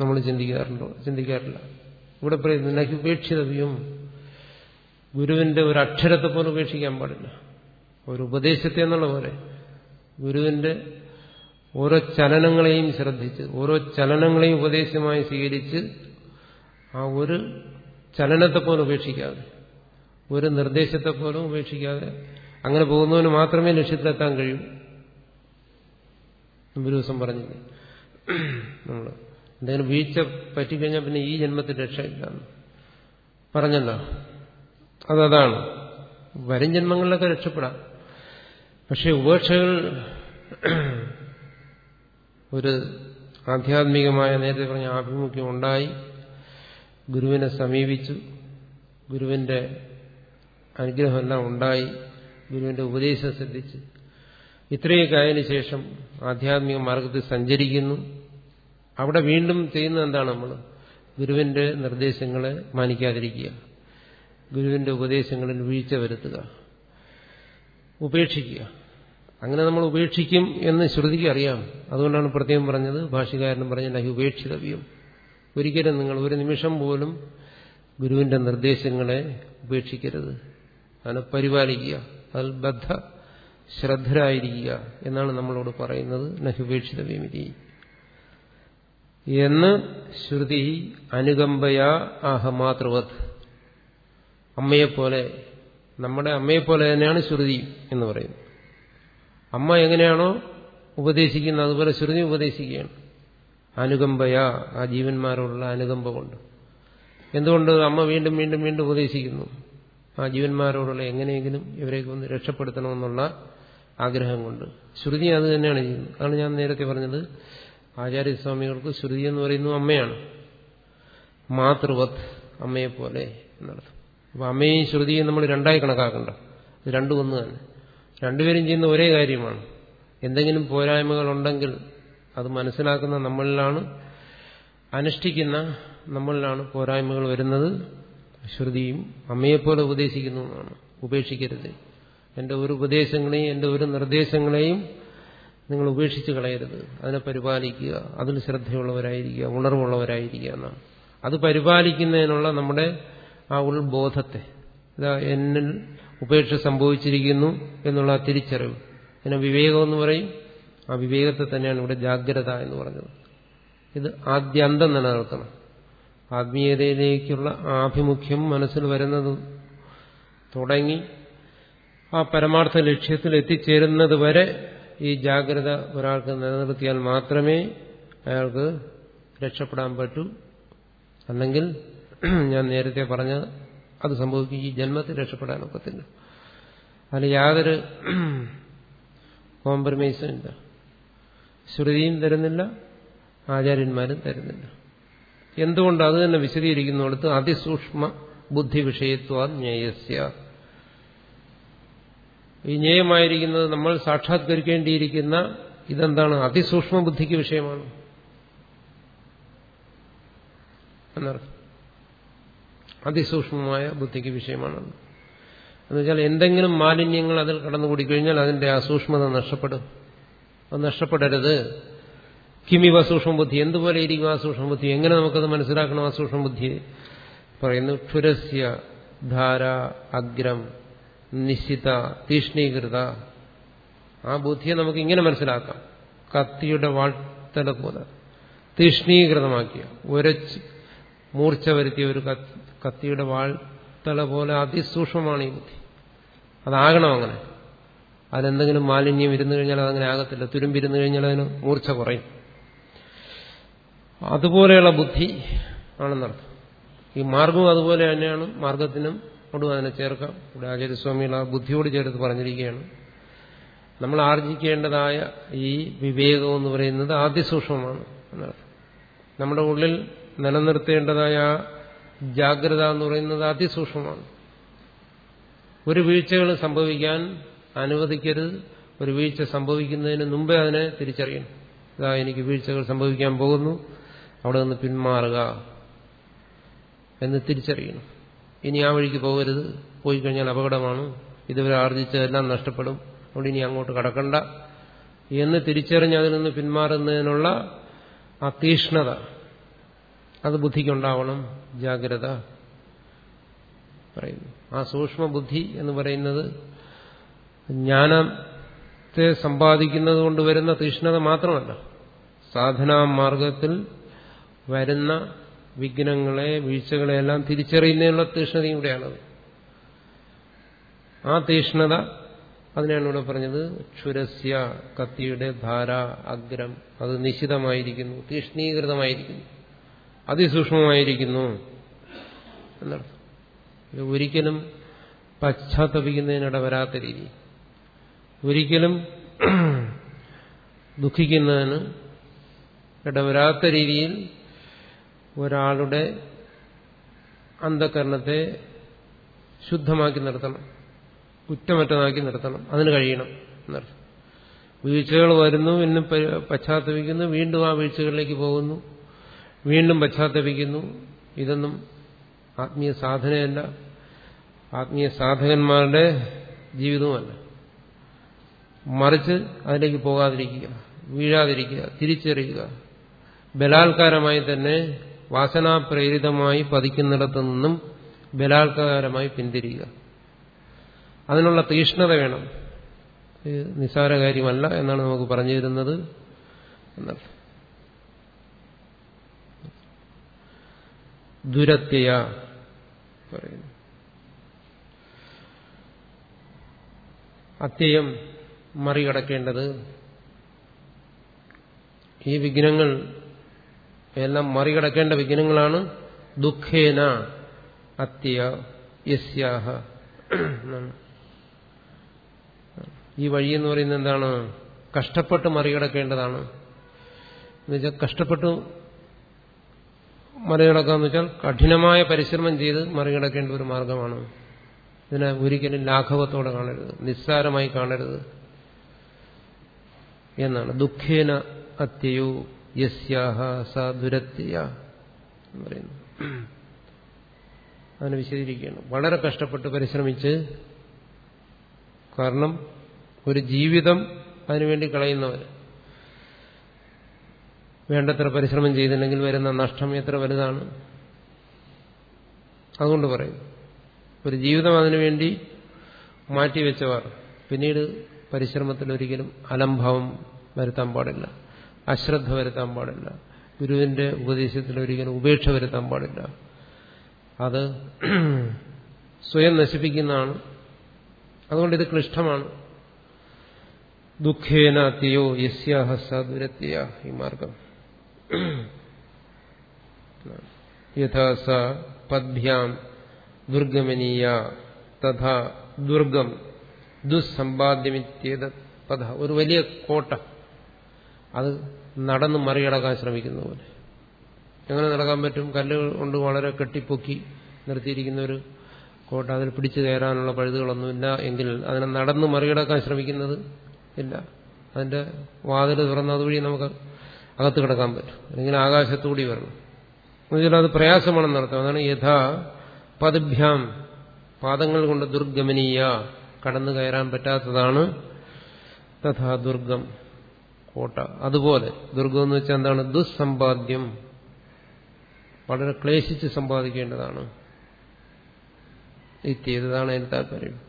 നമ്മൾ ചിന്തിക്കാറുണ്ടോ? ചിന്തിക്കാറില്ല. ഇവിടെ പറയുന്നു നഹി ഉപേക്ഷിതവ്യം ഗുരുവിന്റെ ഒരു അക്ഷരത്തെ പോലും ഉപേക്ഷിക്കാൻ പാടില്ല. ഒരു ഉപദേശത്തെ എന്നുള്ള പോലെ ഗുരുവിന്റെ ഓരോ ചലനങ്ങളെയും ശ്രദ്ധിച്ച് ഓരോ ചലനങ്ങളെയും ഉപദേശമായി സ്വീകരിച്ച് ആ ഒരു ചലനത്തെ പോലും ഉപേക്ഷിക്കാതെ ഒരു നിർദ്ദേശത്തെ പോലും ഉപേക്ഷിക്കാതെ അങ്ങനെ പോകുന്നവന് മാത്രമേ ലക്ഷ്യത്തിലെത്താൻ കഴിയൂ. ഒരു ദിവസം പറഞ്ഞില്ലേ നമ്മൾ എന്തെങ്കിലും വീഴ്ച പറ്റിക്കഴിഞ്ഞാൽ പിന്നെ ഈ ജന്മത്തിൽ രക്ഷയില്ല പറഞ്ഞല്ലോ. അതതാണ് വരും ജന്മങ്ങളിലൊക്കെ രക്ഷപ്പെടാം. പക്ഷെ ഉപേക്ഷകൾ ഒരു ആധ്യാത്മികമായ നേരത്തെ പറഞ്ഞ ആഭിമുഖ്യം ഉണ്ടായി. ഗുരുവിനെ സമീപിച്ചു. ഗുരുവിന്റെ അനുഗ്രഹമെല്ലാം ഉണ്ടായി. ഗുരുവിന്റെ ഉപദേശം ശ്രദ്ധിച്ച് ഇത്രയൊക്കെ ആയതിനു ശേഷം ആധ്യാത്മിക മാർഗത്തിൽ സഞ്ചരിക്കുന്നു. അവിടെ വീണ്ടും ചെയ്യുന്നത് എന്താണ് നമ്മൾ? ഗുരുവിന്റെ നിർദ്ദേശങ്ങളെ മാനിക്കാതിരിക്കുക. ഗുരുവിന്റെ ഉപദേശങ്ങളിൽ വീഴ്ച വരുത്തുക. ഉപേക്ഷിക്കുക. അങ്ങനെ നമ്മൾ ഉപേക്ഷിക്കും എന്ന് ശ്രുതിക്ക് അറിയാം. അതുകൊണ്ടാണ് പ്രത്യേകം പറഞ്ഞത് ഭാഷകാരനും പറഞ്ഞത് നഹി ഉപേക്ഷിതവ്യം. ഒരിക്കലും നിങ്ങൾ ഒരു നിമിഷം പോലും ഗുരുവിന്റെ നിർദ്ദേശങ്ങളെ ഉപേക്ഷിക്കരുത്. അതിനെ പരിപാലിക്കുക. അതിൽ ബദ്ധ ശ്രദ്ധരായിരിക്കുക എന്നാണ് നമ്മളോട് പറയുന്നത്. നഹുപേക്ഷിതവ്യമിതി എന്ന് ശ്രുതി അനുകമ്പയാ ആഹ മാതൃവത്. അമ്മയെപ്പോലെ നമ്മുടെ അമ്മയെപ്പോലെ തന്നെയാണ് ശ്രുതി എന്ന് പറയുന്നത്. അമ്മ എങ്ങനെയാണോ ഉപദേശിക്കുന്നത് അതുപോലെ ശ്രുതി ഉപദേശിക്കുകയാണ്. അനുകമ്പയ ആ ജീവന്മാരോടുള്ള അനുകമ്പ കൊണ്ട് എന്തുകൊണ്ട് അമ്മ വീണ്ടും വീണ്ടും വീണ്ടും ഉപദേശിക്കുന്നു? ആ ജീവന്മാരോടുള്ള എങ്ങനെയെങ്കിലും ഇവരെയൊക്കെ ഒന്ന് രക്ഷപ്പെടുത്തണമെന്നുള്ള ആഗ്രഹം കൊണ്ട്. ശ്രുതി അത് തന്നെയാണ് ചെയ്യുന്നത്. അതാണ് ഞാൻ നേരത്തെ പറഞ്ഞത്. ആചാര്യസ്വാമികൾക്ക് ശ്രുതി എന്ന് പറയുന്നത് അമ്മയാണ്. മാതൃവത് അമ്മയെപ്പോലെ എന്നർത്ഥം. അപ്പൊ അമ്മയും ശ്രുതിയും നമ്മൾ രണ്ടായി കണക്കാക്കണ്ട. രണ്ടും ഒന്ന് തന്നെ. രണ്ടുപേരും ചെയ്യുന്ന ഒരേ കാര്യമാണ്. എന്തെങ്കിലും പോരായ്മകളുണ്ടെങ്കിൽ അത് മനസ്സിലാക്കുന്ന നമ്മളിലാണ് അനുഷ്ഠിക്കുന്ന നമ്മളിലാണ് പോരായ്മകൾ വരുന്നത്. ശ്രുതിയും അമ്മയെപ്പോലെ ഉപദേശിക്കുന്നു എന്നാണ്. ഉപേക്ഷിക്കരുത്. എന്റെ ഒരു ഉപദേശങ്ങളെയും എന്റെ ഒരു നിർദ്ദേശങ്ങളെയും നിങ്ങൾ ഉപേക്ഷിച്ച് കളയരുത്. അതിനെ പരിപാലിക്കുക. അതിൽ ശ്രദ്ധയുള്ളവരായിരിക്കുക ഉണർവുള്ളവരായിരിക്കുക എന്നാണ്. അത് പരിപാലിക്കുന്നതിനുള്ള നമ്മുടെ ആ ഉൾബോധത്തെ എന്നിൽ ഉപേക്ഷ സംഭവിച്ചിരിക്കുന്നു എന്നുള്ള തിരിച്ചറിവ്. പിന്നെ വിവേകം എന്ന് പറയും. ആ വിവേകത്തെ തന്നെയാണ് ഇവിടെ ജാഗ്രത എന്ന് പറഞ്ഞത്. ഇത് ആദ്യാന്തം നിലനിർത്തണം ആത്മീയതയിലേക്കുള്ള ആഭിമുഖ്യം മനസ്സിൽ വരുന്നത് തുടങ്ങി ആ പരമാർത്ഥ ലക്ഷ്യത്തിൽ എത്തിച്ചേരുന്നത് വരെ ഈ ജാഗ്രത ഒരാൾക്ക് നിലനിർത്തിയാൽ മാത്രമേ അയാൾക്ക് രക്ഷപ്പെടാൻ പറ്റൂ. അല്ലെങ്കിൽ ഞാൻ നേരത്തെ പറഞ്ഞ അത് സംഭവിക്കും ഈ ജന്മത്തിൽ രക്ഷപ്പെടാനൊക്കത്തില്ല അതിന് യാതൊരു കോംപ്രമൈസും ഇല്ല. ശ്രുതിയും തരുന്നില്ല ആചാര്യന്മാരും തരുന്നില്ല. എന്തുകൊണ്ട് അത് തന്നെ വിശദീകരിക്കുന്നിടത്ത് അതിസൂക്ഷ്മ ബുദ്ധി വിഷയത്വ ഈ ജ്ഞേയമായിരിക്കുന്നത് നമ്മൾ സാക്ഷാത്കരിക്കേണ്ടിയിരിക്കുന്ന ഇതെന്താണ്? അതിസൂക്ഷ്മ ബുദ്ധിക്ക് വിഷയമാണ്. എന്നർത്ഥം. അതിസൂക്ഷ്മമായ ബുദ്ധിക്ക് വിഷയമാണ് എന്നുവെച്ചാൽ എന്തെങ്കിലും മാലിന്യങ്ങൾ അതിൽ കടന്നുകൂടി കഴിഞ്ഞാൽ അതിന്റെ ആ സൂക്ഷ്മത നഷ്ടപ്പെടും. അത് നഷ്ടപ്പെടരുത്. കിമിവ സൂക്ഷ്മബുദ്ധി എന്തുപോലെ ഇരിക്കും ആ സൂക്ഷ്മബുദ്ധി? എങ്ങനെ നമുക്കത് മനസ്സിലാക്കണം ആ സൂക്ഷ്മബുദ്ധി? പറയുന്നു ക്ഷുരസ്യ ധാര അഗ്രം നിശ്ചിത തീഷ്ണീകൃത. ആ ബുദ്ധിയെ നമുക്ക് ഇങ്ങനെ മനസ്സിലാക്കാം. കത്തിയുടെ വാഴ്ത്തല പോലെ. തീഷ്ണീകൃതമാക്കിയ ഒരച്ച് മൂർച്ച വരുത്തിയ ഒരു കത്തിയുടെ വാഴ്ത്തല പോലെ അതിസൂക്ഷ്മമാണ് ഈ ബുദ്ധി. അതാകണം അങ്ങനെ. അതിലെന്തെങ്കിലും മാലിന്യം ഇരുന്നു കഴിഞ്ഞാൽ അതങ്ങനെ ആകത്തില്ല. തുരുമ്പിരുന്നു കഴിഞ്ഞാൽ അതിന് മൂർച്ച കുറയും. അതുപോലെയുള്ള ബുദ്ധി ആണെന്നർത്ഥം. ഈ മാർഗവും അതുപോലെ തന്നെയാണ്. മാർഗത്തിനും ഒടുവ് അതിനെ ചേർക്കാം. ഇവിടെ ആചാര്യസ്വാമികൾ ആ ബുദ്ധിയോട് ചേർത്ത് പറഞ്ഞിരിക്കുകയാണ്. നമ്മൾ ആർജിക്കേണ്ടതായ ഈ വിവേകം എന്ന് പറയുന്നത് ആദ്യസൂക്ഷ്മമാണ് എന്നർത്ഥം. നമ്മുടെ ഉള്ളിൽ നിലനിർത്തേണ്ടതായ ജാഗ്രത എന്ന് പറയുന്നത് അതിസൂക്ഷ്മമാണ്. ഒരു വീഴ്ചകൾ സംഭവിക്കാൻ അനുവദിക്കരുത്. ഒരു വീഴ്ച സംഭവിക്കുന്നതിന് മുമ്പേ അതിനെ തിരിച്ചറിയണം. ഇതാ എനിക്ക് വീഴ്ചകൾ സംഭവിക്കാൻ പോകുന്നു. അവിടെ നിന്ന് പിന്മാറുക എന്ന് തിരിച്ചറിയണം. ഇനി ആ വഴിക്ക് പോകരുത്. പോയി കഴിഞ്ഞാൽ അപകടമാണ്. ഇതുവരെ ആർജിച്ചതെല്ലാം നഷ്ടപ്പെടും. അതുകൊണ്ട് ഇനി അങ്ങോട്ട് കടക്കണ്ട എന്ന് തിരിച്ചറിഞ്ഞ് അതിൽ നിന്ന് പിന്മാറുന്നതിനുള്ള ആ തീഷ്ണത അത് ബുദ്ധിക്കുണ്ടാവണം. ജാഗ്രത. പറയുന്നു. ആ സൂക്ഷ്മ ബുദ്ധി എന്ന് പറയുന്നത് ജ്ഞാനത്തെ സമ്പാദിക്കുന്നത് കൊണ്ട് വരുന്ന തീഷ്ണത മാത്രമല്ല. സാധനാ മാർഗത്തിൽ വരുന്ന വിഘ്നങ്ങളെ വീഴ്ചകളെയെല്ലാം തിരിച്ചറിയുന്നതിനുള്ള തീഷ്ണതയും കൂടെയാണത്. ആ തീഷ്ണത അതിനാണ് ഇവിടെ പറഞ്ഞത് ക്ഷുരസ്യ കത്തിയുടെ ധാര അഗ്രം. അത് നിശിതമായിരിക്കുന്നു തീഷ്ണീകൃതമായിരിക്കുന്നു. അതിസൂക്ഷ്മമായിരിക്കുന്നു എന്നർത്ഥം. ഒരിക്കലും പശ്ചാത്തപിക്കുന്നതിനിട വരാത്ത രീതി. ഒരിക്കലും ദുഃഖിക്കുന്നതിന് ഇടവരാത്ത രീതിയിൽ ഒരാളുടെ അന്ധകരണത്തെ ശുദ്ധമാക്കി നിർത്തണം. കുറ്റമറ്റതാക്കി നിർത്തണം. അതിന് കഴിയണം എന്നർത്ഥം. വീഴ്ചകൾ വരുന്നു പിന്നെ പശ്ചാത്തപിക്കുന്നു വീണ്ടും ആ വീഴ്ചകളിലേക്ക് പോകുന്നു. വീണ്ടും പശ്ചാത്തപിക്കുന്നു. ഇതൊന്നും ആത്മീയ സാധനയല്ല. ആത്മീയ സാധകന്മാരുടെ ജീവിതവുമല്ല. മറിച്ച് അതിലേക്ക് പോകാതിരിക്കുക വീഴാതിരിക്കുക തിരിച്ചറിയുക. ബലാത്കാരമായി തന്നെ വാസനാപ്രേരിതമായി പതിക്കുന്നിടത്തു നിന്നും ബലാത്കാരമായി പിന്തിരിയുക. അതിനുള്ള തീഷ്ണത വേണം. നിസ്സാര കാര്യമല്ല എന്നാണ് നമുക്ക് പറഞ്ഞു തരുന്നത് എന്നർത്ഥം ദുരത്യയ പറയുന്നു. അത്യയം മറികടക്കേണ്ടത് ഈ വിഘ്നങ്ങൾ എല്ലാം മറികടക്കേണ്ട വിഘ്നങ്ങളാണ് ദുഃഖേന അത്യ യസ്യാഹ ഈ വഴി എന്ന് പറയുന്നത് എന്താണ്? കഷ്ടപ്പെട്ട് മറികടക്കേണ്ടതാണ്. എന്നുവെച്ചാൽ കഷ്ടപ്പെട്ട് മറികടക്കാന്ന് വെച്ചാൽ കഠിനമായ പരിശ്രമം ചെയ്ത് മറികടക്കേണ്ട ഒരു മാർഗമാണ്. ഇതിനെ ഒരിക്കലും ലാഘവത്തോടെ കാണരുത്. നിസ്സാരമായി കാണരുത്. എന്നാണ്. ദുഃഖേന അത്യയോ യസ്യാഹ സ ദുരത്യ എന്ന് പറയുന്നു അതിനെ വിശദീകരിക്കുകയാണ്. വളരെ കഷ്ടപ്പെട്ട് പരിശ്രമിച്ച് കാരണം ഒരു ജീവിതം അതിനുവേണ്ടി കളയുന്നവർ വേണ്ടത്ര പരിശ്രമം ചെയ്തില്ലെങ്കിൽ വരുന്ന നഷ്ടം എത്ര വലുതാണ്? അതുകൊണ്ട് പറയും. ഒരു ജീവിതം അതിനുവേണ്ടി മാറ്റിവെച്ചവർ പിന്നീട് പരിശ്രമത്തിൽ ഒരിക്കലും അലംഭാവം വരുത്താൻ പാടില്ല. അശ്രദ്ധ വരുത്താൻ പാടില്ല. ഗുരുവിന്റെ ഉപദേശത്തിൽ ഒരിക്കലും ഉപേക്ഷ വരുത്താൻ പാടില്ല. അത് സ്വയം നശിപ്പിക്കുന്നതാണ്. അതുകൊണ്ട് ഇത് ക്ലിഷ്ടമാണ്. ദുഃഖേന അത്യയോ യസ്യാഹ സദുരത്യ ഈ മാർഗം. യഥാ സ പദ്ഭ്യാം ദുർഗമനീയ തഥാ ദുർഗം ദുസ്സമ്പാദ്യമിത്യേത പദ. ഒരു വലിയ കോട്ട. അത് നടന്ന് മറികടക്കാൻ ശ്രമിക്കുന്ന പോലെ. എങ്ങനെ നടക്കാൻ പറ്റും? കല്ലുകൾ കൊണ്ട് വളരെ കെട്ടിപ്പൊക്കി നിർത്തിയിരിക്കുന്ന ഒരു കോട്ട. അതിൽ പിടിച്ചു കയറാനുള്ള പഴുതുകളൊന്നുമില്ല എങ്കിൽ അതിനെ നടന്ന് മറികടക്കാൻ ശ്രമിക്കുന്നത് ഇല്ല. അതിന്റെ വാതിൽ തുറന്ന് അതുവഴി നമുക്ക് അകത്ത് കിടക്കാൻ പറ്റും. അല്ലെങ്കിൽ ആകാശത്തുകൂടി വരണം. എന്നുവെച്ചാൽ അത് പ്രയാസമാണെന്ന് അർത്ഥം. അതാണ് യഥാ പദഭ്യാം. പാദങ്ങൾ കൊണ്ട് ദുർഗമനീയ. കടന്നു കയറാൻ പറ്റാത്തതാണ് തഥാ ദുർഗം. കോട്ട. അതുപോലെ ദുർഗം എന്ന് വെച്ചാൽ എന്താണ്? ദുസ്സമ്പാദ്യം. വളരെ ക്ലേശിച്ച് സമ്പാദിക്കേണ്ടതാണ്. ഇത്യതാണ് അതിന് താല്പര്യം.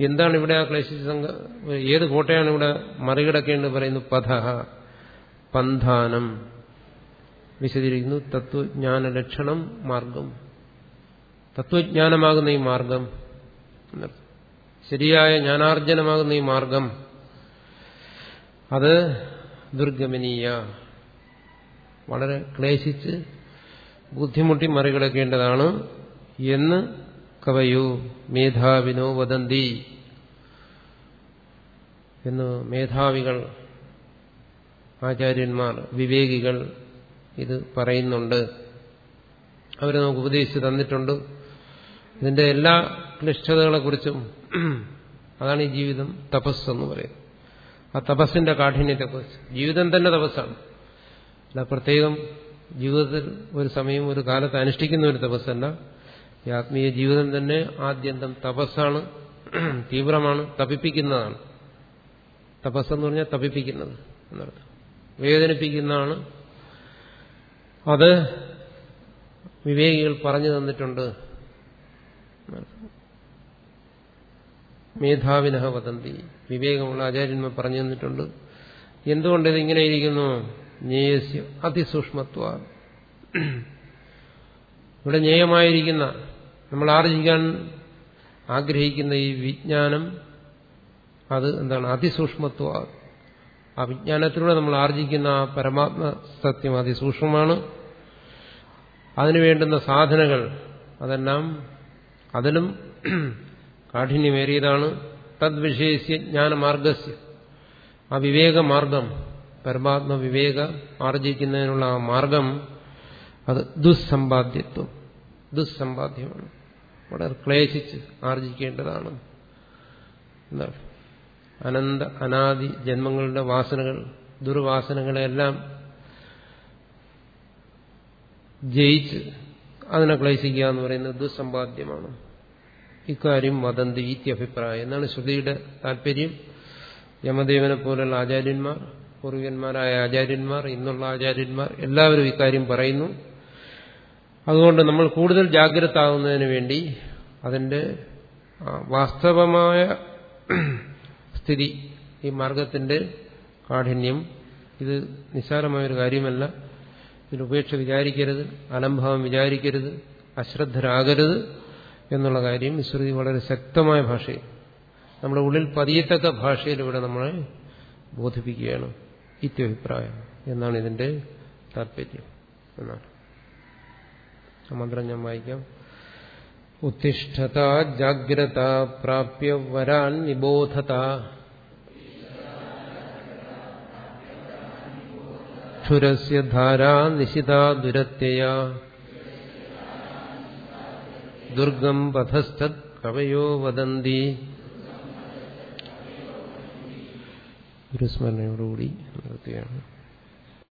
എന്താണ് ഇവിടെ ആ ക്ലേശിച്ച് ഏത് കോട്ടയാണ് ഇവിടെ മറികടക്കേണ്ടത് പറയുന്നു പഥ പന്ഥാനം. വിശദീകരിക്കുന്നു തത്വജ്ഞാന ലക്ഷണം മാർഗം. തത്വജ്ഞാനമാകുന്ന ഈ മാർഗം ശരിയായ ജ്ഞാനാർജനമാകുന്ന ഈ മാർഗം അത് ദുർഗമനീയ. വളരെ ക്ലേശിച്ച് ബുദ്ധിമുട്ടി മറികടക്കേണ്ടതാണ് എന്ന് കവയോ. മേധാവിനോ വദന്തി. എന്ന് മേധാവികൾ ആചാര്യന്മാർ വിവേകികൾ ഇത് പറയുന്നുണ്ട്. അവർ നമുക്ക് ഉപദേശിച്ച് തന്നിട്ടുണ്ട്. ഇതിന്റെ എല്ലാ ക്ലിഷ്ടതകളെക്കുറിച്ചും അതാണ് ഈ ജീവിതം തപസ് എന്ന് പറയുന്നത്. ആ തപസ്സിന്റെ കാഠിന്യത്തെക്കുറിച്ച്. ജീവിതം തന്നെ തപസ്സാണ്. അല്ല പ്രത്യേകം ജീവിതത്തിൽ ഒരു സമയം ഒരു കാലത്ത് അനുഷ്ഠിക്കുന്ന ഒരു തപസ്സല്ല. ഈ ആത്മീയ ജീവിതം തന്നെ ആദ്യന്തം തപസ്സാണ്. തീവ്രമാണ്. തപിപ്പിക്കുന്നതാണ്. തപസ്സെന്ന് പറഞ്ഞാൽ തപിപ്പിക്കുന്നത് എന്നർത്ഥം. വേദനിപ്പിക്കുന്നതാണ്. അത് വിവേകികൾ പറഞ്ഞു തന്നിട്ടുണ്ട്. മേധാവിനഹ വദന്തി. വിവേകമുള്ള ആചാര്യന്മാർ പറഞ്ഞു തന്നിട്ടുണ്ട്. എന്തുകൊണ്ട് ഇതിങ്ങനെ ഇരിക്കുന്നു? ജ്ഞേയസ്യ അതിസൂക്ഷ്മത്വ. ഇവിടെ ജ്ഞേയമായിരിക്കുന്ന നമ്മൾ ആർജിക്കാൻ ആഗ്രഹിക്കുന്ന ഈ വിജ്ഞാനം അത് എന്താണ്? അതിസൂക്ഷ്മത്വ. ആ വിജ്ഞാനത്തിലൂടെ നമ്മൾ ആർജിക്കുന്ന ആ പരമാത്മ സത്യം അതിസൂക്ഷ്മമാണ് അതിനു വേണ്ടുന്ന സാധനകൾ അതെല്ലാം അതിലും കാഠിന്യമേറിയതാണ്. തദ്വിഷയസ്യ ജ്ഞാനമാർഗസ്യ. ആ വിവേകമാർഗം പരമാത്മ വിവേക ആർജിക്കുന്നതിനുള്ള ആ മാർഗം അത് ദുസ്സമ്പാദ്യത്വം. ദുസ്സമ്പാദ്യമാണ്. വളരെ ക്ലേശിച്ച് ആർജിക്കേണ്ടതാണ്. എന്താണ്? അനന്ത അനാദി ജന്മങ്ങളുടെ വാസനകൾ ദുർവാസനകളെല്ലാം ജയിച്ച് അതിനെ ക്ലേശിക്കുക എന്ന് പറയുന്നത് ദുസ്സമ്പാദ്യമാണ്. ഇക്കാര്യം വദന്തി ഈത്യഭിപ്രായം എന്നാണ് ശ്രുതിയുടെ താല്പര്യം. യമദേവനെ പോലുള്ള ആചാര്യന്മാർ പൂർവികന്മാരായ ആചാര്യന്മാർ ഇന്നുള്ള ആചാര്യന്മാർ എല്ലാവരും ഇക്കാര്യം പറയുന്നു. അതുകൊണ്ട് നമ്മൾ കൂടുതൽ ജാഗ്രത ആകുന്നതിന് വേണ്ടി അതിന്റെ വാസ്തവമായ സ്ഥിതി ഈ മാർഗത്തിന്റെ കാഠിന്യം. ഇത് നിസ്സാരമായൊരു കാര്യമല്ല. ഇതിനുപേക്ഷ വിചാരിക്കരുത് അലംഭാവം വിചാരിക്കരുത് അശ്രദ്ധരാകരുത് എന്നുള്ള കാര്യം ശ്രുതി വളരെ ശക്തമായ ഭാഷയിൽ നമ്മുടെ ഉള്ളിൽ പതിയത്തക്ക ഭാഷയിൽ ഇവിടെ നമ്മളെ ബോധിപ്പിക്കുകയാണ്. ഇത്യഭിപ്രായം എന്നാണ് ഇതിന്റെ താല്പര്യം എന്നാണ്. മന്ത്രം ഞാൻ വായിക്കാം. ഉത്തിഷ്ഠത ജാഗ്രത പ്രാപ്യ വരാൻ നിബോധത ക്ഷുരസ്യ ധാരാ നിശിതാ ദുരത്യയ ദുർഗം പഥസ്ഥത് കവയോ വദന്തി ഗുരുസ്മരണയോടുകൂടി നിർത്തുകയാണ്